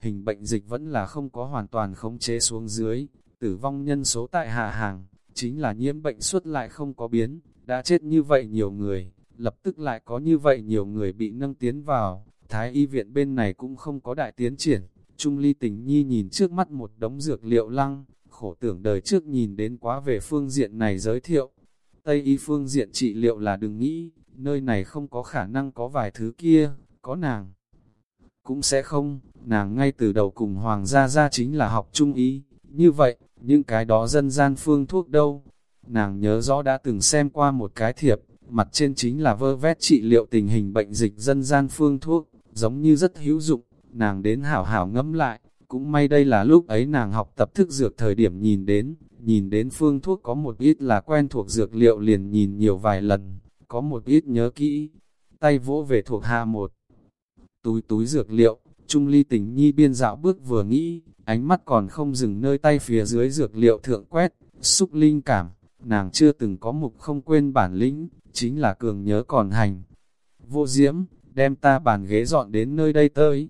Hình bệnh dịch vẫn là không có hoàn toàn khống chế xuống dưới, tử vong nhân số tại hạ hàng, chính là nhiễm bệnh suốt lại không có biến, đã chết như vậy nhiều người, lập tức lại có như vậy nhiều người bị nâng tiến vào, thái y viện bên này cũng không có đại tiến triển. Trung ly tình nhi nhìn trước mắt một đống dược liệu lăng, khổ tưởng đời trước nhìn đến quá về phương diện này giới thiệu, Tây y phương diện trị liệu là đừng nghĩ, nơi này không có khả năng có vài thứ kia, có nàng. Cũng sẽ không, nàng ngay từ đầu cùng Hoàng gia gia chính là học trung y, như vậy, những cái đó dân gian phương thuốc đâu. Nàng nhớ rõ đã từng xem qua một cái thiệp, mặt trên chính là vơ vét trị liệu tình hình bệnh dịch dân gian phương thuốc, giống như rất hữu dụng, nàng đến hảo hảo ngẫm lại, cũng may đây là lúc ấy nàng học tập thức dược thời điểm nhìn đến, nhìn đến phương thuốc có một ít là quen thuộc dược liệu liền nhìn nhiều vài lần, có một ít nhớ kỹ, tay vỗ về thuộc hạ một túi túi dược liệu, Trung ly tình nhi biên dạo bước vừa nghĩ, ánh mắt còn không dừng nơi tay phía dưới dược liệu thượng quét, xúc linh cảm, nàng chưa từng có mục không quên bản lĩnh, chính là cường nhớ còn hành. Vô diễm, đem ta bàn ghế dọn đến nơi đây tới.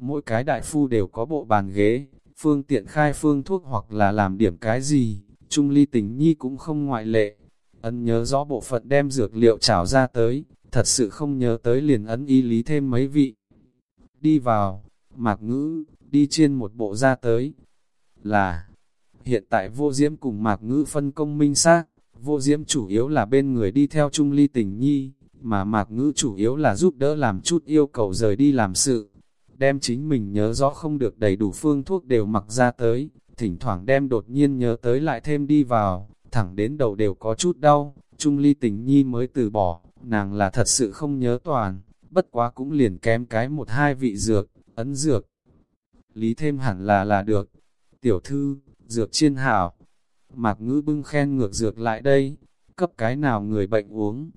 Mỗi cái đại phu đều có bộ bàn ghế, phương tiện khai phương thuốc hoặc là làm điểm cái gì, Trung ly tình nhi cũng không ngoại lệ. Ấn nhớ rõ bộ phận đem dược liệu trảo ra tới, thật sự không nhớ tới liền ấn y lý thêm mấy vị. Đi vào, mạc ngữ, đi chiên một bộ ra tới. Là, hiện tại vô diễm cùng mạc ngữ phân công minh xác vô diễm chủ yếu là bên người đi theo Trung ly tình nhi, mà mạc ngữ chủ yếu là giúp đỡ làm chút yêu cầu rời đi làm sự. Đem chính mình nhớ rõ không được đầy đủ phương thuốc đều mặc ra tới, thỉnh thoảng đem đột nhiên nhớ tới lại thêm đi vào, thẳng đến đầu đều có chút đau, Trung ly tình nhi mới từ bỏ, nàng là thật sự không nhớ toàn, bất quá cũng liền kém cái một hai vị dược, ấn dược. Lý thêm hẳn là là được. Tiểu thư, dược chiên hảo. Mạc ngữ bưng khen ngược dược lại đây, cấp cái nào người bệnh uống.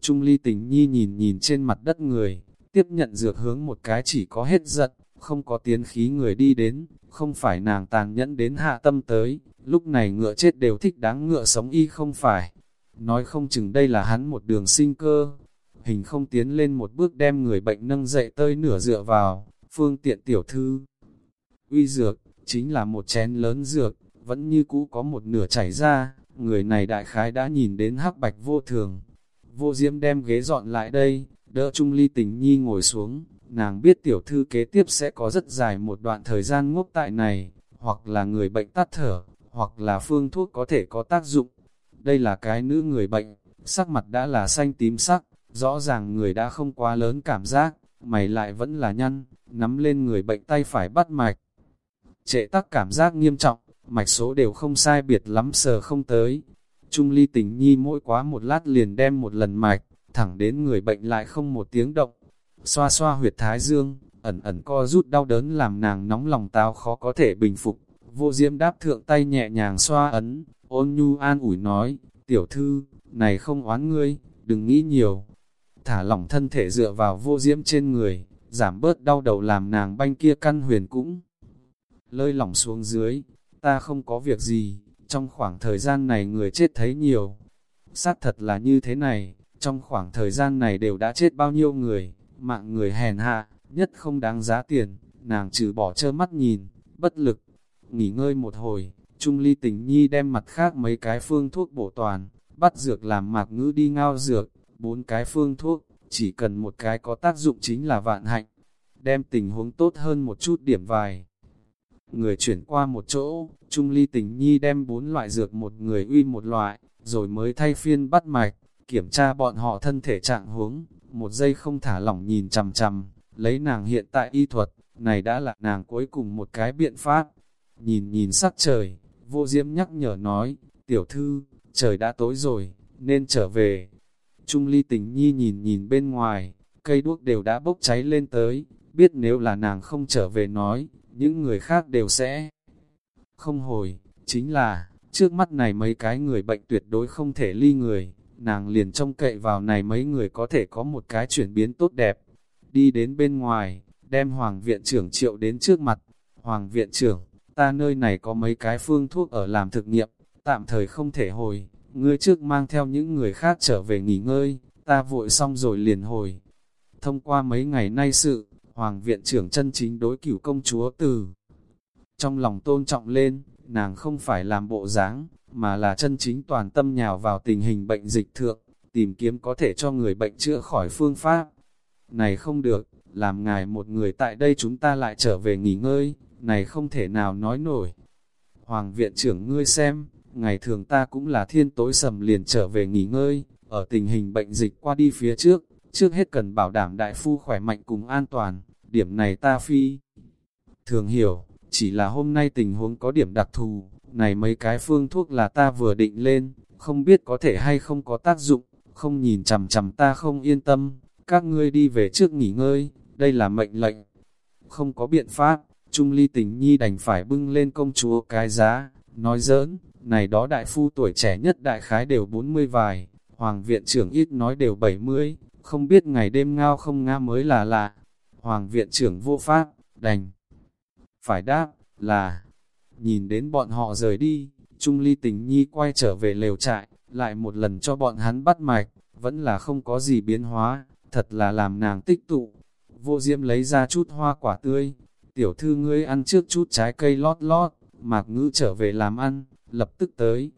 Trung ly tình nhi nhìn nhìn trên mặt đất người, tiếp nhận dược hướng một cái chỉ có hết giận, không có tiến khí người đi đến, không phải nàng tàn nhẫn đến hạ tâm tới, lúc này ngựa chết đều thích đáng ngựa sống y không phải. Nói không chừng đây là hắn một đường sinh cơ, hình không tiến lên một bước đem người bệnh nâng dậy tơi nửa dựa vào, phương tiện tiểu thư. Uy dược, chính là một chén lớn dược, vẫn như cũ có một nửa chảy ra, người này đại khái đã nhìn đến hắc bạch vô thường. Vô diễm đem ghế dọn lại đây, đỡ Trung Ly tình nhi ngồi xuống, nàng biết tiểu thư kế tiếp sẽ có rất dài một đoạn thời gian ngốc tại này, hoặc là người bệnh tắt thở, hoặc là phương thuốc có thể có tác dụng. Đây là cái nữ người bệnh, sắc mặt đã là xanh tím sắc, rõ ràng người đã không quá lớn cảm giác, mày lại vẫn là nhăn, nắm lên người bệnh tay phải bắt mạch. Trệ tắc cảm giác nghiêm trọng, mạch số đều không sai biệt lắm sờ không tới. Trung ly tình nhi mỗi quá một lát liền đem một lần mạch, thẳng đến người bệnh lại không một tiếng động. Xoa xoa huyệt thái dương, ẩn ẩn co rút đau đớn làm nàng nóng lòng táo khó có thể bình phục. Vô diễm đáp thượng tay nhẹ nhàng xoa ấn, ôn nhu an ủi nói, tiểu thư, này không oán ngươi, đừng nghĩ nhiều. Thả lỏng thân thể dựa vào vô diễm trên người, giảm bớt đau đầu làm nàng banh kia căn huyền cũng. Lơi lỏng xuống dưới, ta không có việc gì, trong khoảng thời gian này người chết thấy nhiều. Xác thật là như thế này, trong khoảng thời gian này đều đã chết bao nhiêu người, mạng người hèn hạ, nhất không đáng giá tiền, nàng trừ bỏ trơ mắt nhìn, bất lực. Nghỉ ngơi một hồi, Trung Ly tình nhi đem mặt khác mấy cái phương thuốc bổ toàn, bắt dược làm mạc ngữ đi ngao dược, bốn cái phương thuốc, chỉ cần một cái có tác dụng chính là vạn hạnh, đem tình huống tốt hơn một chút điểm vài. Người chuyển qua một chỗ, Trung Ly tình nhi đem bốn loại dược một người uy một loại, rồi mới thay phiên bắt mạch, kiểm tra bọn họ thân thể trạng huống, một giây không thả lỏng nhìn chằm chằm, lấy nàng hiện tại y thuật, này đã là nàng cuối cùng một cái biện pháp. Nhìn nhìn sắc trời, vô diễm nhắc nhở nói, tiểu thư, trời đã tối rồi, nên trở về. Trung ly tình nhi nhìn nhìn bên ngoài, cây đuốc đều đã bốc cháy lên tới, biết nếu là nàng không trở về nói, những người khác đều sẽ không hồi, chính là, trước mắt này mấy cái người bệnh tuyệt đối không thể ly người, nàng liền trông cậy vào này mấy người có thể có một cái chuyển biến tốt đẹp. Đi đến bên ngoài, đem Hoàng viện trưởng triệu đến trước mặt. Hoàng viện trưởng, ta nơi này có mấy cái phương thuốc ở làm thực nghiệm, tạm thời không thể hồi, ngươi trước mang theo những người khác trở về nghỉ ngơi, ta vội xong rồi liền hồi. Thông qua mấy ngày nay sự, Hoàng viện trưởng chân chính đối cửu công chúa từ. Trong lòng tôn trọng lên, nàng không phải làm bộ dáng, mà là chân chính toàn tâm nhào vào tình hình bệnh dịch thượng, tìm kiếm có thể cho người bệnh chữa khỏi phương pháp. Này không được, làm ngài một người tại đây chúng ta lại trở về nghỉ ngơi, này không thể nào nói nổi. Hoàng viện trưởng ngươi xem, ngày thường ta cũng là thiên tối sầm liền trở về nghỉ ngơi, ở tình hình bệnh dịch qua đi phía trước, trước hết cần bảo đảm đại phu khỏe mạnh cùng an toàn, điểm này ta phi. Thường hiểu, chỉ là hôm nay tình huống có điểm đặc thù, này mấy cái phương thuốc là ta vừa định lên, không biết có thể hay không có tác dụng, không nhìn chằm chằm ta không yên tâm, các ngươi đi về trước nghỉ ngơi, đây là mệnh lệnh. Không có biện pháp, Trung Ly tình nhi đành phải bưng lên công chúa cái giá, nói giỡn, này đó đại phu tuổi trẻ nhất đại khái đều 40 vài, hoàng viện trưởng ít nói đều 70, không biết ngày đêm ngao không nga mới là lạ. Hoàng viện trưởng vô pháp, đành. Phải đáp, là, nhìn đến bọn họ rời đi, Trung Ly tình nhi quay trở về lều trại, lại một lần cho bọn hắn bắt mạch, vẫn là không có gì biến hóa, thật là làm nàng tích tụ. Vô diễm lấy ra chút hoa quả tươi, tiểu thư ngươi ăn trước chút trái cây lót lót, mạc ngữ trở về làm ăn, lập tức tới.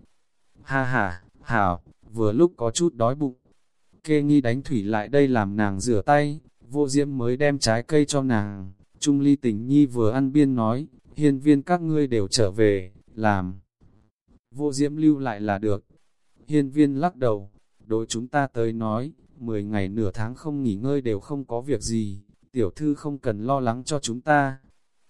Ha ha, hảo, vừa lúc có chút đói bụng. Kê nghi đánh thủy lại đây làm nàng rửa tay, vô diễm mới đem trái cây cho nàng. Trung ly tình nhi vừa ăn biên nói, hiên viên các ngươi đều trở về, làm. Vô diễm lưu lại là được. Hiên viên lắc đầu, đối chúng ta tới nói, 10 ngày nửa tháng không nghỉ ngơi đều không có việc gì, tiểu thư không cần lo lắng cho chúng ta.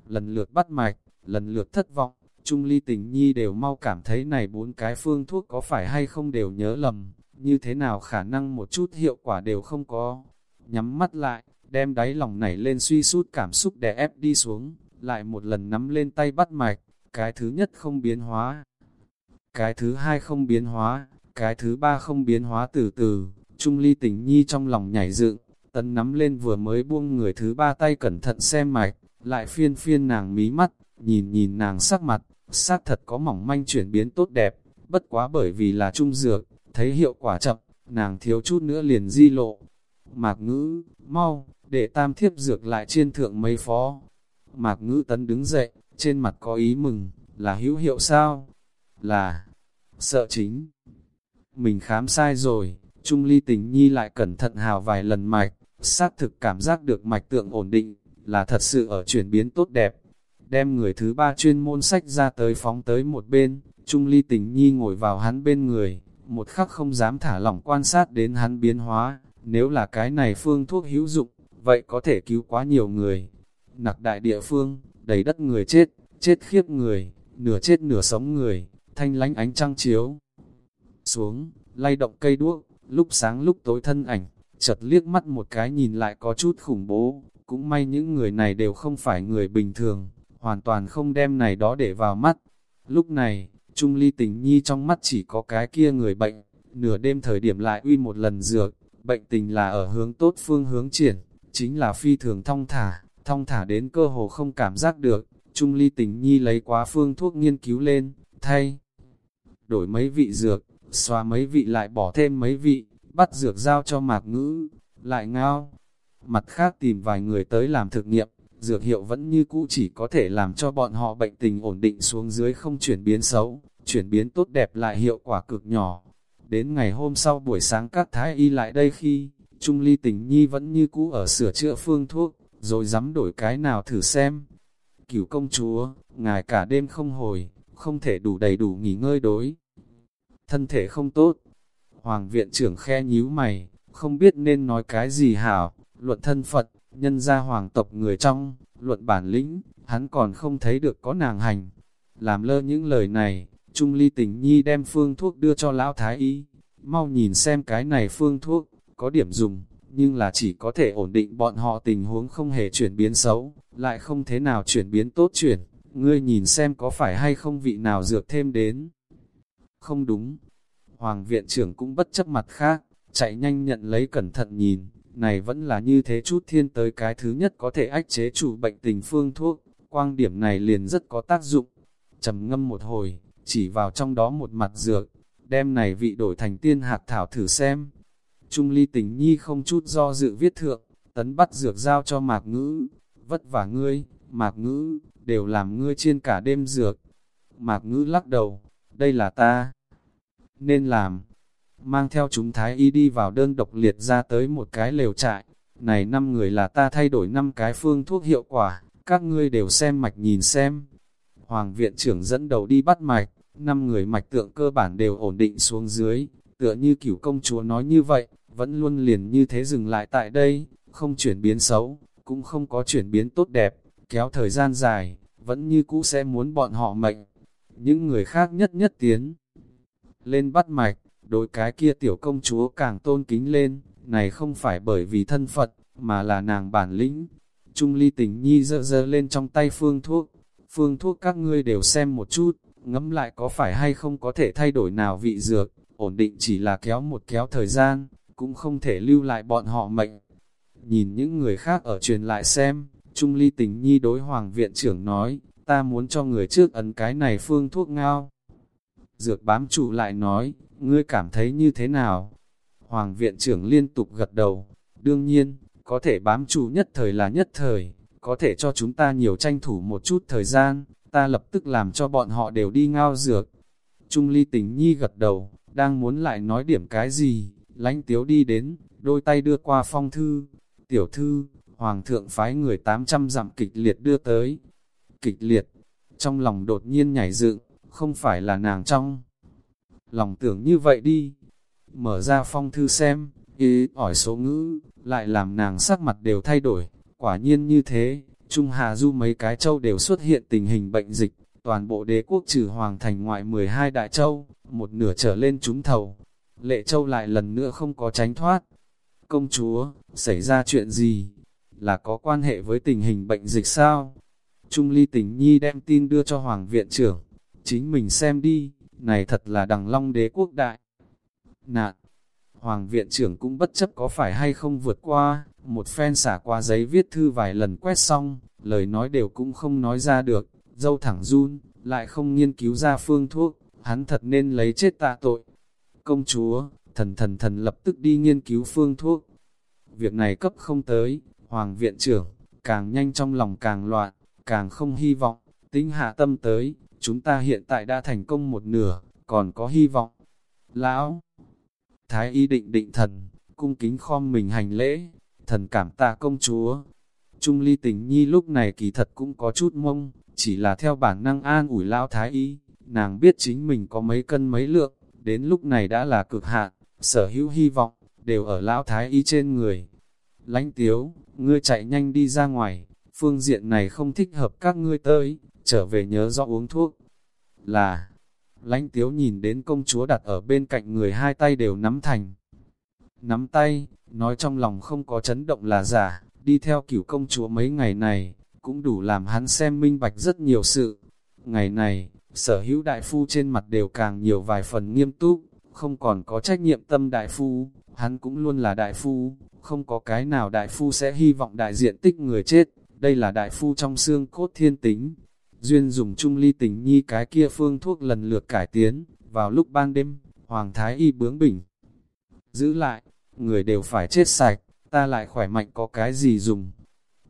Lần lượt bắt mạch, lần lượt thất vọng, Trung ly tình nhi đều mau cảm thấy này bốn cái phương thuốc có phải hay không đều nhớ lầm, như thế nào khả năng một chút hiệu quả đều không có. Nhắm mắt lại, đem đáy lòng nảy lên suy sút cảm xúc đè ép đi xuống, lại một lần nắm lên tay bắt mạch, cái thứ nhất không biến hóa, cái thứ hai không biến hóa, cái thứ ba không biến hóa từ từ, Trung ly tình nhi trong lòng nhảy dựng, tấn nắm lên vừa mới buông người thứ ba tay cẩn thận xem mạch, lại phiên phiên nàng mí mắt, nhìn nhìn nàng sắc mặt, xác thật có mỏng manh chuyển biến tốt đẹp, bất quá bởi vì là trung dược, thấy hiệu quả chậm, nàng thiếu chút nữa liền di lộ. Mạc ngữ, mau, để tam thiếp dược lại chiên thượng mấy phó. Mạc ngữ tấn đứng dậy, trên mặt có ý mừng, là hữu hiệu sao? Là, sợ chính. Mình khám sai rồi, Trung ly tình nhi lại cẩn thận hào vài lần mạch, xác thực cảm giác được mạch tượng ổn định, là thật sự ở chuyển biến tốt đẹp. Đem người thứ ba chuyên môn sách ra tới phóng tới một bên, Trung ly tình nhi ngồi vào hắn bên người, một khắc không dám thả lỏng quan sát đến hắn biến hóa, nếu là cái này phương thuốc hữu dụng, vậy có thể cứu quá nhiều người. Nặc đại địa phương, đầy đất người chết, chết khiếp người, nửa chết nửa sống người, thanh lánh ánh trăng chiếu. Xuống, lay động cây đuốc, lúc sáng lúc tối thân ảnh, chợt liếc mắt một cái nhìn lại có chút khủng bố, cũng may những người này đều không phải người bình thường, hoàn toàn không đem này đó để vào mắt. Lúc này, Trung Ly tình nhi trong mắt chỉ có cái kia người bệnh, nửa đêm thời điểm lại uy một lần dược, bệnh tình là ở hướng tốt phương hướng triển, chính là phi thường thong thả, thong thả đến cơ hồ không cảm giác được, Trung Ly tình nhi lấy quá phương thuốc nghiên cứu lên, thay, đổi mấy vị dược, xóa mấy vị lại bỏ thêm mấy vị, bắt dược giao cho mạc ngữ, lại ngao. Mặt khác tìm vài người tới làm thực nghiệm, dược hiệu vẫn như cũ chỉ có thể làm cho bọn họ bệnh tình ổn định xuống dưới không chuyển biến xấu, chuyển biến tốt đẹp lại hiệu quả cực nhỏ. Đến ngày hôm sau buổi sáng các thái y lại đây khi, Trung Ly tình nhi vẫn như cũ ở sửa chữa phương thuốc, rồi dám đổi cái nào thử xem. Cửu công chúa, ngài cả đêm không hồi, không thể đủ đầy đủ nghỉ ngơi đối. Thân thể không tốt. Hoàng viện trưởng khe nhíu mày, không biết nên nói cái gì hảo, luận thân Phật, nhân gia hoàng tộc người trong, luận bản lĩnh, hắn còn không thấy được có nàng hành. Làm lơ những lời này, Trung Ly tình nhi đem phương thuốc đưa cho lão thái y, mau nhìn xem cái này phương thuốc, có điểm dùng, nhưng là chỉ có thể ổn định bọn họ tình huống không hề chuyển biến xấu, lại không thế nào chuyển biến tốt chuyển, ngươi nhìn xem có phải hay không vị nào dược thêm đến. Không đúng, Hoàng viện trưởng cũng bất chấp mặt khác, chạy nhanh nhận lấy cẩn thận nhìn, này vẫn là như thế chút thiên tới cái thứ nhất có thể ách chế chủ bệnh tình phương thuốc, quang điểm này liền rất có tác dụng. trầm ngâm một hồi, chỉ vào trong đó một mặt dược, đem này vị đổi thành tiên hạt thảo thử xem. Trung ly tình nhi không chút do dự viết thượng, tấn bắt dược giao cho mạc ngữ, vất vả ngươi, mạc ngữ, đều làm ngươi trên cả đêm dược. Mạc ngữ lắc đầu, đây là ta nên làm. Mang theo chúng thái y đi vào đơn độc liệt ra tới một cái lều trại. Này năm người là ta thay đổi năm cái phương thuốc hiệu quả, các ngươi đều xem mạch nhìn xem. Hoàng viện trưởng dẫn đầu đi bắt mạch, năm người mạch tượng cơ bản đều ổn định xuống dưới, tựa như cửu công chúa nói như vậy, vẫn luôn liền như thế dừng lại tại đây, không chuyển biến xấu, cũng không có chuyển biến tốt đẹp, kéo thời gian dài, vẫn như cũ sẽ muốn bọn họ mệnh. Những người khác nhất nhất tiến lên bắt mạch, đối cái kia tiểu công chúa càng tôn kính lên, này không phải bởi vì thân Phật, mà là nàng bản lĩnh. Trung ly tình nhi dơ dơ lên trong tay phương thuốc, phương thuốc các ngươi đều xem một chút, ngẫm lại có phải hay không có thể thay đổi nào vị dược, ổn định chỉ là kéo một kéo thời gian, cũng không thể lưu lại bọn họ mệnh. Nhìn những người khác ở truyền lại xem, Trung ly tình nhi đối hoàng viện trưởng nói, ta muốn cho người trước ấn cái này phương thuốc ngao, Dược bám trụ lại nói, ngươi cảm thấy như thế nào? Hoàng viện trưởng liên tục gật đầu, Đương nhiên, có thể bám trụ nhất thời là nhất thời, có thể cho chúng ta nhiều tranh thủ một chút thời gian, ta lập tức làm cho bọn họ đều đi ngao dược. Trung ly tình nhi gật đầu, đang muốn lại nói điểm cái gì, lánh tiếu đi đến, đôi tay đưa qua phong thư. Tiểu thư, Hoàng thượng phái người 800 dặm kịch liệt đưa tới. Kịch liệt, trong lòng đột nhiên nhảy dựng, không phải là nàng trong. Lòng tưởng như vậy đi. Mở ra phong thư xem, ý ỏi số ngữ, lại làm nàng sắc mặt đều thay đổi. Quả nhiên như thế, Trung Hà Du mấy cái châu đều xuất hiện tình hình bệnh dịch, toàn bộ đế quốc trừ hoàng thành ngoại 12 đại châu, một nửa trở lên trúng thầu. Lệ châu lại lần nữa không có tránh thoát. Công chúa, xảy ra chuyện gì? Là có quan hệ với tình hình bệnh dịch sao? Trung ly tình nhi đem tin đưa cho hoàng viện trưởng. Chính mình xem đi, này thật là đằng long đế quốc đại. Nạn, hoàng viện trưởng cũng bất chấp có phải hay không vượt qua, một phen xả qua giấy viết thư vài lần quét xong, lời nói đều cũng không nói ra được, dâu thẳng run, lại không nghiên cứu ra phương thuốc, hắn thật nên lấy chết tạ tội. Công chúa, thần thần thần lập tức đi nghiên cứu phương thuốc. Việc này cấp không tới, hoàng viện trưởng, càng nhanh trong lòng càng loạn, càng không hy vọng, tính hạ tâm tới, chúng ta hiện tại đã thành công một nửa, còn có hy vọng. Lão, thái y định định thần, cung kính khom mình hành lễ, thần cảm tạ công chúa. Trung ly tình nhi lúc này kỳ thật cũng có chút mông, chỉ là theo bản năng an ủi lão thái y, nàng biết chính mình có mấy cân mấy lượng, đến lúc này đã là cực hạn, sở hữu hy vọng, đều ở lão thái y trên người. Lánh tiếu, ngươi chạy nhanh đi ra ngoài, phương diện này không thích hợp các ngươi tới, trở về nhớ rõ uống thuốc. Là, lánh tiếu nhìn đến công chúa đặt ở bên cạnh người hai tay đều nắm thành. Nắm tay, nói trong lòng không có chấn động là giả, đi theo cửu công chúa mấy ngày này, cũng đủ làm hắn xem minh bạch rất nhiều sự. Ngày này, sở hữu đại phu trên mặt đều càng nhiều vài phần nghiêm túc, không còn có trách nhiệm tâm đại phu, hắn cũng luôn là đại phu, không có cái nào đại phu sẽ hy vọng đại diện tích người chết, đây là đại phu trong xương cốt thiên tính. Duyên dùng chung ly tình nhi cái kia phương thuốc lần lượt cải tiến, vào lúc ban đêm, Hoàng Thái Y bướng bỉnh. Giữ lại, người đều phải chết sạch, ta lại khỏe mạnh có cái gì dùng.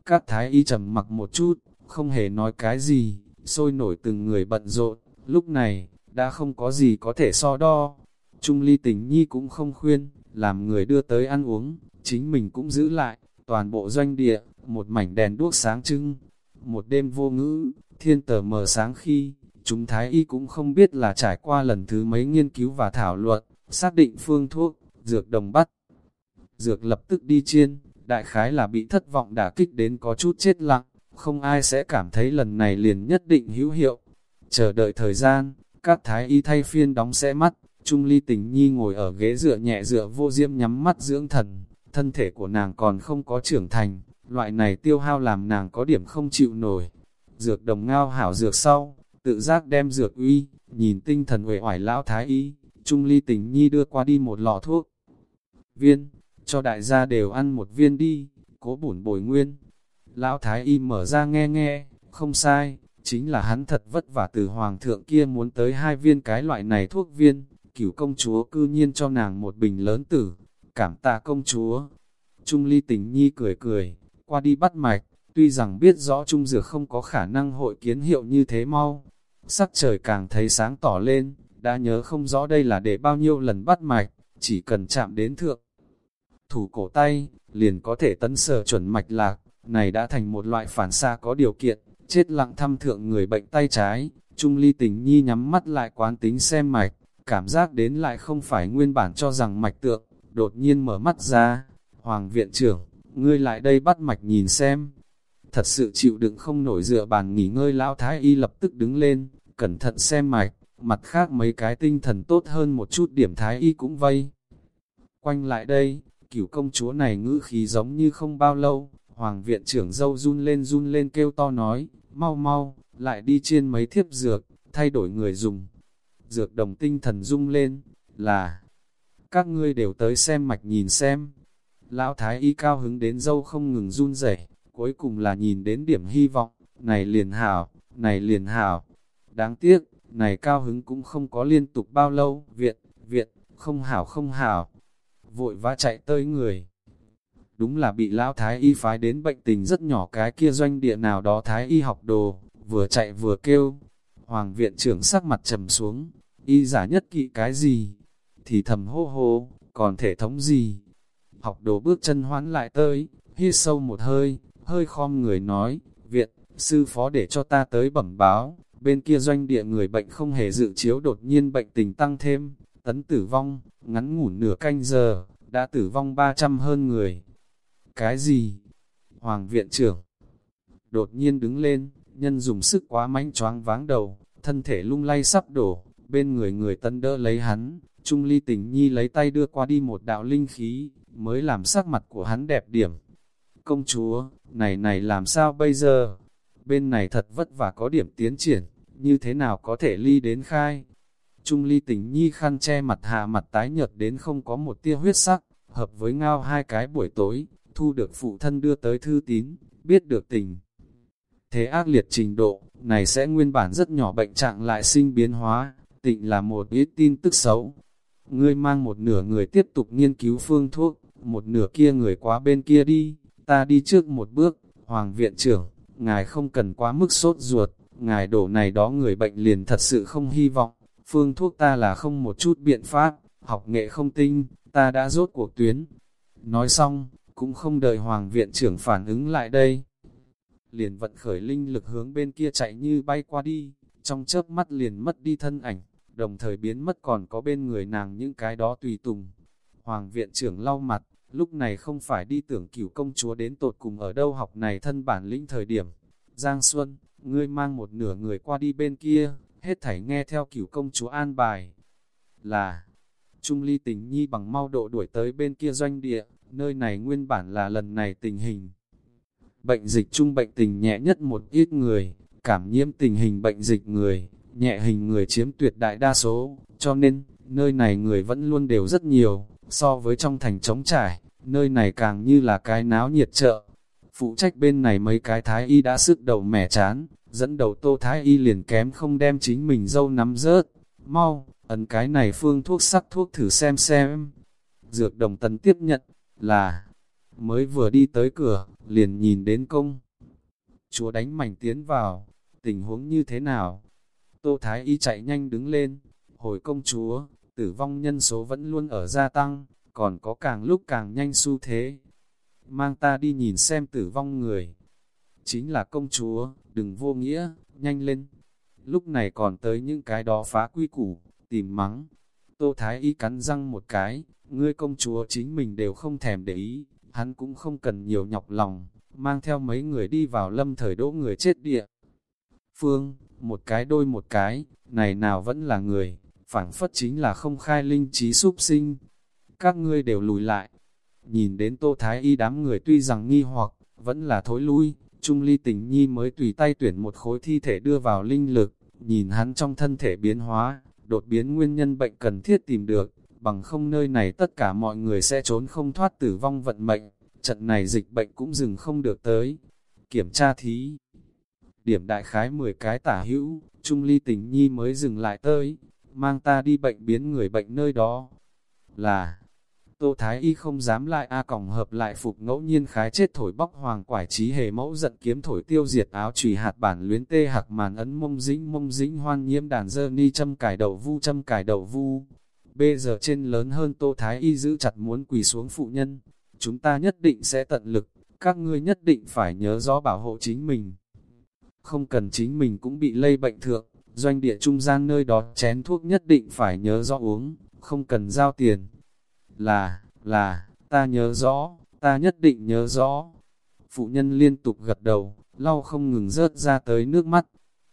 Các Thái Y trầm mặc một chút, không hề nói cái gì, sôi nổi từng người bận rộn, lúc này, đã không có gì có thể so đo. Trung ly tình nhi cũng không khuyên, làm người đưa tới ăn uống, chính mình cũng giữ lại, toàn bộ doanh địa, một mảnh đèn đuốc sáng trưng. Một đêm vô ngữ, thiên tờ mờ sáng khi, chúng thái y cũng không biết là trải qua lần thứ mấy nghiên cứu và thảo luận, xác định phương thuốc, dược đồng bắt. Dược lập tức đi chiên, đại khái là bị thất vọng đả kích đến có chút chết lặng, không ai sẽ cảm thấy lần này liền nhất định hữu hiệu. Chờ đợi thời gian, các thái y thay phiên đóng xe mắt, Trung ly tình nhi ngồi ở ghế dựa nhẹ dựa vô diêm nhắm mắt dưỡng thần, thân thể của nàng còn không có trưởng thành, loại này tiêu hao làm nàng có điểm không chịu nổi. Dược đồng ngao hảo dược sau, tự giác đem dược uy, nhìn tinh thần uể oải lão thái y, Trung ly tình nhi đưa qua đi một lọ thuốc. Viên, cho đại gia đều ăn một viên đi, cố bổn bồi nguyên. Lão thái y mở ra nghe nghe, không sai, chính là hắn thật vất vả từ hoàng thượng kia muốn tới hai viên cái loại này thuốc viên, cửu công chúa cư nhiên cho nàng một bình lớn tử, cảm tạ công chúa. Trung ly tình nhi cười cười, qua đi bắt mạch, tuy rằng biết rõ trung dược không có khả năng hội kiến hiệu như thế mau. Sắc trời càng thấy sáng tỏ lên, đã nhớ không rõ đây là để bao nhiêu lần bắt mạch, chỉ cần chạm đến thượng. Thủ cổ tay, liền có thể tấn sở chuẩn mạch lạc, này đã thành một loại phản xa có điều kiện, chết lặng thăm thượng người bệnh tay trái, Trung ly tình nhi nhắm mắt lại quán tính xem mạch, cảm giác đến lại không phải nguyên bản cho rằng mạch tượng, đột nhiên mở mắt ra, Hoàng viện trưởng, ngươi lại đây bắt mạch nhìn xem. Thật sự chịu đựng không nổi dựa bàn nghỉ ngơi lão thái y lập tức đứng lên, cẩn thận xem mạch, mặt khác mấy cái tinh thần tốt hơn một chút điểm thái y cũng vây. Quanh lại đây, cửu công chúa này ngữ khí giống như không bao lâu, hoàng viện trưởng dâu run lên run lên kêu to nói, mau mau, lại đi chiên mấy thiếp dược, thay đổi người dùng. Dược đồng tinh thần rung lên, là, các ngươi đều tới xem mạch nhìn xem. Lão thái y cao hứng đến dâu không ngừng run rẩy, cuối cùng là nhìn đến điểm hy vọng, này liền hảo, này liền hảo. Đáng tiếc, này cao hứng cũng không có liên tục bao lâu, viện, viện, không hảo không hảo. Vội vã chạy tới người đúng là bị lão thái y phái đến bệnh tình rất nhỏ cái kia doanh địa nào đó thái y học đồ, vừa chạy vừa kêu. Hoàng viện trưởng sắc mặt trầm xuống, y giả nhất kỵ cái gì? Thì thầm hô hô, còn thể thống gì? Học đồ bước chân hoán lại tới, hít sâu một hơi, hơi khom người nói, viện, sư phó để cho ta tới bẩm báo, bên kia doanh địa người bệnh không hề dự chiếu đột nhiên bệnh tình tăng thêm, tấn tử vong, ngắn ngủn nửa canh giờ, đã tử vong 300 hơn người. Cái gì? Hoàng viện trưởng đột nhiên đứng lên, nhân dùng sức quá mạnh choáng váng đầu, thân thể lung lay sắp đổ, bên người người tân đỡ lấy hắn, Trung ly tình nhi lấy tay đưa qua đi một đạo linh khí, mới làm sắc mặt của hắn đẹp điểm. Công chúa, này này làm sao bây giờ? Bên này thật vất vả có điểm tiến triển, như thế nào có thể ly đến khai? Trung ly tình nhi khăn che mặt hạ mặt tái nhợt đến không có một tia huyết sắc, hợp với ngao hai cái buổi tối, thu được phụ thân đưa tới thư tín, biết được tình. Thế ác liệt trình độ, này sẽ nguyên bản rất nhỏ bệnh trạng lại sinh biến hóa, tịnh là một ít tin tức xấu. Ngươi mang một nửa người tiếp tục nghiên cứu phương thuốc, một nửa kia người quá bên kia đi, ta đi trước một bước, Hoàng viện trưởng, ngài không cần quá mức sốt ruột, ngài đổ này đó người bệnh liền thật sự không hy vọng, phương thuốc ta là không một chút biện pháp, học nghệ không tinh, ta đã rốt cuộc tuyến. Nói xong, cũng không đợi Hoàng viện trưởng phản ứng lại đây. Liền vận khởi linh lực hướng bên kia chạy như bay qua đi, trong chớp mắt liền mất đi thân ảnh, đồng thời biến mất còn có bên người nàng những cái đó tùy tùng. Hoàng viện trưởng lau mặt, lúc này không phải đi tưởng cửu công chúa đến tột cùng ở đâu học này thân bản lĩnh thời điểm. Giang Xuân, ngươi mang một nửa người qua đi bên kia, hết thảy nghe theo cửu công chúa an bài. Là, Trung ly tình nhi bằng mau độ đuổi tới bên kia doanh địa, nơi này nguyên bản là lần này tình hình. Bệnh dịch trung bệnh tình nhẹ nhất một ít người, cảm nhiễm tình hình bệnh dịch người, nhẹ hình người chiếm tuyệt đại đa số, cho nên, nơi này người vẫn luôn đều rất nhiều, so với trong thành trống trải, nơi này càng như là cái náo nhiệt chợ. Phụ trách bên này mấy cái thái y đã sức đầu mẻ chán, dẫn đầu tô thái y liền kém không đem chính mình dâu nắm rớt. Mau, ấn cái này phương thuốc sắc thuốc thử xem xem. Dược đồng tấn tiếp nhận, là, mới vừa đi tới cửa, liền nhìn đến công. Chúa đánh mảnh tiến vào, tình huống như thế nào? Tô Thái Y chạy nhanh đứng lên, hồi công chúa, tử vong nhân số vẫn luôn ở gia tăng, còn có càng lúc càng nhanh xu thế. Mang ta đi nhìn xem tử vong người. Chính là công chúa, đừng vô nghĩa, nhanh lên. Lúc này còn tới những cái đó phá quy củ, tìm mắng. Tô Thái Y cắn răng một cái, ngươi công chúa chính mình đều không thèm để ý, hắn cũng không cần nhiều nhọc lòng, mang theo mấy người đi vào lâm thời đỗ người chết địa. Phương, một cái đôi một cái, này nào vẫn là người, phảng phất chính là không khai linh trí súc sinh. Các ngươi đều lùi lại. Nhìn đến Tô Thái Y đám người tuy rằng nghi hoặc, vẫn là thối lui, Trung Ly Tình Nhi mới tùy tay tuyển một khối thi thể đưa vào linh lực, nhìn hắn trong thân thể biến hóa, đột biến nguyên nhân bệnh cần thiết tìm được, bằng không nơi này tất cả mọi người sẽ trốn không thoát tử vong vận mệnh, trận này dịch bệnh cũng dừng không được tới. Kiểm tra thí, điểm đại khái 10 cái tả hữu, Trung Ly Tình Nhi mới dừng lại tới, mang ta đi bệnh biến người bệnh nơi đó. Là, Tô Thái Y không dám lại A còng hợp lại phục ngẫu nhiên khái chết thổi bóc hoàng quải trí hề mẫu giận kiếm thổi tiêu diệt áo trùy hạt bản luyến tê hạc màn ấn mông dĩnh mông dĩnh hoan nhiễm đàn dơ ni châm cải đầu vu châm cải đầu vu. Bây giờ trên lớn hơn Tô Thái Y giữ chặt muốn quỳ xuống phụ nhân, chúng ta nhất định sẽ tận lực, các ngươi nhất định phải nhớ rõ bảo hộ chính mình. Không cần chính mình cũng bị lây bệnh thượng, doanh địa trung gian nơi đó chén thuốc nhất định phải nhớ rõ uống, không cần giao tiền. Là, là, ta nhớ rõ, ta nhất định nhớ rõ. Phụ nhân liên tục gật đầu, lau không ngừng rớt ra tới nước mắt.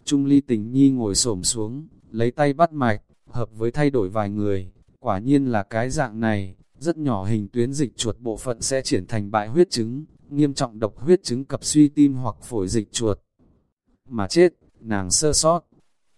Trung ly tình nhi ngồi xổm xuống, lấy tay bắt mạch, hợp với thay đổi vài người, quả nhiên là cái dạng này, rất nhỏ hình tuyến dịch chuột bộ phận sẽ chuyển thành bại huyết chứng, nghiêm trọng độc huyết chứng cập suy tim hoặc phổi dịch chuột. Mà chết, nàng sơ sót.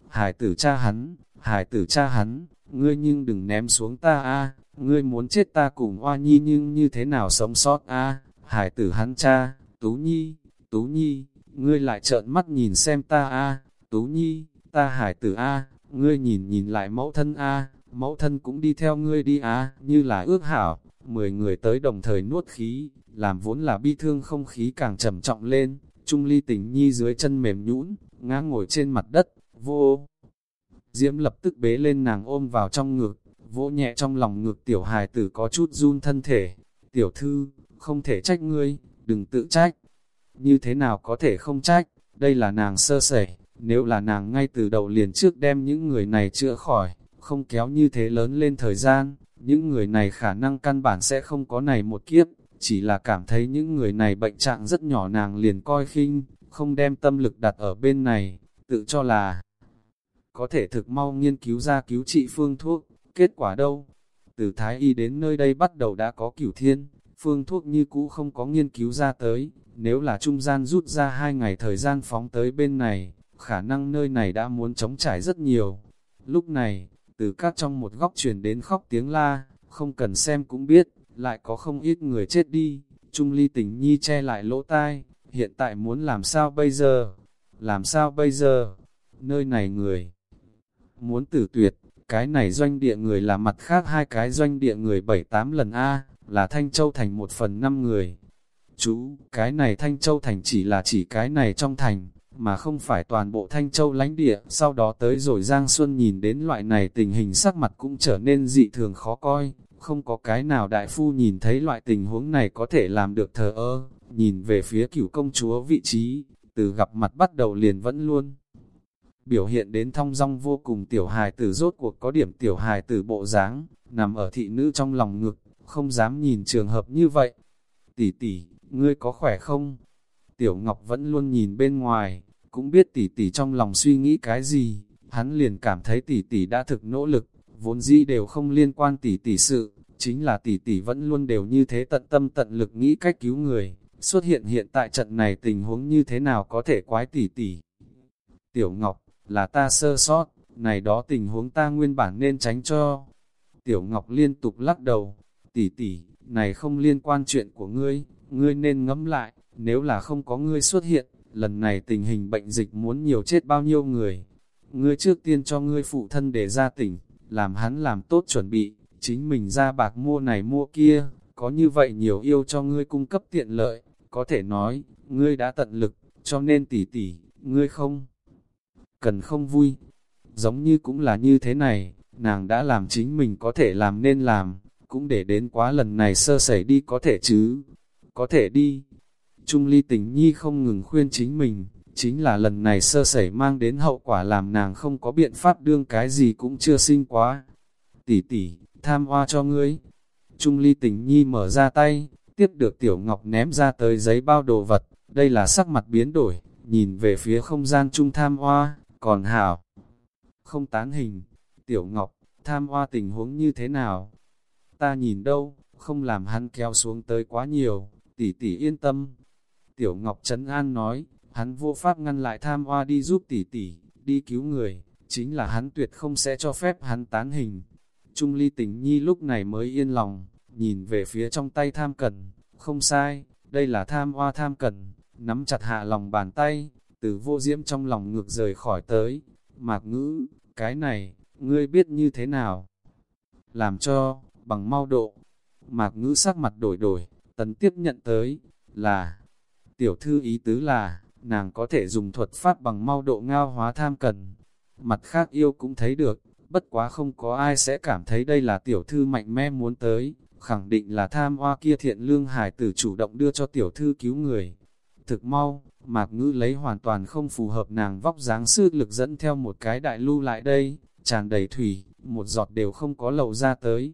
Hải tử cha hắn, hải tử cha hắn, ngươi nhưng đừng ném xuống ta a ngươi muốn chết ta cùng hoa nhi nhưng như thế nào sống sót a? Hải tử hắn cha, tú nhi, tú nhi, ngươi lại trợn mắt nhìn xem ta a. Tú nhi, ta hải tử a ngươi nhìn nhìn lại mẫu thân a. Mẫu thân cũng đi theo ngươi đi a như là ước hảo, mười người tới đồng thời nuốt khí, làm vốn là bi thương không khí càng trầm trọng lên, Trung ly tình nhi dưới chân mềm nhũn, ngã ngồi trên mặt đất, vô. Diễm lập tức bế lên nàng ôm vào trong ngực, vỗ nhẹ trong lòng ngực tiểu hài tử có chút run thân thể. Tiểu thư, không thể trách ngươi, đừng tự trách. Như thế nào có thể không trách, đây là nàng sơ sẩy, nếu là nàng ngay từ đầu liền trước đem những người này chữa khỏi, không kéo như thế lớn lên thời gian, những người này khả năng căn bản sẽ không có này một kiếp, chỉ là cảm thấy những người này bệnh trạng rất nhỏ nàng liền coi khinh, không đem tâm lực đặt ở bên này, tự cho là có thể thực mau nghiên cứu ra cứu trị phương thuốc, kết quả đâu? Từ Thái Y đến nơi đây bắt đầu đã có cửu thiên, phương thuốc như cũ không có nghiên cứu ra tới, nếu là trung gian rút ra hai ngày thời gian phóng tới bên này, khả năng nơi này đã muốn chống trải rất nhiều. Lúc này, từ các trong một góc truyền đến khóc tiếng la, không cần xem cũng biết, lại có không ít người chết đi. Trung ly tình nhi che lại lỗ tai, hiện tại muốn làm sao bây giờ? Làm sao bây giờ? Nơi này người muốn tử tuyệt, cái này doanh địa người là mặt khác hai cái doanh địa người bảy tám lần A, là Thanh Châu Thành một phần năm người. Chú, cái này Thanh Châu Thành chỉ là chỉ cái này trong thành, mà không phải toàn bộ Thanh Châu lãnh địa. Sau đó tới rồi Giang Xuân nhìn đến loại này tình hình sắc mặt cũng trở nên dị thường khó coi. Không có cái nào đại phu nhìn thấy loại tình huống này có thể làm được thờ ơ, nhìn về phía cửu công chúa vị trí, từ gặp mặt bắt đầu liền vẫn luôn. Biểu hiện đến thong dong vô cùng tiểu hài tử rốt cuộc có điểm tiểu hài tử bộ dáng nằm ở thị nữ trong lòng ngực, không dám nhìn trường hợp như vậy. Tỷ tỷ, ngươi có khỏe không? Tiểu Ngọc vẫn luôn nhìn bên ngoài, cũng biết tỷ tỷ trong lòng suy nghĩ cái gì, hắn liền cảm thấy tỷ tỷ đã thực nỗ lực, vốn dĩ đều không liên quan tỷ tỷ sự, chính là tỷ tỷ vẫn luôn đều như thế tận tâm tận lực nghĩ cách cứu người, xuất hiện hiện tại trận này tình huống như thế nào có thể quái tỷ tỷ. Tiểu Ngọc, là ta sơ sót, này đó tình huống ta nguyên bản nên tránh cho. Tiểu Ngọc liên tục lắc đầu, tỷ tỷ, này không liên quan chuyện của ngươi, ngươi nên ngẫm lại, nếu là không có ngươi xuất hiện, lần này tình hình bệnh dịch muốn nhiều chết bao nhiêu người. Ngươi trước tiên cho ngươi phụ thân để ra tỉnh, làm hắn làm tốt chuẩn bị, chính mình ra bạc mua này mua kia, có như vậy nhiều yêu cho ngươi cung cấp tiện lợi, có thể nói, ngươi đã tận lực, cho nên tỷ tỷ, ngươi không cần không vui. Giống như cũng là như thế này, nàng đã làm chính mình có thể làm nên làm, cũng để đến quá lần này sơ sẩy đi có thể chứ, có thể đi. Trung ly tình nhi không ngừng khuyên chính mình, chính là lần này sơ sẩy mang đến hậu quả làm nàng không có biện pháp đương cái gì cũng chưa sinh quá. Tỷ tỷ, tham hoa cho ngươi. Trung ly tình nhi mở ra tay, tiếp được tiểu ngọc ném ra tới giấy bao đồ vật, đây là sắc mặt biến đổi, nhìn về phía không gian trung tham hoa, còn hảo. Không tán hình, tiểu ngọc, tham hoa tình huống như thế nào? Ta nhìn đâu, không làm hắn kéo xuống tới quá nhiều, tỷ tỷ yên tâm. Tiểu ngọc trấn an nói, hắn vô pháp ngăn lại tham hoa đi giúp tỷ tỷ, đi cứu người, chính là hắn tuyệt không sẽ cho phép hắn tán hình. Trung ly tình nhi lúc này mới yên lòng, nhìn về phía trong tay tham cần, không sai, đây là tham hoa tham cần, nắm chặt hạ lòng bàn tay, từ vô diễm trong lòng ngược rời khỏi tới. Mạc ngữ, cái này, ngươi biết như thế nào? Làm cho, bằng mau độ. Mạc ngữ sắc mặt đổi đổi, tấn tiếp nhận tới, là, tiểu thư ý tứ là, nàng có thể dùng thuật pháp bằng mau độ ngao hóa tham cần. Mặt khác yêu cũng thấy được, bất quá không có ai sẽ cảm thấy đây là tiểu thư mạnh mẽ muốn tới, khẳng định là tham hoa kia thiện lương hải tử chủ động đưa cho tiểu thư cứu người. Thực mau, Mạc ngữ lấy hoàn toàn không phù hợp nàng vóc dáng sư lực dẫn theo một cái đại lưu lại đây, tràn đầy thủy, một giọt đều không có lậu ra tới.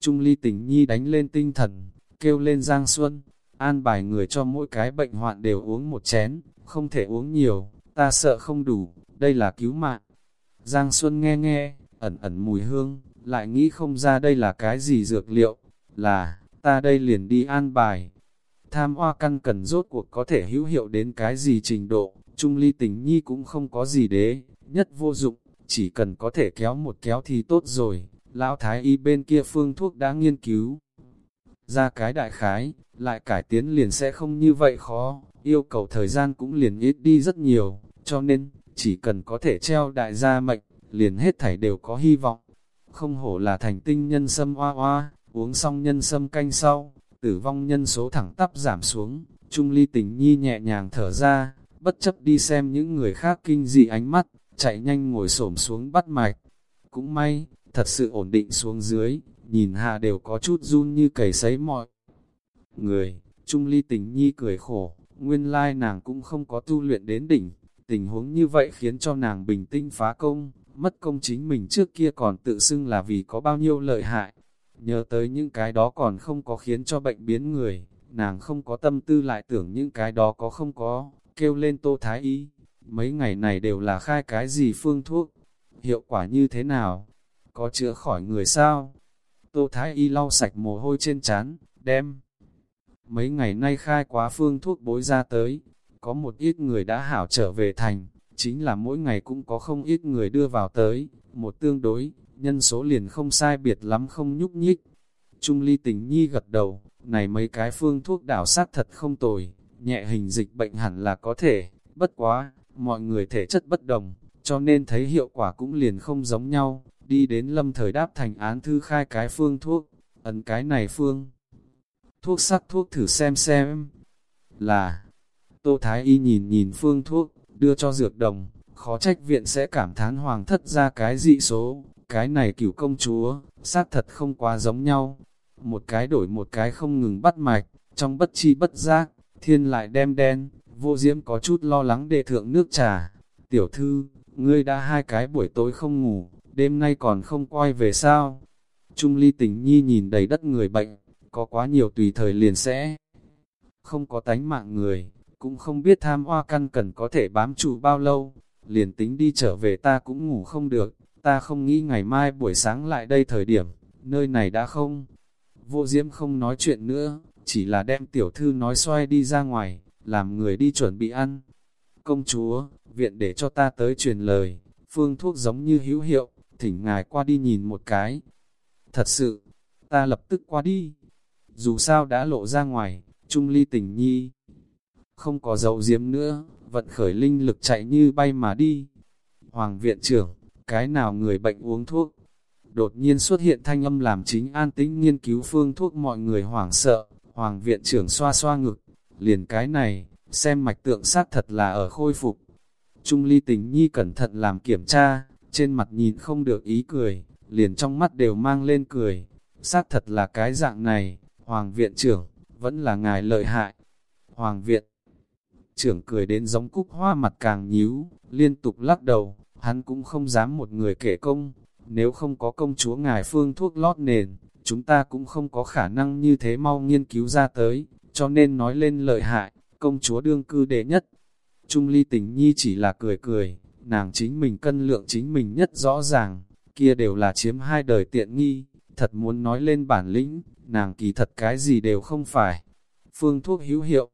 Trung ly tình nhi đánh lên tinh thần, kêu lên Giang Xuân, an bài người cho mỗi cái bệnh hoạn đều uống một chén, không thể uống nhiều, ta sợ không đủ, đây là cứu mạng. Giang Xuân nghe nghe, ẩn ẩn mùi hương, lại nghĩ không ra đây là cái gì dược liệu, là, ta đây liền đi an bài, tham hoa căn cần rốt cuộc có thể hữu hiệu đến cái gì trình độ, trung ly tình nhi cũng không có gì đế, nhất vô dụng, chỉ cần có thể kéo một kéo thì tốt rồi, lão thái y bên kia phương thuốc đã nghiên cứu. Ra cái đại khái, lại cải tiến liền sẽ không như vậy khó, yêu cầu thời gian cũng liền ít đi rất nhiều, cho nên, chỉ cần có thể treo đại gia mệnh, liền hết thảy đều có hy vọng. Không hổ là thành tinh nhân sâm hoa hoa, uống xong nhân sâm canh sau, tử vong nhân số thẳng tắp giảm xuống, Trung Ly tình nhi nhẹ nhàng thở ra, bất chấp đi xem những người khác kinh dị ánh mắt, chạy nhanh ngồi xổm xuống bắt mạch. Cũng may, thật sự ổn định xuống dưới, nhìn hạ đều có chút run như cầy sấy mọi. Người, Trung Ly tình nhi cười khổ, nguyên lai nàng cũng không có tu luyện đến đỉnh, tình huống như vậy khiến cho nàng bình tĩnh phá công, mất công chính mình trước kia còn tự xưng là vì có bao nhiêu lợi hại. Nhớ tới những cái đó còn không có khiến cho bệnh biến người, nàng không có tâm tư lại tưởng những cái đó có không có, kêu lên tô thái y. Mấy ngày này đều là khai cái gì phương thuốc, hiệu quả như thế nào, có chữa khỏi người sao? Tô thái y lau sạch mồ hôi trên chán đem. Mấy ngày nay khai quá phương thuốc bối ra tới, có một ít người đã hảo trở về thành, chính là mỗi ngày cũng có không ít người đưa vào tới, một tương đối, nhân số liền không sai biệt lắm không nhúc nhích. Trung ly tình nhi gật đầu, này mấy cái phương thuốc đảo sát thật không tồi, nhẹ hình dịch bệnh hẳn là có thể, bất quá, mọi người thể chất bất đồng, cho nên thấy hiệu quả cũng liền không giống nhau, đi đến lâm thời đáp thành án thư khai cái phương thuốc, ấn cái này phương. Thuốc sắc thuốc thử xem xem, là, Tô Thái Y nhìn nhìn phương thuốc, đưa cho dược đồng, khó trách viện sẽ cảm thán hoàng thất ra cái dị số, cái này cửu công chúa, xác thật không quá giống nhau. Một cái đổi một cái không ngừng bắt mạch, trong bất chi bất giác, thiên lại đem đen, vô diễm có chút lo lắng đề thượng nước trà. Tiểu thư, ngươi đã hai cái buổi tối không ngủ, đêm nay còn không quay về sao? Trung ly tình nhi nhìn đầy đất người bệnh, có quá nhiều tùy thời liền sẽ không có tánh mạng người, cũng không biết tham hoa căn cần có thể bám trụ bao lâu, liền tính đi trở về ta cũng ngủ không được, ta không nghĩ ngày mai buổi sáng lại đây thời điểm, nơi này đã không. Vô diễm không nói chuyện nữa, chỉ là đem tiểu thư nói xoay đi ra ngoài, làm người đi chuẩn bị ăn. Công chúa, viện để cho ta tới truyền lời, phương thuốc giống như hữu hiệu, thỉnh ngài qua đi nhìn một cái. Thật sự, ta lập tức qua đi. Dù sao đã lộ ra ngoài, Trung ly tình nhi, không có dấu diếm nữa, vận khởi linh lực chạy như bay mà đi. Hoàng viện trưởng, cái nào người bệnh uống thuốc? Đột nhiên xuất hiện thanh âm làm chính an tĩnh nghiên cứu phương thuốc mọi người hoảng sợ, Hoàng viện trưởng xoa xoa ngực, liền cái này, xem mạch tượng xác thật là ở khôi phục. Trung ly tình nhi cẩn thận làm kiểm tra, trên mặt nhìn không được ý cười, liền trong mắt đều mang lên cười. Xác thật là cái dạng này, Hoàng viện trưởng, vẫn là ngài lợi hại. Hoàng viện trưởng cười đến giống cúc hoa mặt càng nhíu, liên tục lắc đầu, hắn cũng không dám một người kể công, nếu không có công chúa ngài phương thuốc lót nền, chúng ta cũng không có khả năng như thế mau nghiên cứu ra tới, cho nên nói lên lợi hại, công chúa đương cư đệ nhất. Trung ly tình nhi chỉ là cười cười, nàng chính mình cân lượng chính mình nhất rõ ràng, kia đều là chiếm hai đời tiện nghi, thật muốn nói lên bản lĩnh, nàng kỳ thật cái gì đều không phải. Phương thuốc hữu hiệu,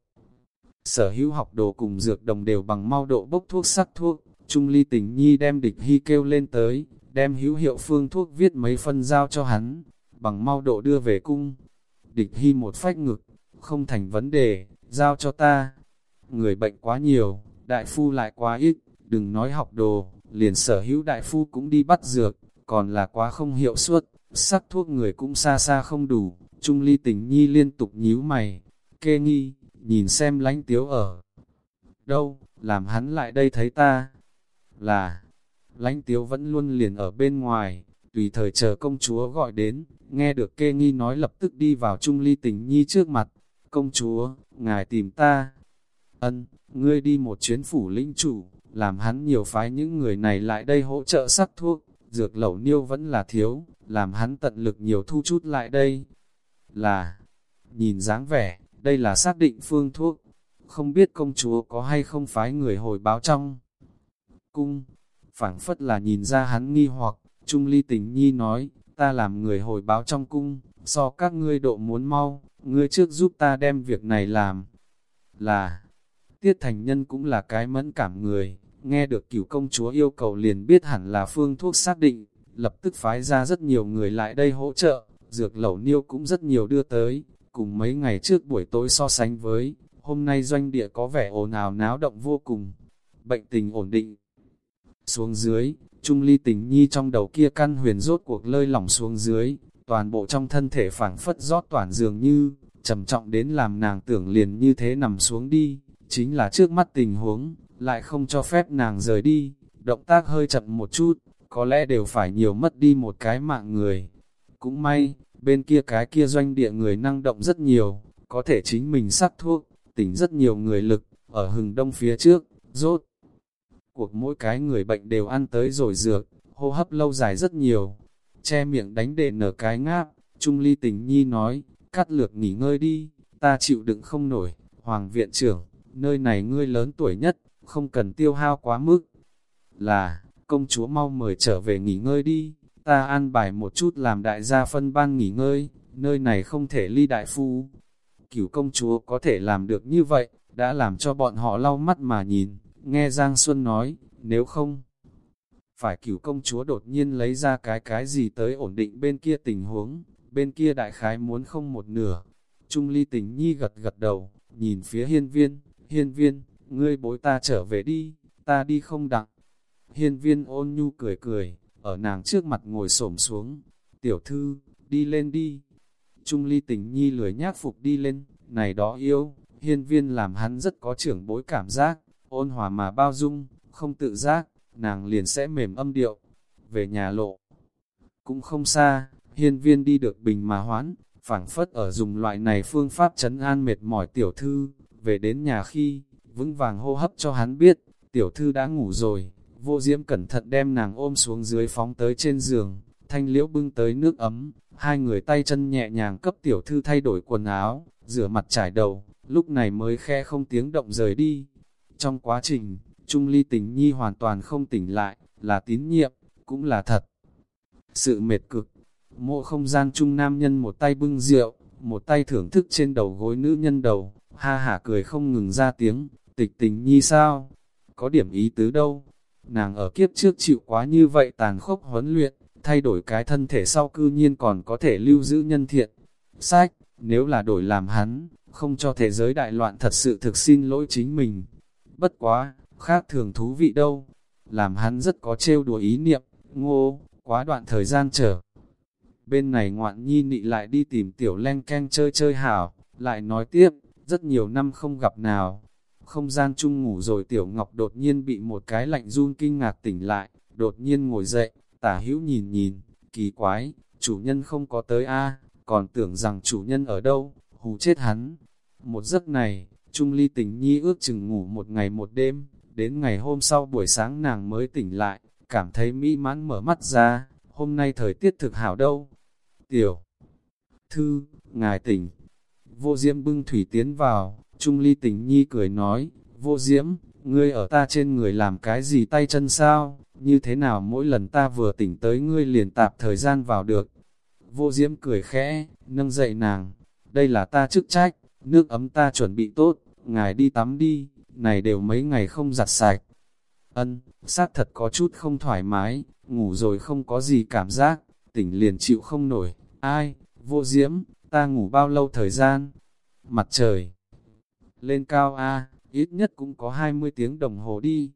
Sở hữu học đồ cùng dược đồng đều bằng mau độ bốc thuốc sắc thuốc, Trung ly tình nhi đem địch hy kêu lên tới, đem hữu hiệu phương thuốc viết mấy phân giao cho hắn, bằng mau độ đưa về cung. Địch hy một phách ngực, không thành vấn đề, giao cho ta. Người bệnh quá nhiều, đại phu lại quá ít, đừng nói học đồ, liền sở hữu đại phu cũng đi bắt dược, còn là quá không hiệu suất, sắc thuốc người cũng xa xa không đủ. Trung ly tình nhi liên tục nhíu mày, kê nghi, nhìn xem lánh tiếu ở đâu, làm hắn lại đây thấy ta. Là, lãnh tiếu vẫn luôn liền ở bên ngoài, tùy thời chờ công chúa gọi đến, nghe được kê nghi nói lập tức đi vào trung ly tình nhi trước mặt. Công chúa, ngài tìm ta. Ân, ngươi đi một chuyến phủ linh chủ, làm hắn nhiều phái những người này lại đây hỗ trợ sắc thuốc, dược lẩu niêu vẫn là thiếu, làm hắn tận lực nhiều thu chút lại đây. Là, nhìn dáng vẻ, đây là xác định phương thuốc, không biết công chúa có hay không phái người hồi báo trong. Cung, phảng phất là nhìn ra hắn nghi hoặc, Trung Ly Tình Nhi nói, ta làm người hồi báo trong cung, so các ngươi độ muốn mau, ngươi trước giúp ta đem việc này làm. Là, Tiết Thành Nhân cũng là cái mẫn cảm người, nghe được cửu công chúa yêu cầu liền biết hẳn là phương thuốc xác định, lập tức phái ra rất nhiều người lại đây hỗ trợ, dược lẩu niêu cũng rất nhiều đưa tới, cùng mấy ngày trước buổi tối so sánh với, hôm nay doanh địa có vẻ ồn ào náo động vô cùng, bệnh tình ổn định. Xuống dưới, Trung Ly tình nhi trong đầu kia căn huyền rốt cuộc lơi lỏng xuống dưới, toàn bộ trong thân thể phảng phất rót toàn dường như, trầm trọng đến làm nàng tưởng liền như thế nằm xuống đi, chính là trước mắt tình huống, lại không cho phép nàng rời đi, động tác hơi chậm một chút, có lẽ đều phải nhiều mất đi một cái mạng người. Cũng may, bên kia cái kia doanh địa người năng động rất nhiều, có thể chính mình sắc thuốc, tỉnh rất nhiều người lực, ở hừng đông phía trước, rốt. Cuộc mỗi cái người bệnh đều ăn tới rồi dược, hô hấp lâu dài rất nhiều, che miệng đánh đền nở cái ngáp, Trung Ly tình nhi nói, cắt lược nghỉ ngơi đi, ta chịu đựng không nổi, Hoàng viện trưởng, nơi này ngươi lớn tuổi nhất, không cần tiêu hao quá mức. Là, công chúa mau mời trở về nghỉ ngơi đi, ta an bài một chút làm đại gia phân ban nghỉ ngơi, nơi này không thể ly đại phu. Cửu công chúa có thể làm được như vậy, đã làm cho bọn họ lau mắt mà nhìn, nghe Giang Xuân nói, nếu không, phải cửu công chúa đột nhiên lấy ra cái cái gì tới ổn định bên kia tình huống, bên kia đại khái muốn không một nửa. Trung ly tình nhi gật gật đầu, nhìn phía hiên viên, hiên viên, ngươi bối ta trở về đi, ta đi không đặng. Hiên viên ôn nhu cười cười, ở nàng trước mặt ngồi xổm xuống, tiểu thư, đi lên đi. Trung ly tình nhi lười nhác phục đi lên, này đó yêu, hiên viên làm hắn rất có trưởng bối cảm giác, ôn hòa mà bao dung, không tự giác, nàng liền sẽ mềm âm điệu, về nhà lộ. Cũng không xa, hiên viên đi được bình mà hoán, phảng phất ở dùng loại này phương pháp chấn an mệt mỏi tiểu thư, về đến nhà khi, vững vàng hô hấp cho hắn biết, tiểu thư đã ngủ rồi, vô diễm cẩn thận đem nàng ôm xuống dưới phóng tới trên giường, thanh liễu bưng tới nước ấm, hai người tay chân nhẹ nhàng cấp tiểu thư thay đổi quần áo, rửa mặt trải đầu, lúc này mới khe không tiếng động rời đi. Trong quá trình, Trung Ly tình nhi hoàn toàn không tỉnh lại, là tín nhiệm, cũng là thật. Sự mệt cực, mộ không gian trung nam nhân một tay bưng rượu, một tay thưởng thức trên đầu gối nữ nhân đầu, ha hả cười không ngừng ra tiếng, tịch tình nhi sao? Có điểm ý tứ đâu? Nàng ở kiếp trước chịu quá như vậy tàn khốc huấn luyện, thay đổi cái thân thể sau cư nhiên còn có thể lưu giữ nhân thiện. Sách, nếu là đổi làm hắn, không cho thế giới đại loạn thật sự thực xin lỗi chính mình. Bất quá, khác thường thú vị đâu. Làm hắn rất có trêu đùa ý niệm, ngô, quá đoạn thời gian chờ. Bên này ngoạn nhi nị lại đi tìm tiểu len keng chơi chơi hảo, lại nói tiếp, rất nhiều năm không gặp nào. Không gian chung ngủ rồi tiểu ngọc đột nhiên bị một cái lạnh run kinh ngạc tỉnh lại, đột nhiên ngồi dậy, tả hữu nhìn nhìn, kỳ quái, chủ nhân không có tới a còn tưởng rằng chủ nhân ở đâu, hù chết hắn. Một giấc này, Trung Ly tình nhi ước chừng ngủ một ngày một đêm, đến ngày hôm sau buổi sáng nàng mới tỉnh lại, cảm thấy mỹ mãn mở mắt ra, hôm nay thời tiết thực hảo đâu. Tiểu Thư, ngài tỉnh, vô diễm bưng thủy tiến vào, Trung Ly tình nhi cười nói, vô diễm, ngươi ở ta trên người làm cái gì tay chân sao, như thế nào mỗi lần ta vừa tỉnh tới ngươi liền tạp thời gian vào được. Vô diễm cười khẽ, nâng dậy nàng, đây là ta chức trách, nước ấm ta chuẩn bị tốt, ngài đi tắm đi, này đều mấy ngày không giặt sạch. Ân, sát thật có chút không thoải mái, ngủ rồi không có gì cảm giác, tỉnh liền chịu không nổi, ai, vô diễm, ta ngủ bao lâu thời gian? Mặt trời, lên cao A, ít nhất cũng có 20 tiếng đồng hồ đi.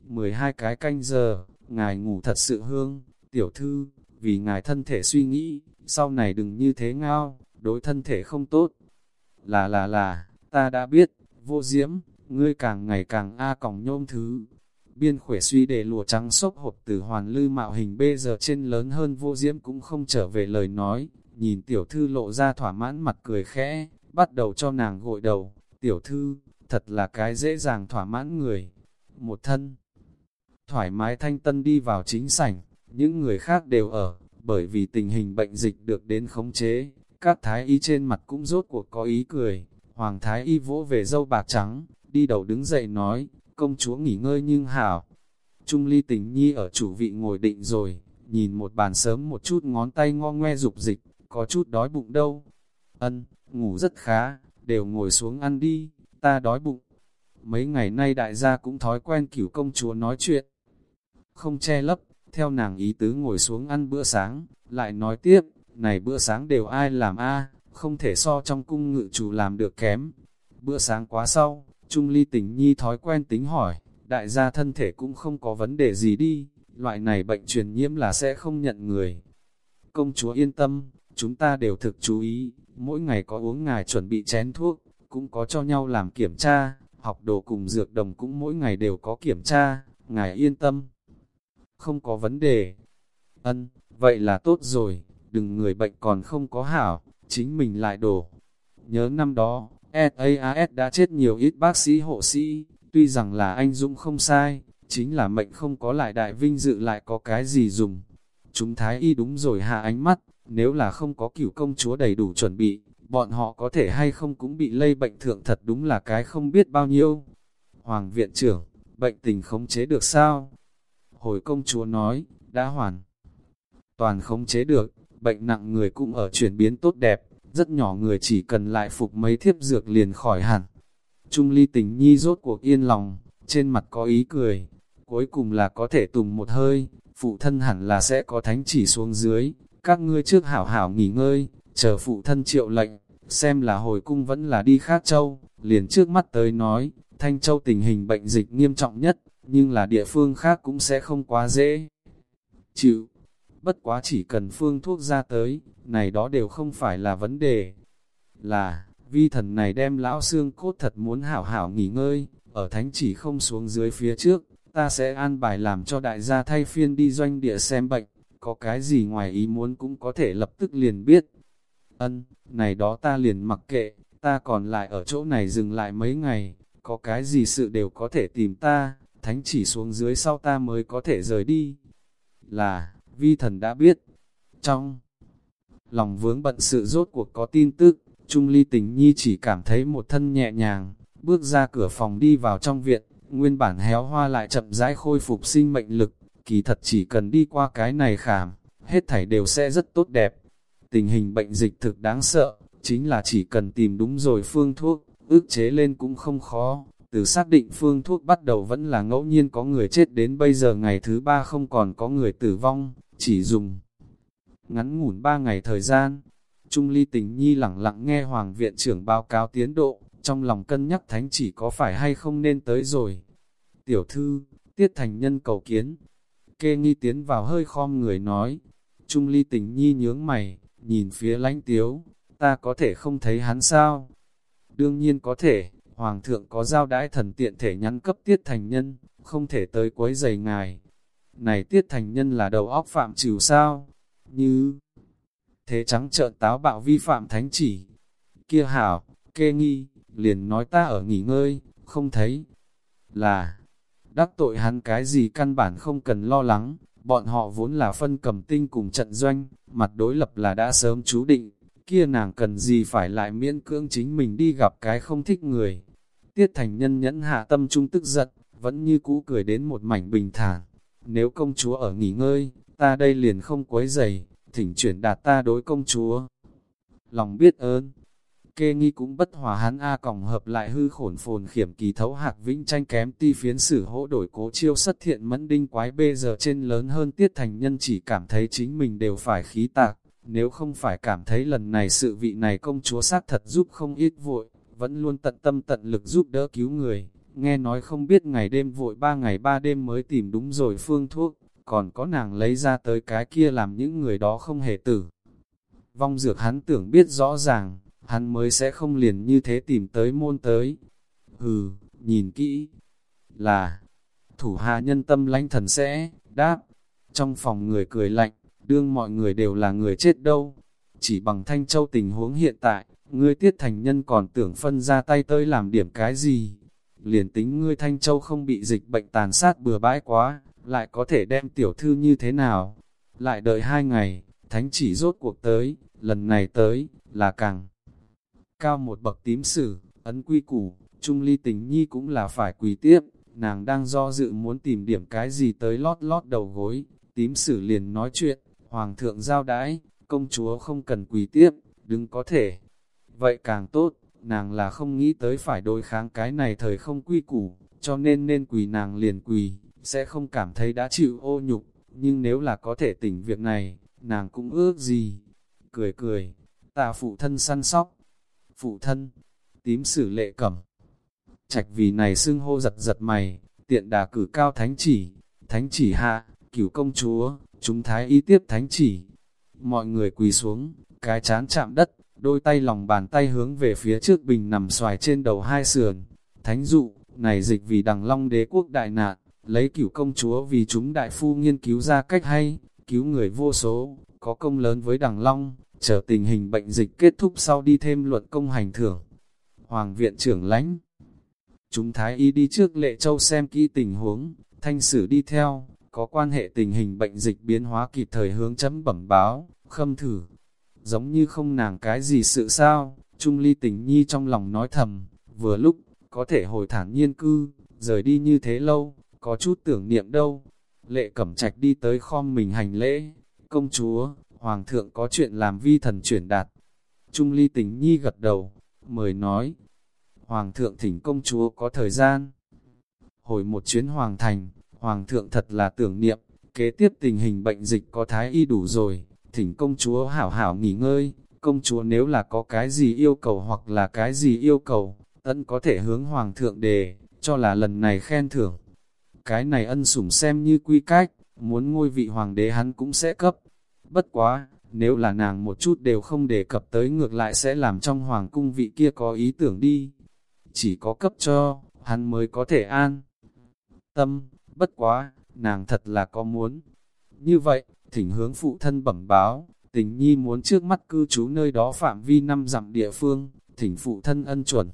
12 cái canh giờ, ngài ngủ thật sự hương, tiểu thư, vì ngài thân thể suy nghĩ, sau này đừng như thế ngao, đối thân thể không tốt. Là là là, ta đã biết, vô diễm, ngươi càng ngày càng A còng nhôm thứ. Biên khuể suy để lùa trắng xốp hộp từ hoàn lư mạo hình bê giờ trên lớn hơn vô diễm cũng không trở về lời nói, nhìn tiểu thư lộ ra thỏa mãn mặt cười khẽ, bắt đầu cho nàng gội đầu, tiểu thư, thật là cái dễ dàng thỏa mãn người. Một thân, thoải mái thanh tân đi vào chính sảnh, những người khác đều ở, bởi vì tình hình bệnh dịch được đến khống chế, các thái y trên mặt cũng rốt cuộc có ý cười, hoàng thái y vỗ về dâu bạc trắng, đi đầu đứng dậy nói, công chúa nghỉ ngơi nhưng hảo. Trung ly tình nhi ở chủ vị ngồi định rồi, nhìn một bàn sớm một chút ngón tay ngo ngoe dục dịch, có chút đói bụng đâu. Ân, ngủ rất khá, đều ngồi xuống ăn đi, ta đói bụng. Mấy ngày nay đại gia cũng thói quen cửu công chúa nói chuyện. Không che lấp, theo nàng ý tứ ngồi xuống ăn bữa sáng, lại nói tiếp, này bữa sáng đều ai làm a không thể so trong cung ngự chủ làm được kém. Bữa sáng quá sau, Trung ly tình nhi thói quen tính hỏi, đại gia thân thể cũng không có vấn đề gì đi, loại này bệnh truyền nhiễm là sẽ không nhận người. Công chúa yên tâm, chúng ta đều thực chú ý, mỗi ngày có uống ngài chuẩn bị chén thuốc, cũng có cho nhau làm kiểm tra, học đồ cùng dược đồng cũng mỗi ngày đều có kiểm tra, ngài yên tâm. Không có vấn đề. Ân, vậy là tốt rồi, đừng người bệnh còn không có hảo, chính mình lại đổ. Nhớ năm đó, SAAS đã chết nhiều ít bác sĩ hộ sĩ, tuy rằng là anh Dũng không sai, chính là mệnh không có lại đại vinh dự lại có cái gì dùng. Chúng thái y đúng rồi hạ ánh mắt, nếu là không có cửu công chúa đầy đủ chuẩn bị, bọn họ có thể hay không cũng bị lây bệnh thượng thật đúng là cái không biết bao nhiêu. Hoàng viện trưởng, bệnh tình khống chế được sao? Hồi công chúa nói, đã hoàn. Toàn khống chế được, bệnh nặng người cũng ở chuyển biến tốt đẹp, rất nhỏ người chỉ cần lại phục mấy thiếp dược liền khỏi hẳn. Trung ly tình nhi rốt cuộc yên lòng, trên mặt có ý cười, cuối cùng là có thể tùng một hơi, phụ thân hẳn là sẽ có thánh chỉ xuống dưới, các ngươi trước hảo hảo nghỉ ngơi, chờ phụ thân triệu lệnh, xem là hồi cung vẫn là đi khác châu, liền trước mắt tới nói, Thanh Châu tình hình bệnh dịch nghiêm trọng nhất, nhưng là địa phương khác cũng sẽ không quá dễ. Chịu, bất quá chỉ cần phương thuốc ra tới, này đó đều không phải là vấn đề. Là, vi thần này đem lão xương cốt thật muốn hảo hảo nghỉ ngơi, ở thánh chỉ không xuống dưới phía trước, ta sẽ an bài làm cho đại gia thay phiên đi doanh địa xem bệnh, có cái gì ngoài ý muốn cũng có thể lập tức liền biết. Ân, này đó ta liền mặc kệ, ta còn lại ở chỗ này dừng lại mấy ngày, có cái gì sự đều có thể tìm ta, thánh chỉ xuống dưới sau ta mới có thể rời đi. Là, vi thần đã biết. Trong lòng vướng bận sự rốt cuộc có tin tức, Trung Ly Tình Nhi chỉ cảm thấy một thân nhẹ nhàng, bước ra cửa phòng đi vào trong viện, nguyên bản héo hoa lại chậm rãi khôi phục sinh mệnh lực, kỳ thật chỉ cần đi qua cái này khảm, hết thảy đều sẽ rất tốt đẹp. Tình hình bệnh dịch thực đáng sợ, chính là chỉ cần tìm đúng rồi phương thuốc, ước chế lên cũng không khó. Từ xác định phương thuốc bắt đầu vẫn là ngẫu nhiên có người chết đến bây giờ ngày thứ ba không còn có người tử vong, chỉ dùng ngắn ngủn ba ngày thời gian. Trung ly tình nhi lặng lặng nghe Hoàng viện trưởng báo cáo tiến độ, trong lòng cân nhắc thánh chỉ có phải hay không nên tới rồi. Tiểu thư, tiết thành nhân cầu kiến. Kê nghi tiến vào hơi khom người nói. Trung ly tình nhi nhướng mày, nhìn phía lánh tiếu, ta có thể không thấy hắn sao? Đương nhiên có thể, Hoàng thượng có giao đãi thần tiện thể nhắn cấp tiết thành nhân, không thể tới quấy giày ngài. Này tiết thành nhân là đầu óc phạm trừ sao? Như thế trắng trợn táo bạo vi phạm thánh chỉ. Kia hảo, kê nghi, liền nói ta ở nghỉ ngơi, không thấy. Là, đắc tội hắn cái gì căn bản không cần lo lắng, bọn họ vốn là phân cầm tinh cùng trận doanh, mặt đối lập là đã sớm chú định, kia nàng cần gì phải lại miễn cưỡng chính mình đi gặp cái không thích người. Tiết thành nhân nhẫn hạ tâm trung tức giận, vẫn như cũ cười đến một mảnh bình thản. Nếu công chúa ở nghỉ ngơi, ta đây liền không quấy giày, thỉnh chuyển đạt ta đối công chúa. Lòng biết ơn, kê nghi cũng bất hòa hắn A còng hợp lại hư khổn phồn khiểm kỳ thấu hạc vĩnh tranh kém ti phiến sử hỗ đổi cố chiêu xuất thiện mẫn đinh quái bê giờ trên lớn hơn tiết thành nhân chỉ cảm thấy chính mình đều phải khí tạc, nếu không phải cảm thấy lần này sự vị này công chúa xác thật giúp không ít vội, vẫn luôn tận tâm tận lực giúp đỡ cứu người, nghe nói không biết ngày đêm vội ba ngày ba đêm mới tìm đúng rồi phương thuốc, còn có nàng lấy ra tới cái kia làm những người đó không hề tử. Vong dược hắn tưởng biết rõ ràng, hắn mới sẽ không liền như thế tìm tới môn tới. Hừ, nhìn kỹ, là, thủ hạ nhân tâm lãnh thần sẽ, đáp, trong phòng người cười lạnh, đương mọi người đều là người chết đâu. Chỉ bằng Thanh Châu tình huống hiện tại, ngươi tiết thành nhân còn tưởng phân ra tay tới làm điểm cái gì. Liền tính ngươi Thanh Châu không bị dịch bệnh tàn sát bừa bãi quá, lại có thể đem tiểu thư như thế nào. Lại đợi hai ngày, thánh chỉ rốt cuộc tới, lần này tới, là càng cao một bậc tím sử, ấn quy củ, trung ly tình nhi cũng là phải quỳ tiếp, nàng đang do dự muốn tìm điểm cái gì tới lót lót đầu gối, tím sử liền nói chuyện, hoàng thượng giao đãi, công chúa không cần quỳ tiếp, đừng có thể. Vậy càng tốt, nàng là không nghĩ tới phải đối kháng cái này thời không quy củ, cho nên nên quỳ nàng liền quỳ, sẽ không cảm thấy đã chịu ô nhục, nhưng nếu là có thể tỉnh việc này, nàng cũng ước gì. Cười cười, ta phụ thân săn sóc, phụ thân, tím sử lệ cẩm. Trạch vì này xưng hô giật giật mày, tiện đà cử cao thánh chỉ, thánh chỉ hạ, cửu công chúa, chúng thái y tiếp thánh chỉ. Mọi người quỳ xuống, cái chán chạm đất, đôi tay lòng bàn tay hướng về phía trước bình nằm xoài trên đầu hai sườn. Thánh dụ, này dịch vì đằng long đế quốc đại nạn, lấy cửu công chúa vì chúng đại phu nghiên cứu ra cách hay, cứu người vô số, có công lớn với đằng long, chờ tình hình bệnh dịch kết thúc sau đi thêm luận công hành thưởng. Hoàng viện trưởng lãnh Chúng thái y đi trước lệ châu xem kỹ tình huống, thanh sử đi theo, có quan hệ tình hình bệnh dịch biến hóa kịp thời hướng chấm bẩm báo, khâm thử. Giống như không nàng cái gì sự sao, Trung ly tình nhi trong lòng nói thầm, vừa lúc, có thể hồi thản nhiên cư, rời đi như thế lâu, có chút tưởng niệm đâu. Lệ cẩm trạch đi tới khom mình hành lễ, công chúa, hoàng thượng có chuyện làm vi thần chuyển đạt. Trung ly tình nhi gật đầu, mời nói, hoàng thượng thỉnh công chúa có thời gian. Hồi một chuyến hoàng thành, hoàng thượng thật là tưởng niệm, kế tiếp tình hình bệnh dịch có thái y đủ rồi, thỉnh công chúa hảo hảo nghỉ ngơi, công chúa nếu là có cái gì yêu cầu hoặc là cái gì yêu cầu, ân có thể hướng hoàng thượng đề, cho là lần này khen thưởng. Cái này ân sủng xem như quy cách, muốn ngôi vị hoàng đế hắn cũng sẽ cấp. Bất quá, nếu là nàng một chút đều không đề cập tới ngược lại sẽ làm trong hoàng cung vị kia có ý tưởng đi. Chỉ có cấp cho, hắn mới có thể an. Tâm, bất quá, nàng thật là có muốn. Như vậy, thỉnh hướng phụ thân bẩm báo, tình nhi muốn trước mắt cư trú nơi đó phạm vi năm dặm địa phương, thỉnh phụ thân ân chuẩn.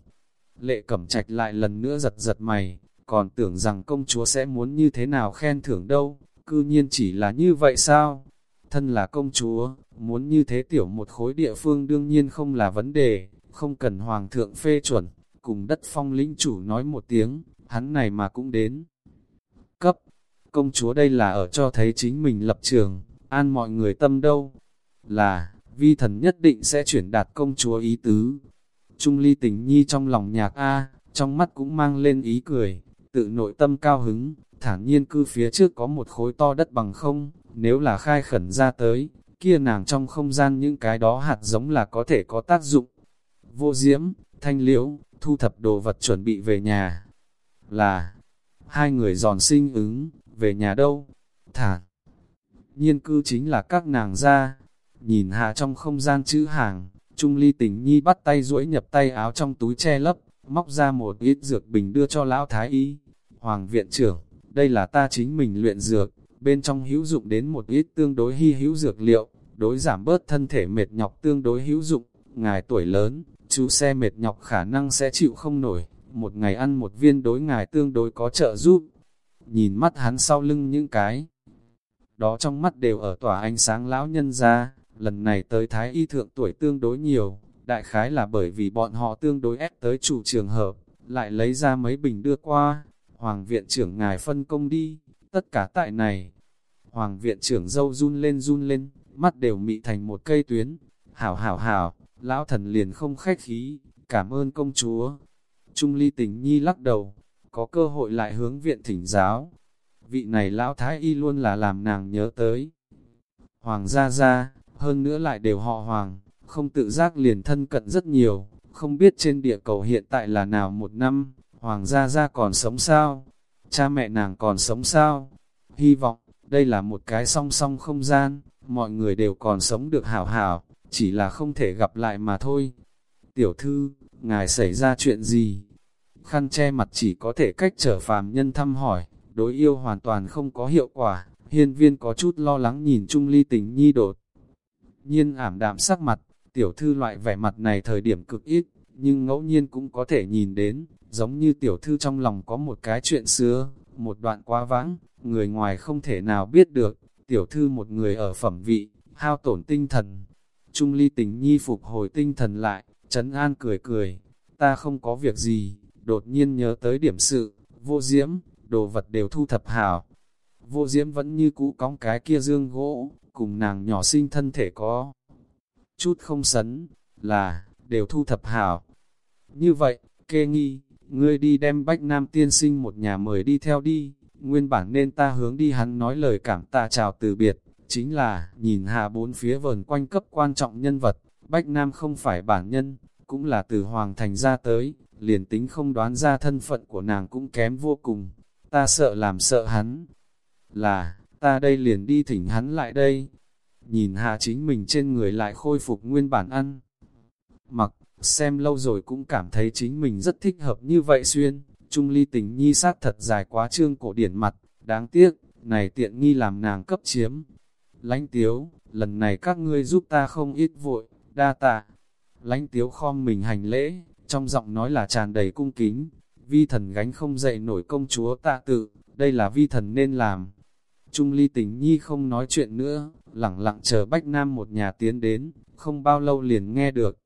Lệ cẩm trạch lại lần nữa giật giật mày, còn tưởng rằng công chúa sẽ muốn như thế nào khen thưởng đâu, cư nhiên chỉ là như vậy sao? Thân là công chúa, muốn như thế tiểu một khối địa phương đương nhiên không là vấn đề, không cần hoàng thượng phê chuẩn, cùng đất phong lĩnh chủ nói một tiếng, hắn này mà cũng đến. Cấp, công chúa đây là ở cho thấy chính mình lập trường, an mọi người tâm đâu, là, vi thần nhất định sẽ chuyển đạt công chúa ý tứ. Trung ly tình nhi trong lòng nhạc A, trong mắt cũng mang lên ý cười, tự nội tâm cao hứng, thản nhiên cư phía trước có một khối to đất bằng không, nếu là khai khẩn ra tới, kia nàng trong không gian những cái đó hạt giống là có thể có tác dụng. Vô diễm, thanh liễu, thu thập đồ vật chuẩn bị về nhà. Là, hai người giòn sinh ứng, về nhà đâu? Thả, Nhiên cư chính là các nàng ra. Nhìn hạ trong không gian chữ hàng, Trung ly tình nhi bắt tay duỗi nhập tay áo trong túi che lấp, móc ra một ít dược bình đưa cho lão thái y. Hoàng viện trưởng, đây là ta chính mình luyện dược, bên trong hữu dụng đến một ít tương đối hy hữu dược liệu, đối giảm bớt thân thể mệt nhọc tương đối hữu dụng, ngài tuổi lớn, chú xe mệt nhọc khả năng sẽ chịu không nổi, một ngày ăn một viên đối ngài tương đối có trợ giúp. Nhìn mắt hắn sau lưng những cái, đó trong mắt đều ở tỏa ánh sáng lão nhân ra, lần này tới thái y thượng tuổi tương đối nhiều, đại khái là bởi vì bọn họ tương đối ép tới chủ trường hợp, lại lấy ra mấy bình đưa qua, hoàng viện trưởng ngài phân công đi, tất cả tại này. Hoàng viện trưởng dâu run lên run lên, mắt đều mị thành một cây tuyến, hảo hảo hảo, lão thần liền không khách khí, cảm ơn công chúa. Trung ly tình nhi lắc đầu, có cơ hội lại hướng viện thỉnh giáo. Vị này lão thái y luôn là làm nàng nhớ tới. Hoàng gia gia, hơn nữa lại đều họ hoàng, không tự giác liền thân cận rất nhiều, không biết trên địa cầu hiện tại là nào một năm, hoàng gia gia còn sống sao? Cha mẹ nàng còn sống sao? Hy vọng, đây là một cái song song không gian, mọi người đều còn sống được hảo hảo, chỉ là không thể gặp lại mà thôi. Tiểu thư, ngài xảy ra chuyện gì? Khăn che mặt chỉ có thể cách trở phàm nhân thăm hỏi, đối yêu hoàn toàn không có hiệu quả. Hiên viên có chút lo lắng nhìn Trung Ly tình nhi đột. Nhiên ảm đạm sắc mặt, tiểu thư loại vẻ mặt này thời điểm cực ít, nhưng ngẫu nhiên cũng có thể nhìn đến, giống như tiểu thư trong lòng có một cái chuyện xưa, một đoạn quá vãng, người ngoài không thể nào biết được, tiểu thư một người ở phẩm vị, hao tổn tinh thần, Trung ly tình nhi phục hồi tinh thần lại, Trấn An cười cười, ta không có việc gì, đột nhiên nhớ tới điểm sự, vô diễm, đồ vật đều thu thập hảo. Vô diễm vẫn như cũ cóng cái kia dương gỗ, cùng nàng nhỏ sinh thân thể có. Chút không sấn, là, đều thu thập hảo. Như vậy, kê nghi, ngươi đi đem bách nam tiên sinh một nhà mời đi theo đi, nguyên bản nên ta hướng đi hắn nói lời cảm tạ chào từ biệt, chính là, nhìn hạ bốn phía vờn quanh cấp quan trọng nhân vật, Bách Nam không phải bản nhân, cũng là từ Hoàng Thành ra tới, liền tính không đoán ra thân phận của nàng cũng kém vô cùng, ta sợ làm sợ hắn, là, ta đây liền đi thỉnh hắn lại đây. nhìn hạ chính mình trên người lại khôi phục nguyên bản ăn. Mặc, xem lâu rồi cũng cảm thấy chính mình rất thích hợp như vậy xuyên, Trung ly tình nhi sát thật dài quá trương cổ điển mặt, đáng tiếc, này tiện nghi làm nàng cấp chiếm. Lánh tiếu, lần này các ngươi giúp ta không ít vội, đa tạ. Lánh tiếu khom mình hành lễ, trong giọng nói là tràn đầy cung kính. Vi thần gánh không dậy nổi công chúa tạ tự, đây là vi thần nên làm. Trung ly tình nhi không nói chuyện nữa, lẳng lặng chờ Bách Nam một nhà tiến đến, không bao lâu liền nghe được.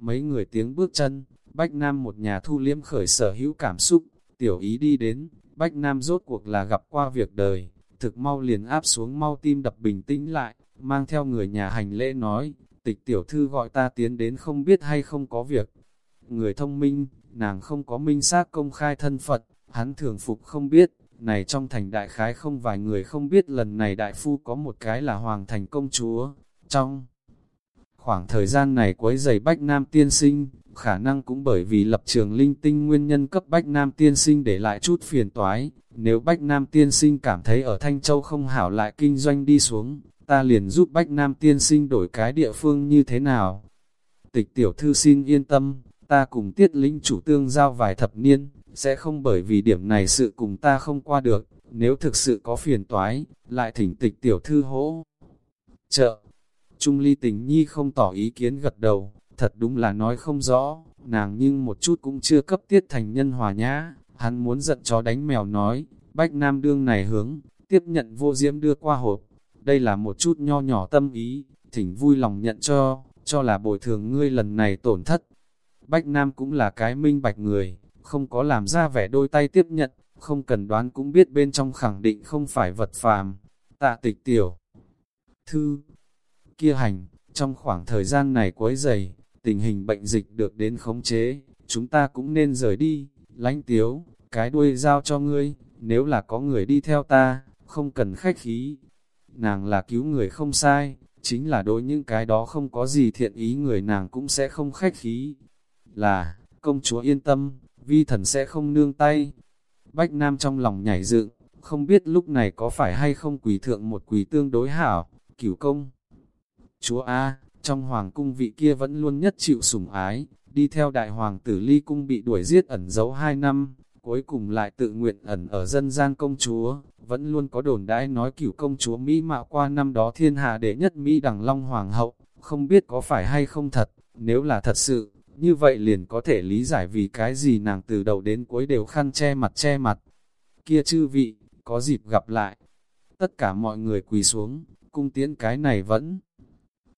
Mấy người tiếng bước chân, Bách Nam một nhà thu liếm khởi sở hữu cảm xúc, tiểu ý đi đến, Bách Nam rốt cuộc là gặp qua việc đời, thực mau liền áp xuống mau tim đập bình tĩnh lại, mang theo người nhà hành lễ nói, tịch tiểu thư gọi ta tiến đến không biết hay không có việc. Người thông minh, nàng không có minh xác công khai thân Phật, hắn thường phục không biết, này trong thành đại khái không vài người không biết lần này đại phu có một cái là hoàng thành công chúa. Trong khoảng thời gian này quấy giày Bách Nam tiên sinh, khả năng cũng bởi vì lập trường linh tinh nguyên nhân cấp Bách Nam tiên sinh để lại chút phiền toái. Nếu Bách Nam tiên sinh cảm thấy ở Thanh Châu không hảo lại kinh doanh đi xuống, ta liền giúp Bách Nam tiên sinh đổi cái địa phương như thế nào. Tịch tiểu thư xin yên tâm, ta cùng tiết linh chủ tương giao vài thập niên, sẽ không bởi vì điểm này sự cùng ta không qua được, nếu thực sự có phiền toái, lại thỉnh tịch tiểu thư hỗ. Trợ, Trung ly tình nhi không tỏ ý kiến gật đầu, thật đúng là nói không rõ, nàng nhưng một chút cũng chưa cấp tiết thành nhân hòa nhã, hắn muốn giận chó đánh mèo nói, bách nam đương này hướng, tiếp nhận vô diễm đưa qua hộp, đây là một chút nho nhỏ tâm ý, thỉnh vui lòng nhận cho, cho là bồi thường ngươi lần này tổn thất. Bách Nam cũng là cái minh bạch người, không có làm ra vẻ đôi tay tiếp nhận, không cần đoán cũng biết bên trong khẳng định không phải vật phàm. Tạ tịch tiểu. Thư. Kia hành, trong khoảng thời gian này quấy dày, tình hình bệnh dịch được đến khống chế, chúng ta cũng nên rời đi. Lánh tiếu, cái đuôi giao cho ngươi, nếu là có người đi theo ta, không cần khách khí. Nàng là cứu người không sai, chính là đối những cái đó không có gì thiện ý người nàng cũng sẽ không khách khí. Là, công chúa yên tâm, vi thần sẽ không nương tay. Bách Nam trong lòng nhảy dựng, không biết lúc này có phải hay không quỳ thượng một quỳ tương đối hảo, cửu công. Chúa A, trong hoàng cung vị kia vẫn luôn nhất chịu sủng ái, đi theo đại hoàng tử ly cung bị đuổi giết ẩn giấu hai năm, cuối cùng lại tự nguyện ẩn ở dân gian công chúa, vẫn luôn có đồn đãi nói cửu công chúa Mỹ mạo qua năm đó thiên hạ đệ nhất Mỹ đẳng long hoàng hậu, không biết có phải hay không thật, nếu là thật sự, như vậy liền có thể lý giải vì cái gì nàng từ đầu đến cuối đều khăn che mặt che mặt. Kia chư vị, có dịp gặp lại. Tất cả mọi người quỳ xuống, cung tiễn cái này vẫn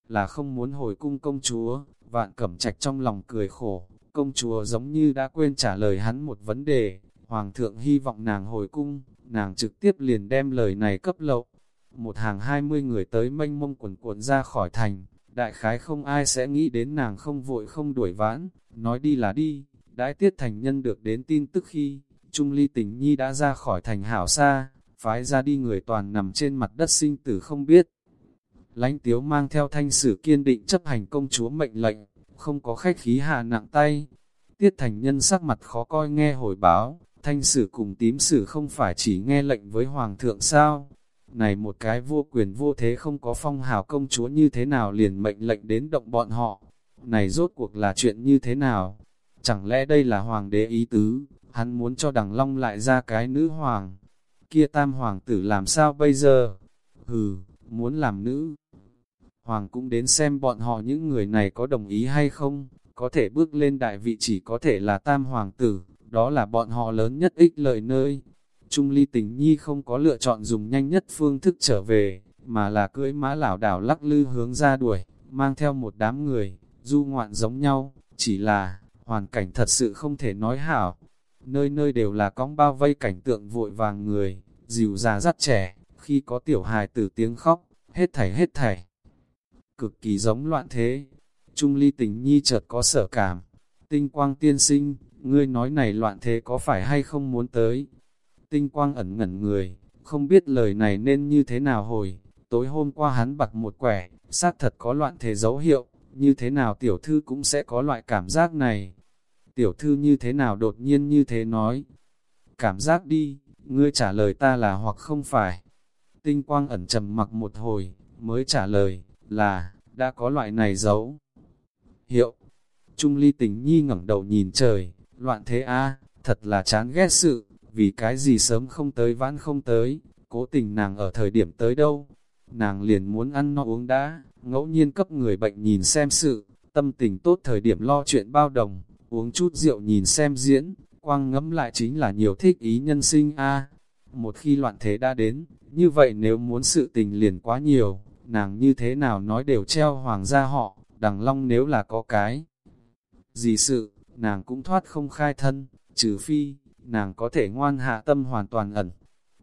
là không muốn hồi cung công chúa. Vạn cẩm trạch trong lòng cười khổ, công chúa giống như đã quên trả lời hắn một vấn đề. Hoàng thượng hy vọng nàng hồi cung, nàng trực tiếp liền đem lời này cấp lậu. Một hàng hai mươi người tới mênh mông quần cuộn ra khỏi thành, đại khái không ai sẽ nghĩ đến nàng không vội không đuổi vãn, nói đi là đi, đãi tiết thành nhân được đến tin tức khi, Trung Ly Tình Nhi đã ra khỏi thành hảo xa, phái ra đi người toàn nằm trên mặt đất sinh tử không biết. Lánh tiếu mang theo thanh sử kiên định chấp hành công chúa mệnh lệnh, không có khách khí hạ nặng tay. Tiết thành nhân sắc mặt khó coi nghe hồi báo, thanh sử cùng tím sử không phải chỉ nghe lệnh với hoàng thượng sao, này một cái vô quyền vô thế không có phong hào công chúa như thế nào liền mệnh lệnh đến động bọn họ. Này rốt cuộc là chuyện như thế nào? Chẳng lẽ đây là hoàng đế ý tứ, hắn muốn cho đằng long lại ra cái nữ hoàng? Kia tam hoàng tử làm sao bây giờ? Hừ, muốn làm nữ. Hoàng cũng đến xem bọn họ những người này có đồng ý hay không, có thể bước lên đại vị chỉ có thể là tam hoàng tử, đó là bọn họ lớn nhất ích lợi nơi. Trung ly tình nhi không có lựa chọn dùng nhanh nhất phương thức trở về, mà là cưỡi mã lảo đảo lắc lư hướng ra đuổi, mang theo một đám người, du ngoạn giống nhau, chỉ là, hoàn cảnh thật sự không thể nói hảo. Nơi nơi đều là cong bao vây cảnh tượng vội vàng người, dìu già dắt trẻ, khi có tiểu hài tử tiếng khóc, hết thảy hết thảy. Cực kỳ giống loạn thế, Trung ly tình nhi chợt có sở cảm, tinh quang tiên sinh, ngươi nói này loạn thế có phải hay không muốn tới, Tinh quang ẩn ngẩn người, không biết lời này nên như thế nào hồi. Tối hôm qua hắn bạc một quẻ, xác thật có loạn thế dấu hiệu, như thế nào tiểu thư cũng sẽ có loại cảm giác này. Tiểu thư như thế nào đột nhiên như thế nói. Cảm giác đi, ngươi trả lời ta là hoặc không phải. Tinh quang ẩn trầm mặc một hồi, mới trả lời, là, đã có loại này giấu. Hiệu, Trung ly tình nhi ngẩng đầu nhìn trời, loạn thế a thật là chán ghét sự, vì cái gì sớm không tới vãn không tới, cố tình nàng ở thời điểm tới đâu. Nàng liền muốn ăn no uống đã, ngẫu nhiên cấp người bệnh nhìn xem sự, tâm tình tốt thời điểm lo chuyện bao đồng, uống chút rượu nhìn xem diễn, quang ngẫm lại chính là nhiều thích ý nhân sinh a Một khi loạn thế đã đến, như vậy nếu muốn sự tình liền quá nhiều, nàng như thế nào nói đều treo hoàng gia họ, đằng long nếu là có cái. Gì sự, nàng cũng thoát không khai thân, trừ phi, nàng có thể ngoan hạ tâm hoàn toàn ẩn.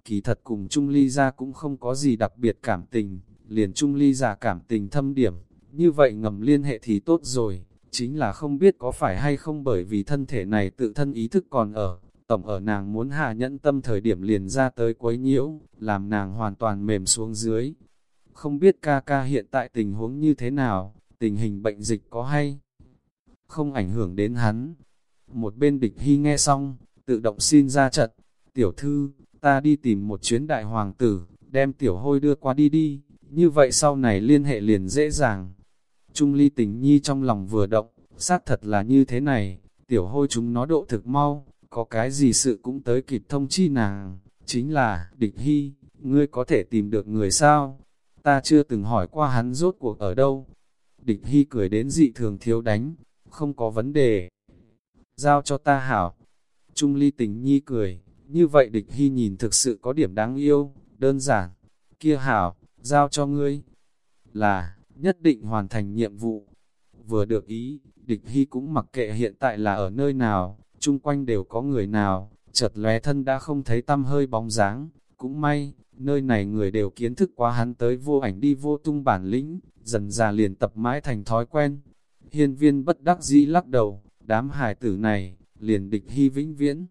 Kỳ thật cùng Trung Ly ra cũng không có gì đặc biệt cảm tình, liền Trung Ly giả cảm tình thâm điểm, như vậy ngầm liên hệ thì tốt rồi, chính là không biết có phải hay không bởi vì thân thể này tự thân ý thức còn ở, tổng ở nàng muốn hạ nhẫn tâm thời điểm liền ra tới quấy nhiễu, làm nàng hoàn toàn mềm xuống dưới. Không biết ca ca hiện tại tình huống như thế nào, tình hình bệnh dịch có hay không ảnh hưởng đến hắn. Một bên địch hy nghe xong, tự động xin ra trận, tiểu thư, ta đi tìm một chuyến đại hoàng tử, đem tiểu hôi đưa qua đi đi, như vậy sau này liên hệ liền dễ dàng. Trung ly tình nhi trong lòng vừa động, xác thật là như thế này, tiểu hôi chúng nó độ thực mau, có cái gì sự cũng tới kịp thông chi nàng, chính là, địch hy, ngươi có thể tìm được người sao? Ta chưa từng hỏi qua hắn rốt cuộc ở đâu. Địch hy cười đến dị thường thiếu đánh, không có vấn đề. Giao cho ta hảo. Trung ly tình nhi cười, như vậy địch hy nhìn thực sự có điểm đáng yêu, đơn giản. Kia hảo, giao cho ngươi. Là, nhất định hoàn thành nhiệm vụ. Vừa được ý, địch hy cũng mặc kệ hiện tại là ở nơi nào, chung quanh đều có người nào, chợt lóe thân đã không thấy tâm hơi bóng dáng. Cũng may, nơi này người đều kiến thức quá hắn tới vô ảnh đi vô tung bản lĩnh, dần già liền tập mãi thành thói quen. Hiên viên bất đắc dĩ lắc đầu, đám Hải tử này, liền địch hy vĩnh viễn.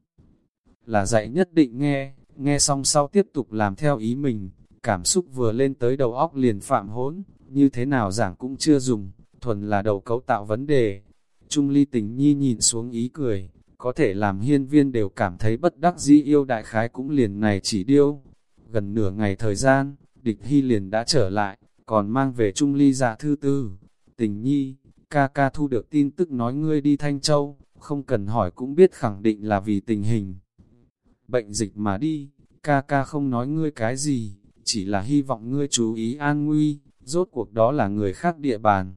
Là dạy nhất định nghe, nghe xong sau tiếp tục làm theo ý mình, cảm xúc vừa lên tới đầu óc liền phạm hỗn, như thế nào giảng cũng chưa dùng, thuần là đầu cấu tạo vấn đề. Trung ly tình nhi nhìn xuống ý cười, có thể làm hiên viên đều cảm thấy bất đắc dĩ yêu đại khái cũng liền này chỉ điêu. Gần nửa ngày thời gian, địch hy liền đã trở lại, còn mang về Trung ly dạ thư tư. Tình nhi, ca ca thu được tin tức nói ngươi đi Thanh Châu, không cần hỏi cũng biết khẳng định là vì tình hình. Bệnh dịch mà đi, ca ca không nói ngươi cái gì, chỉ là hy vọng ngươi chú ý an nguy, rốt cuộc đó là người khác địa bàn.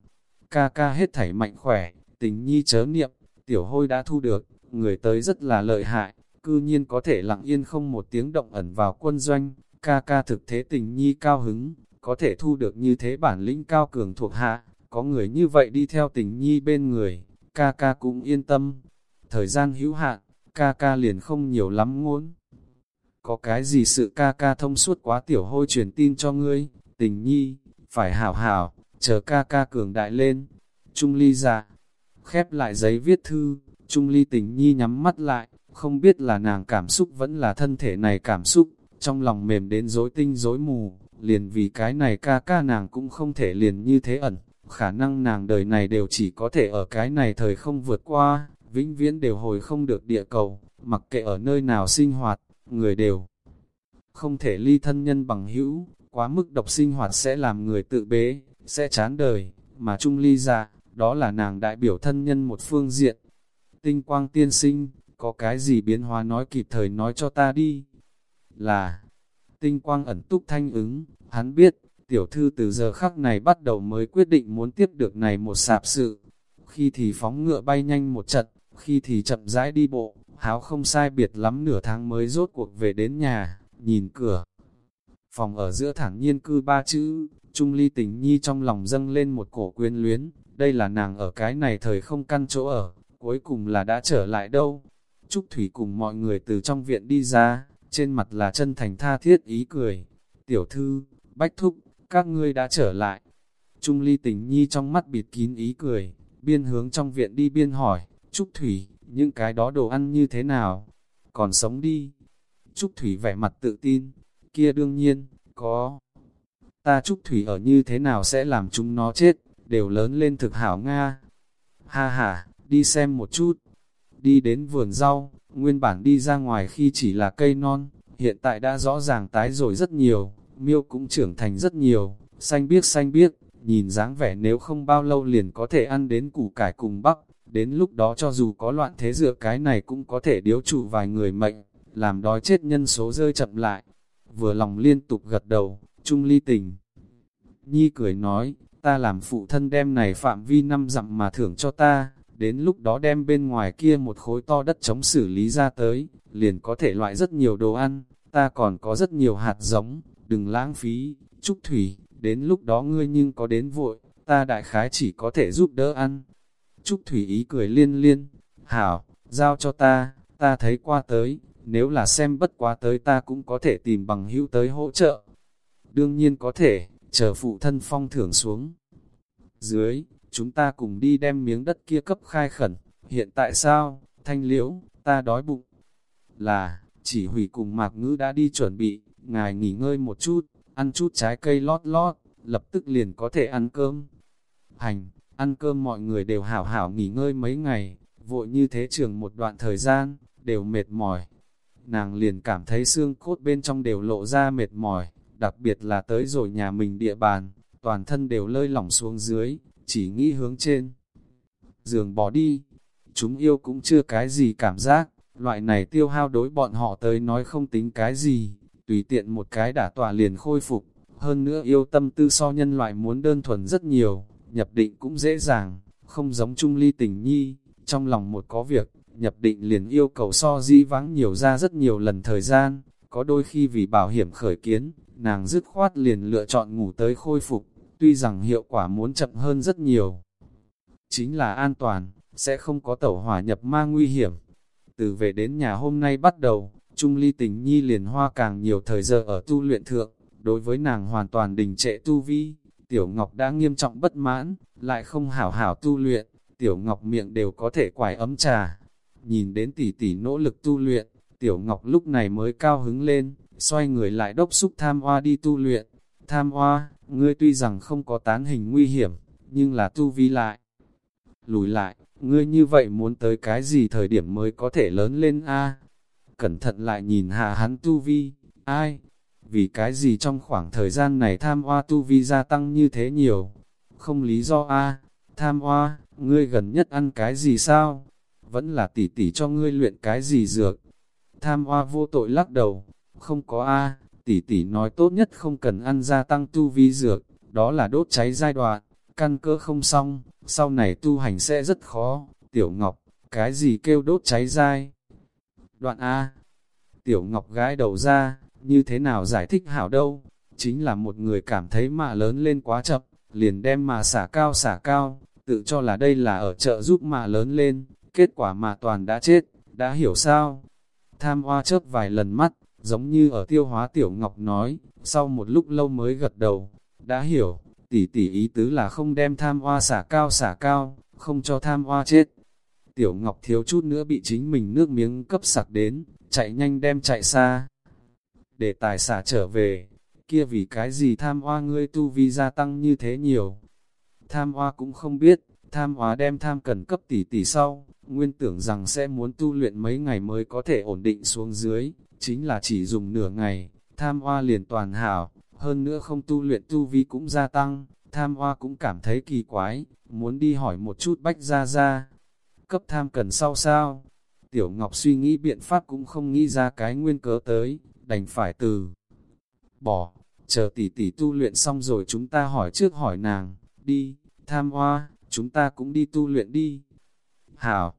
Ca ca hết thảy mạnh khỏe, tình nhi chớ niệm, tiểu hôi đã thu được, người tới rất là lợi hại, cư nhiên có thể lặng yên không một tiếng động ẩn vào quân doanh, ca ca thực thế tình nhi cao hứng, có thể thu được như thế bản lĩnh cao cường thuộc hạ, có người như vậy đi theo tình nhi bên người, ca ca cũng yên tâm. Thời gian hữu hạn, ca ca liền không nhiều lắm ngôn. Có cái gì sự ca ca thông suốt quá tiểu hôi truyền tin cho ngươi, tình nhi, phải hảo hảo, chờ ca ca cường đại lên. Trung ly dạ, khép lại giấy viết thư, Trung ly tình nhi nhắm mắt lại, không biết là nàng cảm xúc vẫn là thân thể này cảm xúc, trong lòng mềm đến rối tinh rối mù, liền vì cái này ca ca nàng cũng không thể liền như thế ẩn khả năng nàng đời này đều chỉ có thể ở cái này thời không vượt qua, vĩnh viễn đều hồi không được địa cầu, mặc kệ ở nơi nào sinh hoạt, người đều không thể ly thân nhân bằng hữu, quá mức độc sinh hoạt sẽ làm người tự bế, sẽ chán đời, mà chung ly ra, đó là nàng đại biểu thân nhân một phương diện. Tinh quang tiên sinh, có cái gì biến hóa nói kịp thời nói cho ta đi. Là, tinh quang ẩn túc thanh ứng, hắn biết, Tiểu thư từ giờ khắc này bắt đầu mới quyết định muốn tiếp được này một sạp sự. Khi thì phóng ngựa bay nhanh một trận, khi thì chậm rãi đi bộ, háo không sai biệt lắm nửa tháng mới rốt cuộc về đến nhà, nhìn cửa. Phòng ở giữa thẳng nhiên cư ba chữ, Trung Ly tình nhi trong lòng dâng lên một cổ quyến luyến, đây là nàng ở cái này thời không căn chỗ ở, cuối cùng là đã trở lại đâu. Trúc Thủy cùng mọi người từ trong viện đi ra, trên mặt là chân thành tha thiết ý cười. Tiểu thư, Bách Thúc, các ngươi đã trở lại. Trung ly tình nhi trong mắt bịt kín ý cười, biên hướng trong viện đi biên hỏi, Trúc Thủy, những cái đó đồ ăn như thế nào? Còn sống đi. Trúc Thủy vẻ mặt tự tin, kia đương nhiên, có. Ta Trúc Thủy ở như thế nào sẽ làm chúng nó chết, đều lớn lên thực hảo Nga. Ha ha, đi xem một chút. Đi đến vườn rau, nguyên bản đi ra ngoài khi chỉ là cây non, hiện tại đã rõ ràng tái rồi rất nhiều, miêu cũng trưởng thành rất nhiều, xanh biếc xanh biếc, nhìn dáng vẻ nếu không bao lâu liền có thể ăn đến củ cải cùng bắp, đến lúc đó cho dù có loạn thế dựa cái này cũng có thể điếu trụ vài người mệnh, làm đói chết nhân số rơi chậm lại. Vừa lòng liên tục gật đầu, Trung ly tình. Nhi cười nói, ta làm phụ thân đem này phạm vi năm dặm mà thưởng cho ta, đến lúc đó đem bên ngoài kia một khối to đất chống xử lý ra tới, liền có thể loại rất nhiều đồ ăn, ta còn có rất nhiều hạt giống, đừng lãng phí, trúc thủy, đến lúc đó ngươi nhưng có đến vội, ta đại khái chỉ có thể giúp đỡ ăn. Trúc thủy ý cười liên liên, hảo, giao cho ta, ta thấy qua tới, nếu là xem bất quá tới ta cũng có thể tìm bằng hữu tới hỗ trợ. Đương nhiên có thể, chờ phụ thân phong thưởng xuống. Dưới, chúng ta cùng đi đem miếng đất kia cấp khai khẩn, hiện tại sao, thanh liễu, ta đói bụng. Là, chỉ hủy cùng mạc ngữ đã đi chuẩn bị, ngài nghỉ ngơi một chút, ăn chút trái cây lót lót, lập tức liền có thể ăn cơm. Hành, ăn cơm mọi người đều hảo hảo nghỉ ngơi mấy ngày, vội như thế trường một đoạn thời gian, đều mệt mỏi. Nàng liền cảm thấy xương cốt bên trong đều lộ ra mệt mỏi, đặc biệt là tới rồi nhà mình địa bàn, toàn thân đều lơi lỏng xuống dưới, chỉ nghĩ hướng trên. Giường bỏ đi, chúng yêu cũng chưa cái gì cảm giác, loại này tiêu hao đối bọn họ tới nói không tính cái gì, tùy tiện một cái đả tỏa liền khôi phục, hơn nữa yêu tâm tư so nhân loại muốn đơn thuần rất nhiều, nhập định cũng dễ dàng, không giống chung ly tình nhi, trong lòng một có việc, nhập định liền yêu cầu so di vắng nhiều ra rất nhiều lần thời gian, có đôi khi vì bảo hiểm khởi kiến, nàng dứt khoát liền lựa chọn ngủ tới khôi phục, tuy rằng hiệu quả muốn chậm hơn rất nhiều. Chính là an toàn, sẽ không có tẩu hỏa nhập ma nguy hiểm. Từ về đến nhà hôm nay bắt đầu, Trung Ly Tình Nhi liền hoa càng nhiều thời giờ ở tu luyện thượng, đối với nàng hoàn toàn đình trệ tu vi. Tiểu Ngọc đã nghiêm trọng bất mãn, lại không hảo hảo tu luyện, Tiểu Ngọc miệng đều có thể quải ấm trà. Nhìn đến tỷ tỷ nỗ lực tu luyện, Tiểu Ngọc lúc này mới cao hứng lên, xoay người lại đốc xúc tham hoa đi tu luyện. Tham hoa, ngươi tuy rằng không có tán hình nguy hiểm, nhưng là tu vi lại. Lùi lại, ngươi như vậy muốn tới cái gì thời điểm mới có thể lớn lên a Cẩn thận lại nhìn hạ hắn tu vi, ai? Vì cái gì trong khoảng thời gian này tham hoa tu vi gia tăng như thế nhiều? Không lý do a tham hoa, ngươi gần nhất ăn cái gì sao? Vẫn là tỉ tỉ cho ngươi luyện cái gì dược? Tham hoa vô tội lắc đầu, không có a tỷ tỷ nói tốt nhất không cần ăn gia tăng tu vi dược, đó là đốt cháy giai đoạn, căn cơ không xong, sau này tu hành sẽ rất khó. Tiểu Ngọc, cái gì kêu đốt cháy giai? Đoạn A. Tiểu Ngọc gái đầu ra, như thế nào giải thích hảo đâu? Chính là một người cảm thấy mạ lớn lên quá chậm, liền đem mà xả cao xả cao, tự cho là đây là ở chợ giúp mạ lớn lên, kết quả mà toàn đã chết, đã hiểu sao? Tham hoa chớp vài lần mắt, giống như ở tiêu hóa tiểu ngọc nói, sau một lúc lâu mới gật đầu, đã hiểu, tỷ tỷ ý tứ là không đem tham hoa xả cao xả cao, không cho tham hoa chết. Tiểu ngọc thiếu chút nữa bị chính mình nước miếng cấp sặc đến, chạy nhanh đem chạy xa. Để tài xả trở về, kia vì cái gì tham hoa ngươi tu vi gia tăng như thế nhiều. Tham hoa cũng không biết, tham hoa đem tham cần cấp tỷ tỷ sau, nguyên tưởng rằng sẽ muốn tu luyện mấy ngày mới có thể ổn định xuống dưới, chính là chỉ dùng nửa ngày, tham hoa liền toàn hảo, hơn nữa không tu luyện tu vi cũng gia tăng, tham hoa cũng cảm thấy kỳ quái, muốn đi hỏi một chút bách ra ra. Cấp tham cần sau sao? Tiểu Ngọc suy nghĩ biện pháp cũng không nghĩ ra cái nguyên cớ tới, đành phải từ. Bỏ, chờ tỷ tỷ tu luyện xong rồi chúng ta hỏi trước hỏi nàng, đi, tham hoa, chúng ta cũng đi tu luyện đi. Hảo,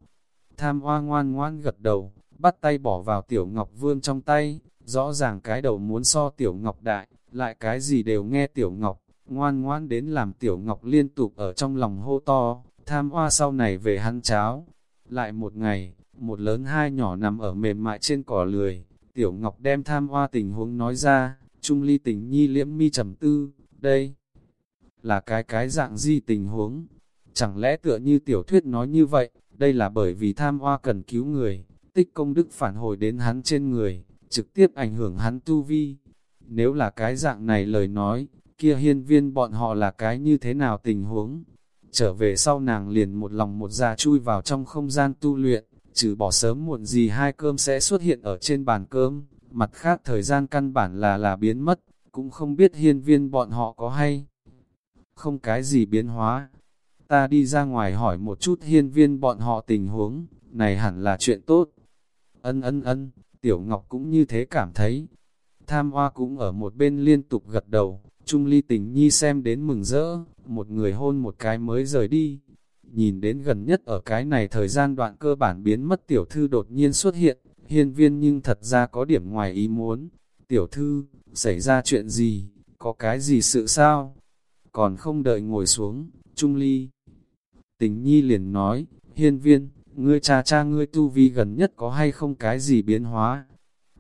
tham hoa ngoan ngoan gật đầu, bắt tay bỏ vào tiểu ngọc vương trong tay, rõ ràng cái đầu muốn so tiểu ngọc đại, lại cái gì đều nghe tiểu ngọc, ngoan ngoan đến làm tiểu ngọc liên tục ở trong lòng hô to, tham hoa sau này về hắn cháo. Lại một ngày, một lớn hai nhỏ nằm ở mềm mại trên cỏ lười, tiểu ngọc đem tham hoa tình huống nói ra, trung ly tình nhi liễm mi trầm tư, đây là cái cái dạng gì tình huống. Chẳng lẽ tựa như tiểu thuyết nói như vậy, đây là bởi vì tham hoa cần cứu người, tích công đức phản hồi đến hắn trên người, trực tiếp ảnh hưởng hắn tu vi. Nếu là cái dạng này lời nói, kia hiên viên bọn họ là cái như thế nào tình huống? Trở về sau nàng liền một lòng một dạ chui vào trong không gian tu luyện, trừ bỏ sớm muộn gì hai cơm sẽ xuất hiện ở trên bàn cơm, mặt khác thời gian căn bản là là biến mất, cũng không biết hiên viên bọn họ có hay không cái gì biến hóa. Ta đi ra ngoài hỏi một chút hiên viên bọn họ tình huống, này hẳn là chuyện tốt. Ân ân ân, Tiểu Ngọc cũng như thế cảm thấy. Tham hoa cũng ở một bên liên tục gật đầu, Trung Ly tình nhi xem đến mừng rỡ, một người hôn một cái mới rời đi. Nhìn đến gần nhất ở cái này thời gian đoạn cơ bản biến mất tiểu thư đột nhiên xuất hiện, hiên viên nhưng thật ra có điểm ngoài ý muốn. Tiểu thư, xảy ra chuyện gì, có cái gì sự sao? Còn không đợi ngồi xuống, Trung Ly. Tình nhi liền nói, hiên viên, ngươi cha cha ngươi tu vi gần nhất có hay không cái gì biến hóa?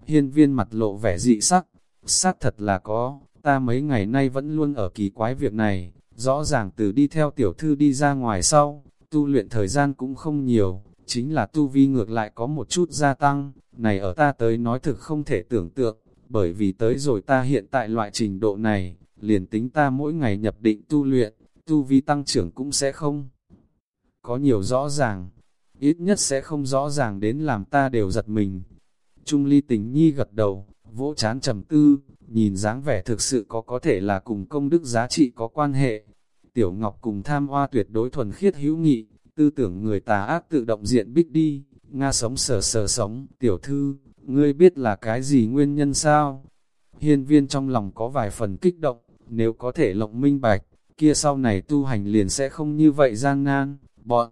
Hiên viên mặt lộ vẻ dị sắc, sắc thật là có, ta mấy ngày nay vẫn luôn ở kỳ quái việc này, rõ ràng từ đi theo tiểu thư đi ra ngoài sau, tu luyện thời gian cũng không nhiều, chính là tu vi ngược lại có một chút gia tăng, này ở ta tới nói thực không thể tưởng tượng, bởi vì tới rồi ta hiện tại loại trình độ này, liền tính ta mỗi ngày nhập định tu luyện, tu vi tăng trưởng cũng sẽ không có nhiều rõ ràng, ít nhất sẽ không rõ ràng đến làm ta đều giật mình. Trung ly tình nhi gật đầu, vỗ chán trầm tư, nhìn dáng vẻ thực sự có có thể là cùng công đức giá trị có quan hệ. Tiểu Ngọc cùng tham hoa tuyệt đối thuần khiết hữu nghị, tư tưởng người tà ác tự động diện bích đi, Nga sống sờ sờ sống, tiểu thư, ngươi biết là cái gì nguyên nhân sao? Hiên viên trong lòng có vài phần kích động, nếu có thể lộng minh bạch, kia sau này tu hành liền sẽ không như vậy gian nan, bọn.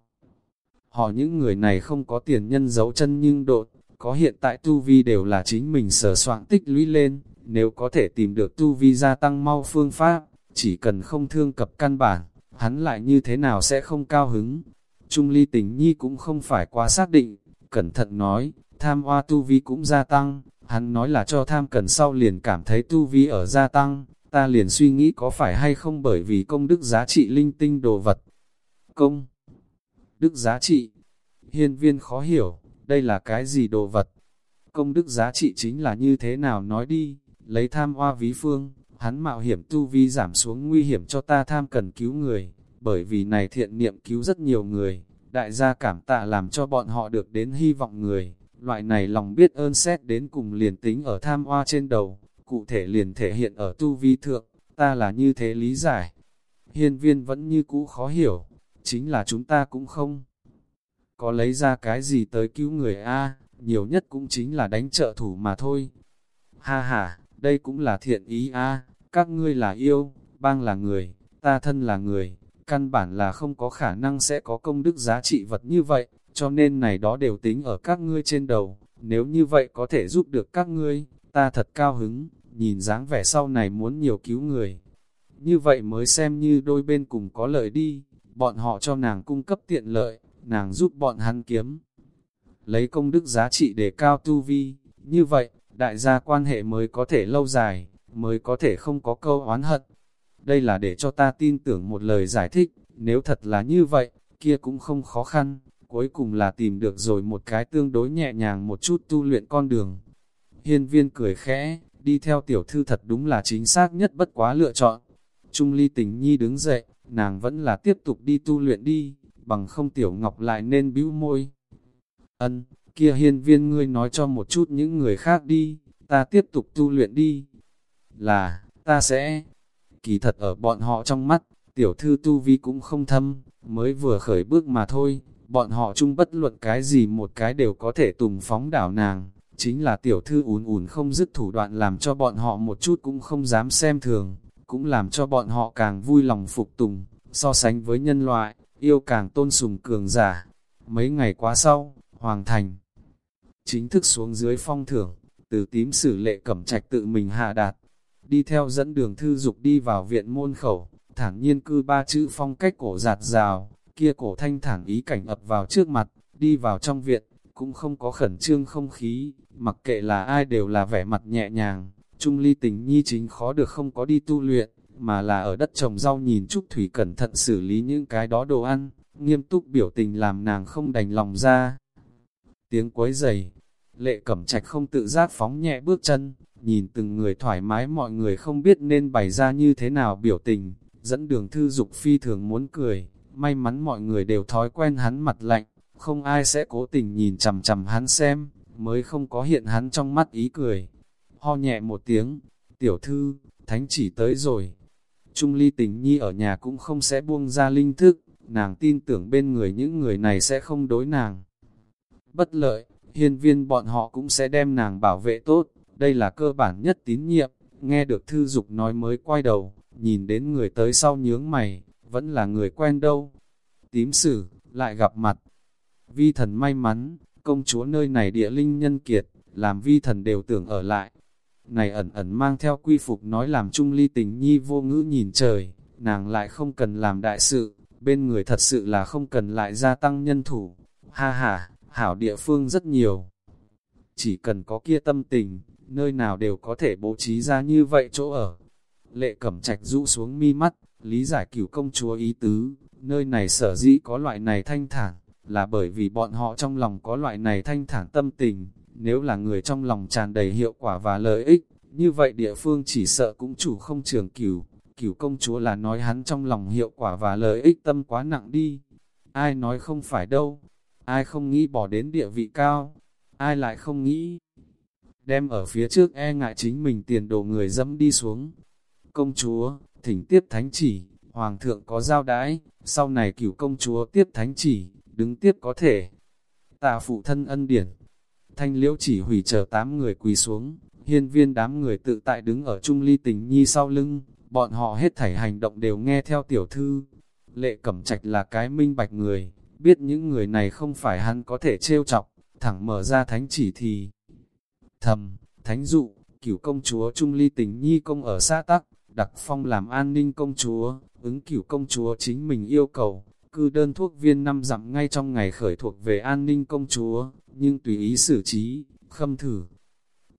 Họ những người này không có tiền nhân giấu chân nhưng đột, có hiện tại tu vi đều là chính mình sở soạn tích lũy lên, nếu có thể tìm được tu vi gia tăng mau phương pháp, chỉ cần không thương cập căn bản, hắn lại như thế nào sẽ không cao hứng. Trung ly tình nhi cũng không phải quá xác định, cẩn thận nói, tham hoa tu vi cũng gia tăng, hắn nói là cho tham cần sau liền cảm thấy tu vi ở gia tăng, ta liền suy nghĩ có phải hay không bởi vì công đức giá trị linh tinh đồ vật. Công đức giá trị, hiên viên khó hiểu, đây là cái gì đồ vật? Công đức giá trị chính là như thế nào nói đi, lấy tham hoa ví phương, hắn mạo hiểm tu vi giảm xuống nguy hiểm cho ta tham cần cứu người, bởi vì này thiện niệm cứu rất nhiều người, đại gia cảm tạ làm cho bọn họ được đến hy vọng người, loại này lòng biết ơn xét đến cùng liền tính ở tham hoa trên đầu, cụ thể liền thể hiện ở tu vi thượng, ta là như thế lý giải. Hiên viên vẫn như cũ khó hiểu, chính là chúng ta cũng không có lấy ra cái gì tới cứu người A, nhiều nhất cũng chính là đánh trợ thủ mà thôi. Ha ha, đây cũng là thiện ý A, các ngươi là yêu, bang là người, ta thân là người, căn bản là không có khả năng sẽ có công đức giá trị vật như vậy, cho nên này đó đều tính ở các ngươi trên đầu, nếu như vậy có thể giúp được các ngươi, ta thật cao hứng, nhìn dáng vẻ sau này muốn nhiều cứu người. Như vậy mới xem như đôi bên cùng có lợi đi, bọn họ cho nàng cung cấp tiện lợi, nàng giúp bọn hắn kiếm. Lấy công đức giá trị để cao tu vi, như vậy, đại gia quan hệ mới có thể lâu dài, mới có thể không có câu oán hận. Đây là để cho ta tin tưởng một lời giải thích, nếu thật là như vậy, kia cũng không khó khăn, cuối cùng là tìm được rồi một cái tương đối nhẹ nhàng một chút tu luyện con đường. Hiên viên cười khẽ, đi theo tiểu thư thật đúng là chính xác nhất bất quá lựa chọn. Trung ly tình nhi đứng dậy, nàng vẫn là tiếp tục đi tu luyện đi, bằng không tiểu ngọc lại nên bĩu môi. Ân, kia hiên viên ngươi nói cho một chút những người khác đi, ta tiếp tục tu luyện đi. Là, ta sẽ... Kỳ thật ở bọn họ trong mắt, tiểu thư tu vi cũng không thâm, mới vừa khởi bước mà thôi, bọn họ chung bất luận cái gì một cái đều có thể tùng phóng đảo nàng, chính là tiểu thư ùn ùn không dứt thủ đoạn làm cho bọn họ một chút cũng không dám xem thường, cũng làm cho bọn họ càng vui lòng phục tùng, so sánh với nhân loại, yêu càng tôn sùng cường giả. Mấy ngày quá sau, Hoàng Thành chính thức xuống dưới phong thưởng, từ tím sử lệ cẩm trạch tự mình hạ đạt, đi theo dẫn đường thư dục đi vào viện môn khẩu, thản nhiên cư ba chữ phong cách cổ giạt rào, kia cổ thanh thản ý cảnh ập vào trước mặt, đi vào trong viện, cũng không có khẩn trương không khí, mặc kệ là ai đều là vẻ mặt nhẹ nhàng, trung ly tình nhi chính khó được không có đi tu luyện, mà là ở đất trồng rau nhìn Trúc Thủy cẩn thận xử lý những cái đó đồ ăn, nghiêm túc biểu tình làm nàng không đành lòng ra. Tiếng quấy giày, lệ cẩm trạch không tự giác phóng nhẹ bước chân, nhìn từng người thoải mái mọi người không biết nên bày ra như thế nào biểu tình, dẫn đường thư dục phi thường muốn cười, may mắn mọi người đều thói quen hắn mặt lạnh, không ai sẽ cố tình nhìn chằm chằm hắn xem, mới không có hiện hắn trong mắt ý cười. Ho nhẹ một tiếng, tiểu thư, thánh chỉ tới rồi. Trung ly tình nhi ở nhà cũng không sẽ buông ra linh thức, nàng tin tưởng bên người những người này sẽ không đối nàng. Bất lợi, hiên viên bọn họ cũng sẽ đem nàng bảo vệ tốt, đây là cơ bản nhất tín nhiệm, nghe được thư dục nói mới quay đầu, nhìn đến người tới sau nhướng mày, vẫn là người quen đâu. Tím sử, lại gặp mặt. Vi thần may mắn, công chúa nơi này địa linh nhân kiệt, làm vi thần đều tưởng ở lại. Này ẩn ẩn mang theo quy phục nói làm trung ly tình nhi vô ngữ nhìn trời, nàng lại không cần làm đại sự, bên người thật sự là không cần lại gia tăng nhân thủ. Ha ha, hảo địa phương rất nhiều. Chỉ cần có kia tâm tình, nơi nào đều có thể bố trí ra như vậy chỗ ở. Lệ cẩm trạch rũ xuống mi mắt, lý giải cửu công chúa ý tứ, nơi này sở dĩ có loại này thanh thản, là bởi vì bọn họ trong lòng có loại này thanh thản tâm tình, nếu là người trong lòng tràn đầy hiệu quả và lợi ích, như vậy địa phương chỉ sợ cũng chủ không trường cửu, cửu công chúa là nói hắn trong lòng hiệu quả và lợi ích tâm quá nặng đi. Ai nói không phải đâu, ai không nghĩ bỏ đến địa vị cao, ai lại không nghĩ đem ở phía trước e ngại chính mình tiền đồ người dẫm đi xuống. Công chúa, thỉnh tiếp thánh chỉ, hoàng thượng có giao đãi, sau này cửu công chúa tiếp thánh chỉ, đứng tiếp có thể. Tạ phụ thân ân điển, thanh liễu chỉ hủy chờ tám người quỳ xuống, hiên viên đám người tự tại đứng ở trung ly tình nhi sau lưng, bọn họ hết thảy hành động đều nghe theo tiểu thư. Lệ cẩm trạch là cái minh bạch người, biết những người này không phải hắn có thể trêu chọc, thẳng mở ra thánh chỉ thì thầm, thánh dụ, cửu công chúa Trung Ly tình nhi công ở xa tắc, đặc phong làm an ninh công chúa, ứng cửu công chúa chính mình yêu cầu, cư đơn thuốc viên năm dặm ngay trong ngày khởi thuộc về an ninh công chúa, nhưng tùy ý xử trí, khâm thử.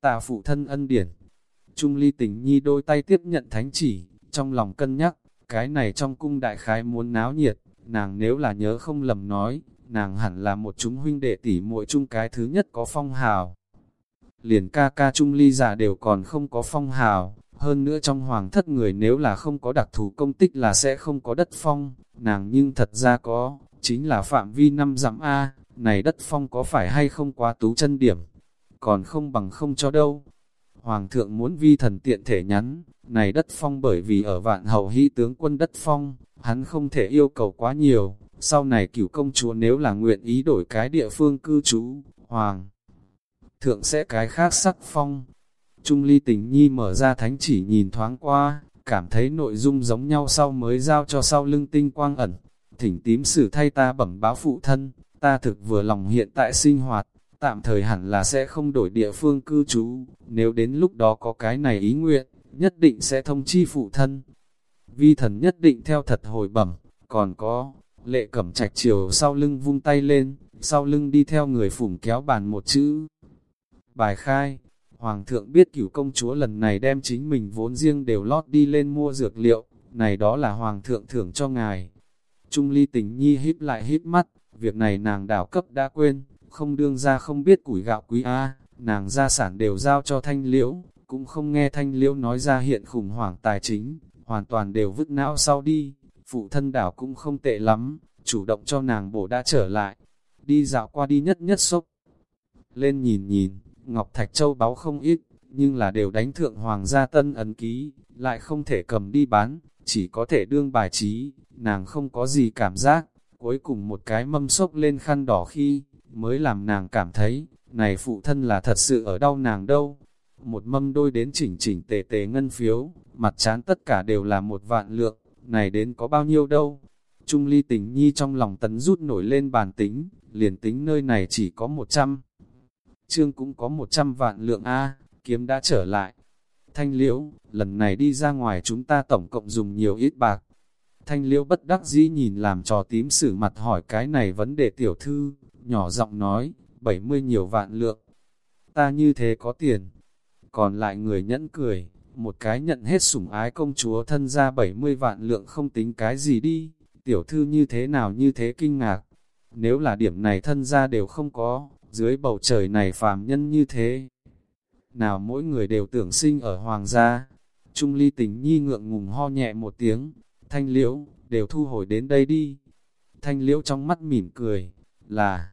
Tạ phụ thân ân điển, Trung Ly tình nhi đôi tay tiếp nhận thánh chỉ, trong lòng cân nhắc, cái này trong cung đại khái muốn náo nhiệt, nàng nếu là nhớ không lầm nói, nàng hẳn là một chúng huynh đệ tỷ muội chung cái thứ nhất có phong hào liền ca ca trung ly giả đều còn không có phong hào, hơn nữa trong hoàng thất người nếu là không có đặc thù công tích là sẽ không có đất phong, nàng nhưng thật ra có, chính là phạm vi năm dặm A, này đất phong có phải hay không quá tú chân điểm, còn không bằng không cho đâu. Hoàng thượng muốn vi thần tiện thể nhắn, này đất phong bởi vì ở vạn hậu hy tướng quân đất phong, hắn không thể yêu cầu quá nhiều, sau này cửu công chúa nếu là nguyện ý đổi cái địa phương cư trú, Hoàng thượng sẽ cái khác sắc phong. Trung ly tình nhi mở ra thánh chỉ nhìn thoáng qua, cảm thấy nội dung giống nhau sau mới giao cho sau lưng tinh quang ẩn. Thỉnh tím sử thay ta bẩm báo phụ thân, ta thực vừa lòng hiện tại sinh hoạt, tạm thời hẳn là sẽ không đổi địa phương cư trú, nếu đến lúc đó có cái này ý nguyện, nhất định sẽ thông chi phụ thân. Vi thần nhất định theo thật hồi bẩm, còn có, lệ cẩm trạch chiều sau lưng vung tay lên, sau lưng đi theo người phủng kéo bàn một chữ, Bài khai, Hoàng thượng biết cửu công chúa lần này đem chính mình vốn riêng đều lót đi lên mua dược liệu, này đó là Hoàng thượng thưởng cho ngài. Trung ly tình nhi híp lại híp mắt, việc này nàng đảo cấp đã quên, không đương ra không biết củi gạo quý A, nàng gia sản đều giao cho thanh liễu, cũng không nghe thanh liễu nói ra hiện khủng hoảng tài chính, hoàn toàn đều vứt não sau đi, phụ thân đảo cũng không tệ lắm, chủ động cho nàng bổ đã trở lại, đi dạo qua đi nhất nhất sốc. Lên nhìn nhìn, Ngọc Thạch Châu báo không ít, nhưng là đều đánh thượng hoàng gia tân ấn ký, lại không thể cầm đi bán, chỉ có thể đương bài trí, nàng không có gì cảm giác, cuối cùng một cái mâm sốc lên khăn đỏ khi, mới làm nàng cảm thấy, này phụ thân là thật sự ở đau nàng đâu. Một mâm đôi đến chỉnh chỉnh tề tề ngân phiếu, mặt chán tất cả đều là một vạn lượng, này đến có bao nhiêu đâu. Trung ly tình nhi trong lòng tấn rút nổi lên bàn tính, liền tính nơi này chỉ có một trăm Trương cũng có 100 vạn lượng A, kiếm đã trở lại. Thanh liễu, lần này đi ra ngoài chúng ta tổng cộng dùng nhiều ít bạc. Thanh liễu bất đắc dĩ nhìn làm trò tím sử mặt hỏi cái này vấn đề tiểu thư, nhỏ giọng nói, 70 nhiều vạn lượng. Ta như thế có tiền. Còn lại người nhẫn cười, một cái nhận hết sủng ái công chúa thân ra 70 vạn lượng không tính cái gì đi, tiểu thư như thế nào như thế kinh ngạc. Nếu là điểm này thân ra đều không có, dưới bầu trời này phàm nhân như thế. Nào mỗi người đều tưởng sinh ở hoàng gia. Trung ly tình nhi ngượng ngùng ho nhẹ một tiếng. Thanh liễu, đều thu hồi đến đây đi. Thanh liễu trong mắt mỉm cười, là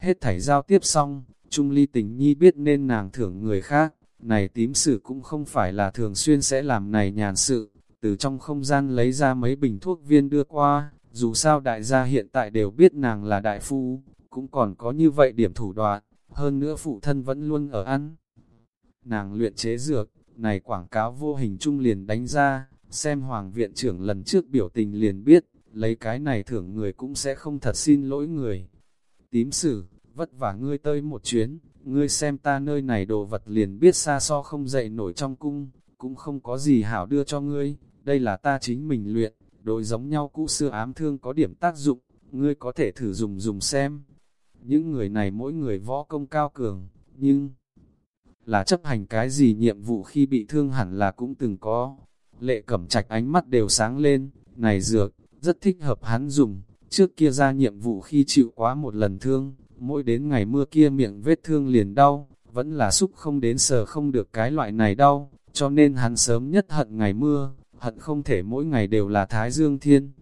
hết thảy giao tiếp xong, Trung ly tình nhi biết nên nàng thưởng người khác. Này tím sử cũng không phải là thường xuyên sẽ làm này nhàn sự, từ trong không gian lấy ra mấy bình thuốc viên đưa qua, dù sao đại gia hiện tại đều biết nàng là đại phu, cũng còn có như vậy điểm thủ đoạn, hơn nữa phụ thân vẫn luôn ở ăn. Nàng luyện chế dược, này quảng cáo vô hình trung liền đánh ra, xem hoàng viện trưởng lần trước biểu tình liền biết, lấy cái này thưởng người cũng sẽ không thật xin lỗi người. Tím sử, vất vả ngươi tơi một chuyến, ngươi xem ta nơi này đồ vật liền biết xa so không dậy nổi trong cung, cũng không có gì hảo đưa cho ngươi, đây là ta chính mình luyện, đối giống nhau cũ xưa ám thương có điểm tác dụng, ngươi có thể thử dùng dùng xem. Những người này mỗi người võ công cao cường, nhưng là chấp hành cái gì nhiệm vụ khi bị thương hẳn là cũng từng có. Lệ cẩm trạch ánh mắt đều sáng lên, này dược, rất thích hợp hắn dùng, trước kia ra nhiệm vụ khi chịu quá một lần thương, mỗi đến ngày mưa kia miệng vết thương liền đau, vẫn là xúc không đến sờ không được cái loại này đau, cho nên hắn sớm nhất hận ngày mưa, hận không thể mỗi ngày đều là Thái Dương Thiên.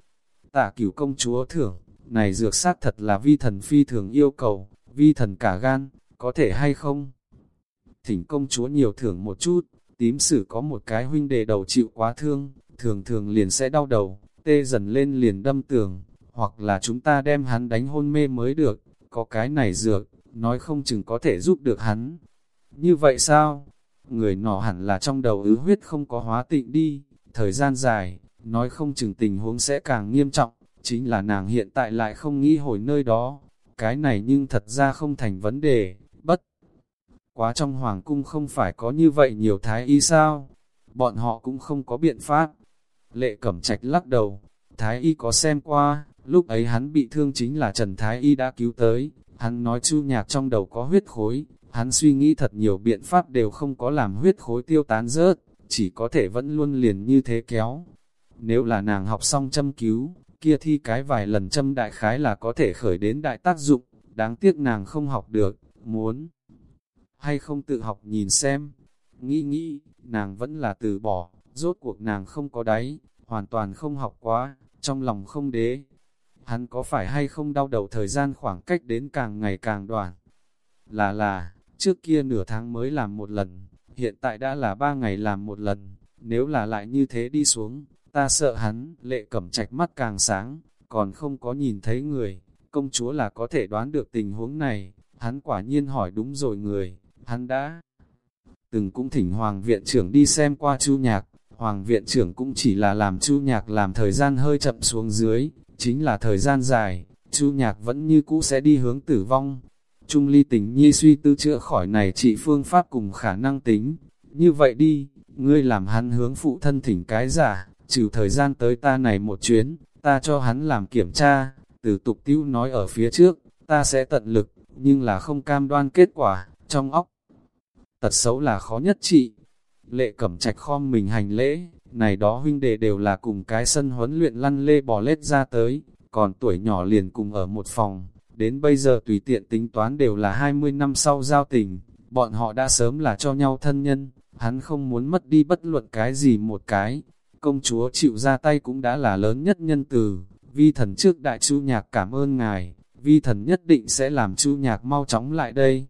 Tả cửu công chúa thưởng, này dược sát thật là vi thần phi thường yêu cầu, vi thần cả gan, có thể hay không? Thỉnh công chúa nhiều thưởng một chút, tím sử có một cái huynh đề đầu chịu quá thương, thường thường liền sẽ đau đầu, tê dần lên liền đâm tường, hoặc là chúng ta đem hắn đánh hôn mê mới được, có cái này dược, nói không chừng có thể giúp được hắn. Như vậy sao? Người nọ hẳn là trong đầu ứ huyết không có hóa tịnh đi, thời gian dài, nói không chừng tình huống sẽ càng nghiêm trọng, chính là nàng hiện tại lại không nghĩ hồi nơi đó. Cái này nhưng thật ra không thành vấn đề, bất. Quá trong hoàng cung không phải có như vậy nhiều thái y sao? Bọn họ cũng không có biện pháp. Lệ cẩm trạch lắc đầu, thái y có xem qua, lúc ấy hắn bị thương chính là Trần Thái y đã cứu tới. Hắn nói chu nhạc trong đầu có huyết khối, hắn suy nghĩ thật nhiều biện pháp đều không có làm huyết khối tiêu tán rớt chỉ có thể vẫn luôn liền như thế kéo. Nếu là nàng học xong châm cứu, kia thi cái vài lần châm đại khái là có thể khởi đến đại tác dụng, đáng tiếc nàng không học được, muốn hay không tự học nhìn xem. Nghĩ nghĩ, nàng vẫn là từ bỏ, rốt cuộc nàng không có đáy, hoàn toàn không học quá, trong lòng không đế. Hắn có phải hay không đau đầu thời gian khoảng cách đến càng ngày càng đoạn? Là là, trước kia nửa tháng mới làm một lần, hiện tại đã là ba ngày làm một lần, nếu là lại như thế đi xuống, ta sợ hắn, lệ cẩm trạch mắt càng sáng, còn không có nhìn thấy người, công chúa là có thể đoán được tình huống này, hắn quả nhiên hỏi đúng rồi người, hắn đã từng cũng thỉnh Hoàng viện trưởng đi xem qua chu nhạc, Hoàng viện trưởng cũng chỉ là làm chu nhạc làm thời gian hơi chậm xuống dưới, chính là thời gian dài, chu nhạc vẫn như cũ sẽ đi hướng tử vong, Trung ly tình nhi suy tư chữa khỏi này trị phương pháp cùng khả năng tính. Như vậy đi, ngươi làm hắn hướng phụ thân thỉnh cái giả, trừ thời gian tới ta này một chuyến, ta cho hắn làm kiểm tra, từ tục tiêu nói ở phía trước, ta sẽ tận lực, nhưng là không cam đoan kết quả, trong óc. Tật xấu là khó nhất trị. Lệ cẩm trạch khom mình hành lễ, này đó huynh đệ đều là cùng cái sân huấn luyện lăn lê bò lết ra tới, còn tuổi nhỏ liền cùng ở một phòng, Đến bây giờ tùy tiện tính toán đều là 20 năm sau giao tình, bọn họ đã sớm là cho nhau thân nhân, hắn không muốn mất đi bất luận cái gì một cái. Công chúa chịu ra tay cũng đã là lớn nhất nhân từ, vi thần trước đại chu nhạc cảm ơn ngài, vi thần nhất định sẽ làm chu nhạc mau chóng lại đây.